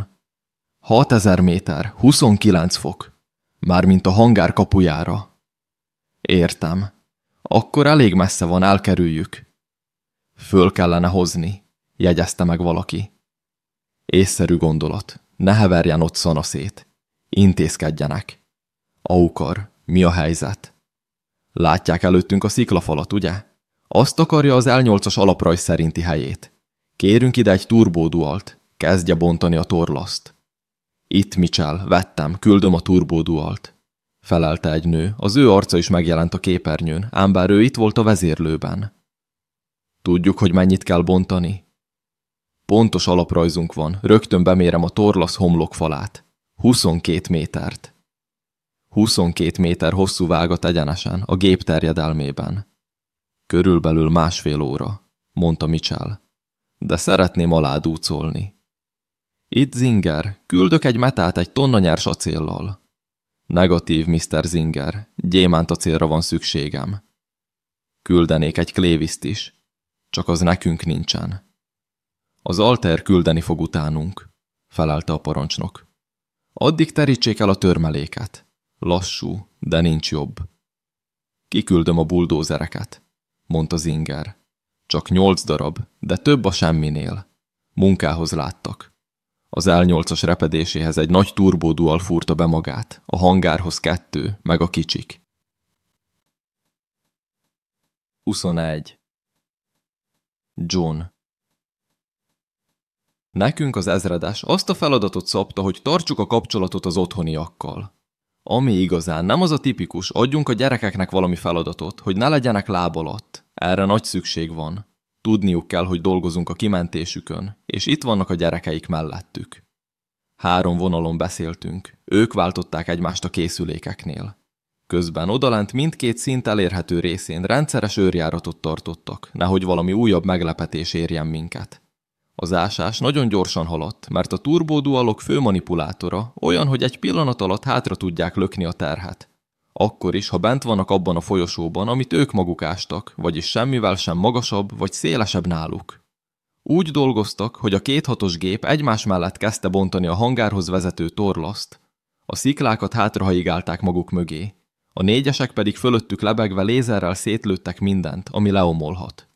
6000 méter, 29 fok. Mármint a hangár kapujára. Értem. Akkor elég messze van, elkerüljük. Föl kellene hozni, jegyezte meg valaki. Észszerű gondolat. Ne heverjen ott szanaszét. Intézkedjenek. Aukar, mi a helyzet? Látják előttünk a sziklafalat, ugye? Azt akarja az L8-as alaprajz szerinti helyét. Kérünk ide egy turbódualt. Kezdje bontani a torlaszt. Itt, Mitchell, vettem, küldöm a turbódualt. Felelte egy nő, az ő arca is megjelent a képernyőn, ám bár ő itt volt a vezérlőben. Tudjuk, hogy mennyit kell bontani? Pontos alaprajzunk van, rögtön bemérem a torlasz homlokfalát. 22 métert. 22 méter hosszú vágat egyenesen, a gép terjedelmében. Körülbelül másfél óra, mondta Mitchell. De szeretném aládúcolni. Itt Zinger, küldök egy metát egy tonna nyers acéllal. Negatív, Mr. Zinger, gyémánt acélra van szükségem. Küldenék egy kléviszt is, csak az nekünk nincsen. Az alter küldeni fog utánunk, felelte a parancsnok. Addig terítsék el a törmeléket. Lassú, de nincs jobb. Kiküldöm a buldózereket, mondta Zinger. Csak nyolc darab, de több a semminél. Munkához láttak. Az L8-as repedéséhez egy nagy turbódual fúrta be magát, a hangárhoz kettő, meg a kicsik. 21. John Nekünk az ezredes azt a feladatot szabta, hogy tartsuk a kapcsolatot az otthoniakkal. Ami igazán nem az a tipikus, adjunk a gyerekeknek valami feladatot, hogy ne legyenek láb alatt. Erre nagy szükség van. Tudniuk kell, hogy dolgozunk a kimentésükön, és itt vannak a gyerekeik mellettük. Három vonalon beszéltünk, ők váltották egymást a készülékeknél. Közben odalent mindkét szint elérhető részén rendszeres őrjáratot tartottak, nehogy valami újabb meglepetés érjen minket. Az ásás nagyon gyorsan haladt, mert a turbódualok fő manipulátora olyan, hogy egy pillanat alatt hátra tudják lökni a terhet. Akkor is, ha bent vannak abban a folyosóban, amit ők maguk ástak, vagyis semmivel sem magasabb vagy szélesebb náluk. Úgy dolgoztak, hogy a két hatos gép egymás mellett kezdte bontani a hangárhoz vezető torlaszt. A sziklákat hátrahaigálták maguk mögé. A négyesek pedig fölöttük lebegve lézerrel szétlőttek mindent, ami leomolhat.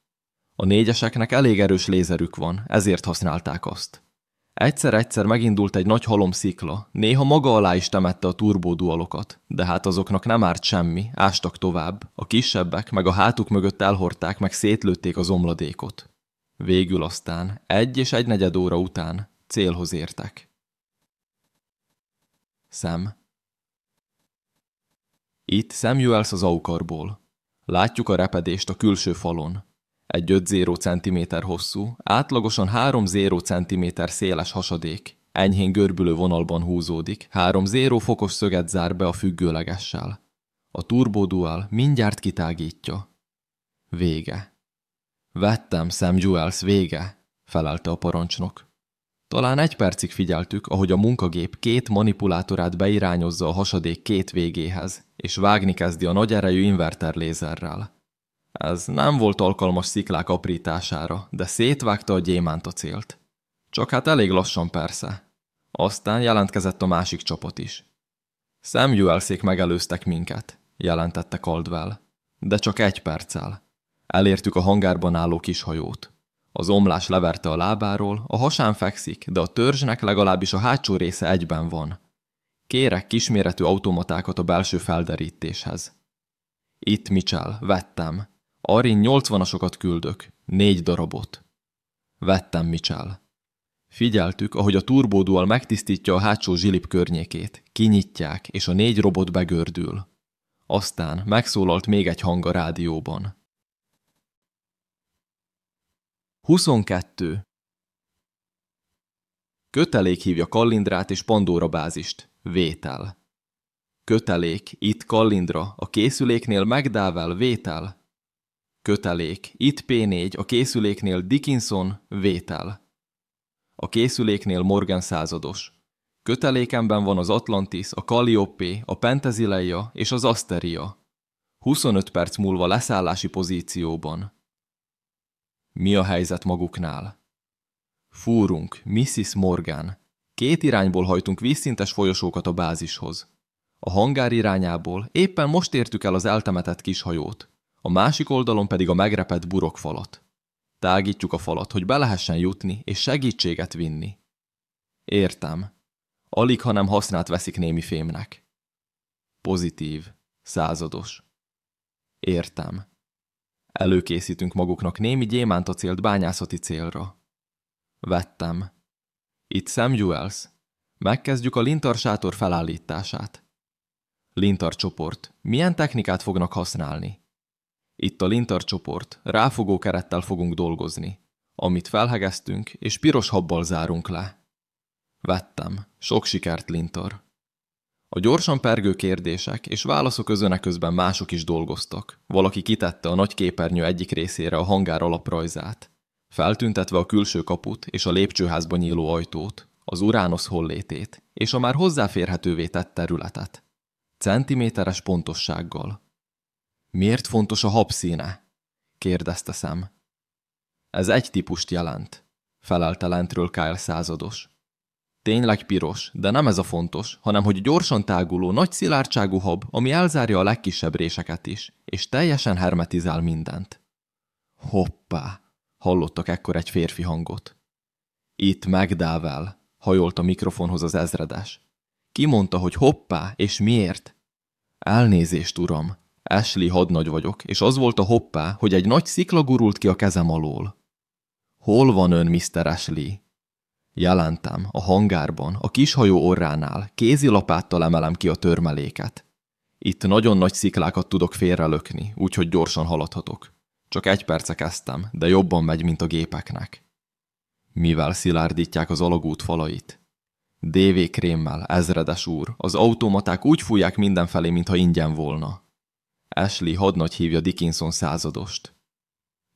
A négyeseknek elég erős lézerük van, ezért használták azt. Egyszer-egyszer megindult egy nagy halomszikla, néha maga alá is temette a turbódualokat, de hát azoknak nem árt semmi, ástak tovább, a kisebbek meg a hátuk mögött elhordták meg szétlőtték az omladékot. Végül aztán, egy és egy negyed óra után célhoz értek. Szem Itt Samuels az aukarból. Látjuk a repedést a külső falon. Egy 5 cm hosszú, átlagosan 3 cm széles hasadék, enyhén görbülő vonalban húzódik, 3 fokos szöget zár be a függőlegessel. A turbódual mindjárt kitágítja. Vége. Vettem, Sam Jewels, vége, felelte a parancsnok. Talán egy percig figyeltük, ahogy a munkagép két manipulátorát beirányozza a hasadék két végéhez, és vágni kezdi a nagy erejű inverter lézerrel. Ez nem volt alkalmas sziklák aprítására, de szétvágta a gyémánt a célt. Csak hát elég lassan persze. Aztán jelentkezett a másik csapat is. Samuelszék megelőztek minket, jelentette Caldwell. De csak egy perccel. Elértük a hangárban álló kis hajót. Az omlás leverte a lábáról, a hasán fekszik, de a törzsnek legalábbis a hátsó része egyben van. Kérek kisméretű automatákat a belső felderítéshez. Itt, Mitchell, vettem. Arin 80-asokat küldök, négy darabot. Vettem, Mitchell. Figyeltük, ahogy a turbódual megtisztítja a hátsó zsilip környékét, kinyitják, és a négy robot begördül. Aztán megszólalt még egy hang a rádióban. 22. Kötelék hívja Kallindrát és Pandora bázist. Vétel. Kötelék, itt Kallindra, a készüléknél megdável, vétel. Kötelék, itt P4, a készüléknél Dickinson, vétel. A készüléknél Morgan százados. Kötelékemben van az Atlantis, a Calliope, a Pentezileia és az Asteria. 25 perc múlva leszállási pozícióban. Mi a helyzet maguknál? Fúrunk, Mrs. Morgan. Két irányból hajtunk vízszintes folyosókat a bázishoz. A hangár irányából éppen most értük el az eltemetett kis hajót, a másik oldalon pedig a megrepett burokfalat. Tágítjuk a falat, hogy be lehessen jutni és segítséget vinni. Értem. Alig, hanem hasznát veszik némi fémnek. Pozitív. Százados. Értem. Előkészítünk maguknak némi gyémántacélt bányászati célra. Vettem. Itt Samuels. Megkezdjük a lintar sátor felállítását. Lintar csoport. Milyen technikát fognak használni? Itt a lintar csoport. Ráfogó kerettel fogunk dolgozni. Amit felhegeztünk, és piros habbal zárunk le. Vettem. Sok sikert, Lintar. A gyorsan pergő kérdések és válaszok özöne közben mások is dolgoztak. Valaki kitette a nagy képernyő egyik részére a hangár alaprajzát, feltüntetve a külső kaput és a lépcsőházba nyíló ajtót, az Uránosz hollétét és a már hozzáférhetővé tett területet. Centiméteres pontossággal. Miért fontos a habszíne? kérdezte szem. Ez egy típust jelent, felelte lentről Kyle százados. Tényleg piros, de nem ez a fontos, hanem hogy gyorsan táguló, nagy szilárdságú hab, ami elzárja a legkisebb réseket is, és teljesen hermetizál mindent. Hoppá! Hallottak ekkor egy férfi hangot. Itt megdável, hajolt a mikrofonhoz az ezredes. Ki mondta, hogy hoppá, és miért? Elnézést, uram. Ashley hadnagy vagyok, és az volt a hoppá, hogy egy nagy szikla gurult ki a kezem alól. Hol van ön, Mr. Ashley? Jelentem, a hangárban, a kis hajó orránál, kézilapáttal emelem ki a törmeléket. Itt nagyon nagy sziklákat tudok félrelökni, úgyhogy gyorsan haladhatok. Csak egy perce kezdtem, de jobban megy, mint a gépeknek. Mivel szilárdítják az alagút falait? DV krémmel, ezredes úr, az automaták úgy fújják mindenfelé, mintha ingyen volna. Ashley hadnagy hívja Dickinson századost.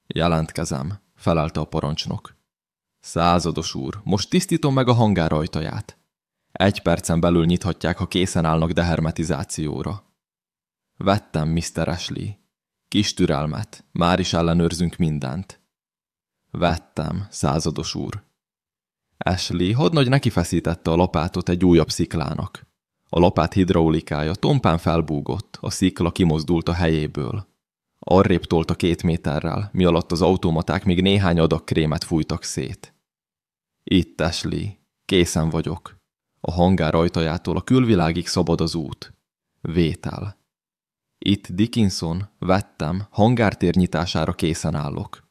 Jelentkezem, felelte a parancsnok. Százados úr, most tisztítom meg a hangár ajtaját. Egy percen belül nyithatják, ha készen állnak dehermetizációra. Vettem, Mr. Ashley. Kis türelmet, már is ellenőrzünk mindent. Vettem, százados úr. Ashley hadnagy neki feszítette a lapátot egy újabb sziklának. A lapát hidraulikája tompán felbúgott, a szikla kimozdult a helyéből. Arrébb a két méterrel, mi alatt az automaták még néhány adag krémet fújtak szét. Itt, Ashley, készen vagyok. A hangár ajtajától a külvilágig szabad az út. Vétel. Itt Dickinson, vettem, hangártér nyitására készen állok.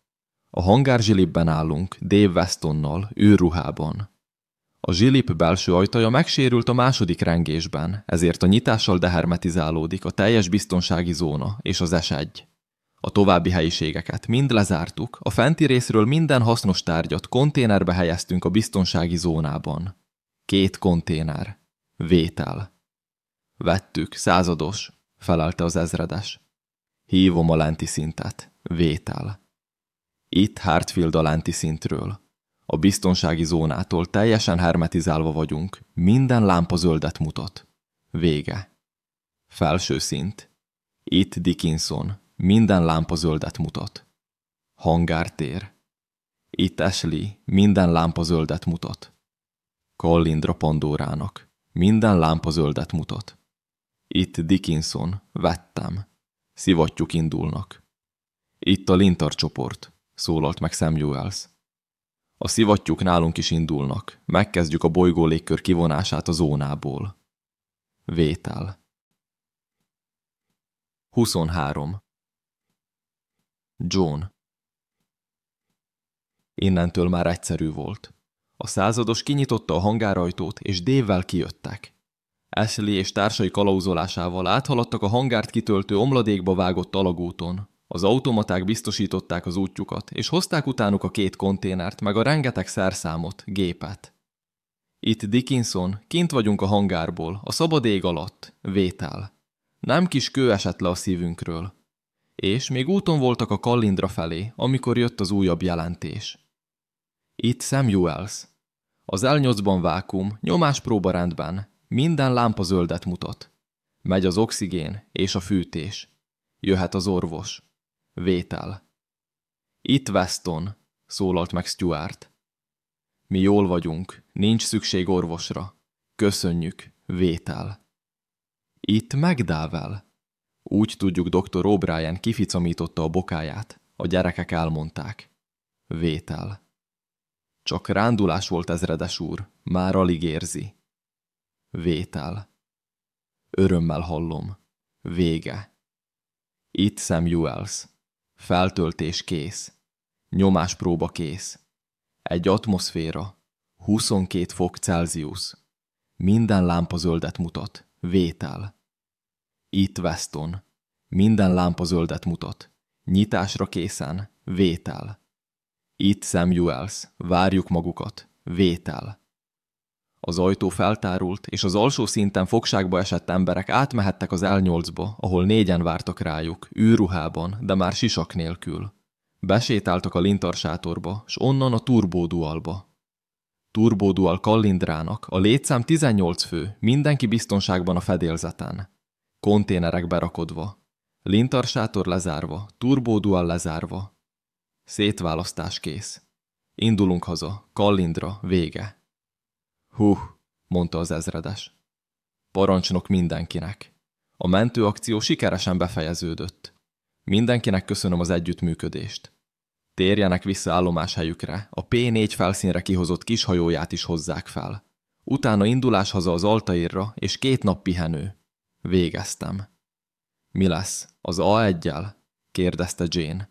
A hangár állunk, Dave Westonnal, űrruhában. A zsilip belső ajtaja megsérült a második rengésben, ezért a nyitással dehermetizálódik a teljes biztonsági zóna és az S1. A további helyiségeket mind lezártuk, a fenti részről minden hasznos tárgyat konténerbe helyeztünk a biztonsági zónában. Két konténer. Vétel. Vettük, százados, felelte az ezredes. Hívom a lenti szintet. Vétel. Itt Hartfield a lenti szintről. A biztonsági zónától teljesen hermetizálva vagyunk. Minden lámpa zöldet mutat. Vége. Felső szint. Itt Dickinson. Minden lámpa zöldet mutat. Hangártér. Itt Ashley. Minden lámpa zöldet mutat. Collindra Pandórának. Minden lámpa zöldet mutat. Itt Dickinson. Vettem. Szivattyúk indulnak. Itt a Lintar csoport szólalt meg Samuels. A szivattyúk nálunk is indulnak. Megkezdjük a bolygó légkör kivonását a zónából. Vétel. 23. John. Innentől már egyszerű volt. A százados kinyitotta a hangárajtót, és dévvel kijöttek. Ashley és társai kalauzolásával áthaladtak a hangárt kitöltő omladékba vágott alagúton, az automaták biztosították az útjukat, és hozták utánuk a két konténert, meg a rengeteg szerszámot, gépet. Itt Dickinson, kint vagyunk a hangárból, a szabad ég alatt, vétel. Nem kis kő esett le a szívünkről. És még úton voltak a Kallindra felé, amikor jött az újabb jelentés. Itt Samuels. Az L8-ban vákum, nyomáspróba rendben, minden lámpa zöldet mutat. Megy az oxigén és a fűtés. Jöhet az orvos. Vétel. Itt Weston, szólalt meg Stuart. Mi jól vagyunk, nincs szükség orvosra. Köszönjük, vétel. Itt megdável. Úgy tudjuk, dr. O'Brien kificamította a bokáját. A gyerekek elmondták. Vétel. Csak rándulás volt ezredes úr, már alig érzi. Vétel. Örömmel hallom. Vége. Itt Samuels. Feltöltés kész. Nyomáspróba kész. Egy atmoszféra. 22 fok Celsius. Minden lámpa zöldet mutat. Vétel. Itt Weston. Minden lámpa zöldet mutat. Nyitásra készen. Vétel. Itt Samuels. Várjuk magukat. Vétel. Az ajtó feltárult, és az alsó szinten fogságba esett emberek átmehettek az L8-ba, ahol négyen vártak rájuk, űrruhában, de már sisak nélkül. Besétáltak a lintarsátorba, s onnan a turbódualba. Turbódual Kallindrának, a létszám 18 fő, mindenki biztonságban a fedélzeten. Konténerek berakodva. Lintarsátor lezárva, turbódual lezárva. Szétválasztás kész. Indulunk haza, Kallindra, vége. Hú, mondta az ezredes. Parancsnok mindenkinek. A mentőakció sikeresen befejeződött. Mindenkinek köszönöm az együttműködést. Térjenek vissza állomáshelyükre, a P4 felszínre kihozott kis hajóját is hozzák fel. Utána indulás haza az Altairra, és két nap pihenő. Végeztem. Mi lesz? Az A1-jel? kérdezte Jane.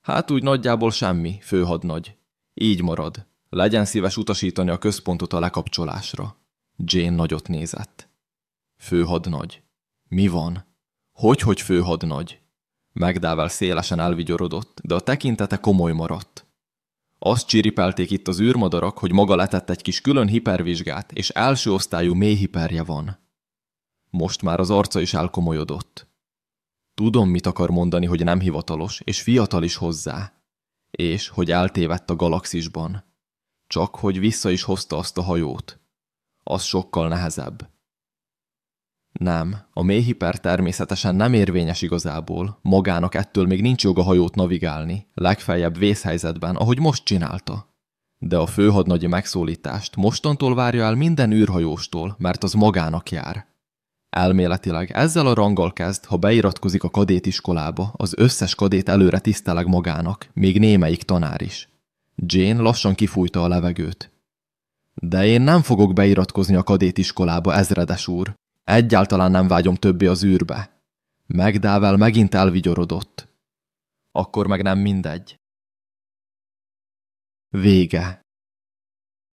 Hát úgy nagyjából semmi, főhadnagy. Így marad. Legyen szíves utasítani a központot a lekapcsolásra. Jane nagyot nézett. Főhadnagy. Mi van? Hogy, hogy főhadnagy? Megdával szélesen elvigyorodott, de a tekintete komoly maradt. Azt csiripelték itt az űrmadarak, hogy maga letett egy kis külön hipervizsgát, és első osztályú mély hiperje van. Most már az arca is elkomolyodott. Tudom, mit akar mondani, hogy nem hivatalos, és fiatal is hozzá. És, hogy eltévedt a galaxisban. Csak hogy vissza is hozta azt a hajót. Az sokkal nehezebb. Nem, a mélyhiper természetesen nem érvényes igazából, magának ettől még nincs joga hajót navigálni, legfeljebb vészhelyzetben, ahogy most csinálta. De a főhadnagyi megszólítást mostantól várja el minden űrhajóstól, mert az magának jár. Elméletileg ezzel a ranggal kezd, ha beiratkozik a kadétiskolába, az összes kadét előre tiszteleg magának, még némelyik tanár is. Jane lassan kifújta a levegőt. De én nem fogok beiratkozni a kadétiskolába, ezredes úr. Egyáltalán nem vágyom többé az űrbe. Megdável megint elvigyorodott. Akkor meg nem mindegy. Vége.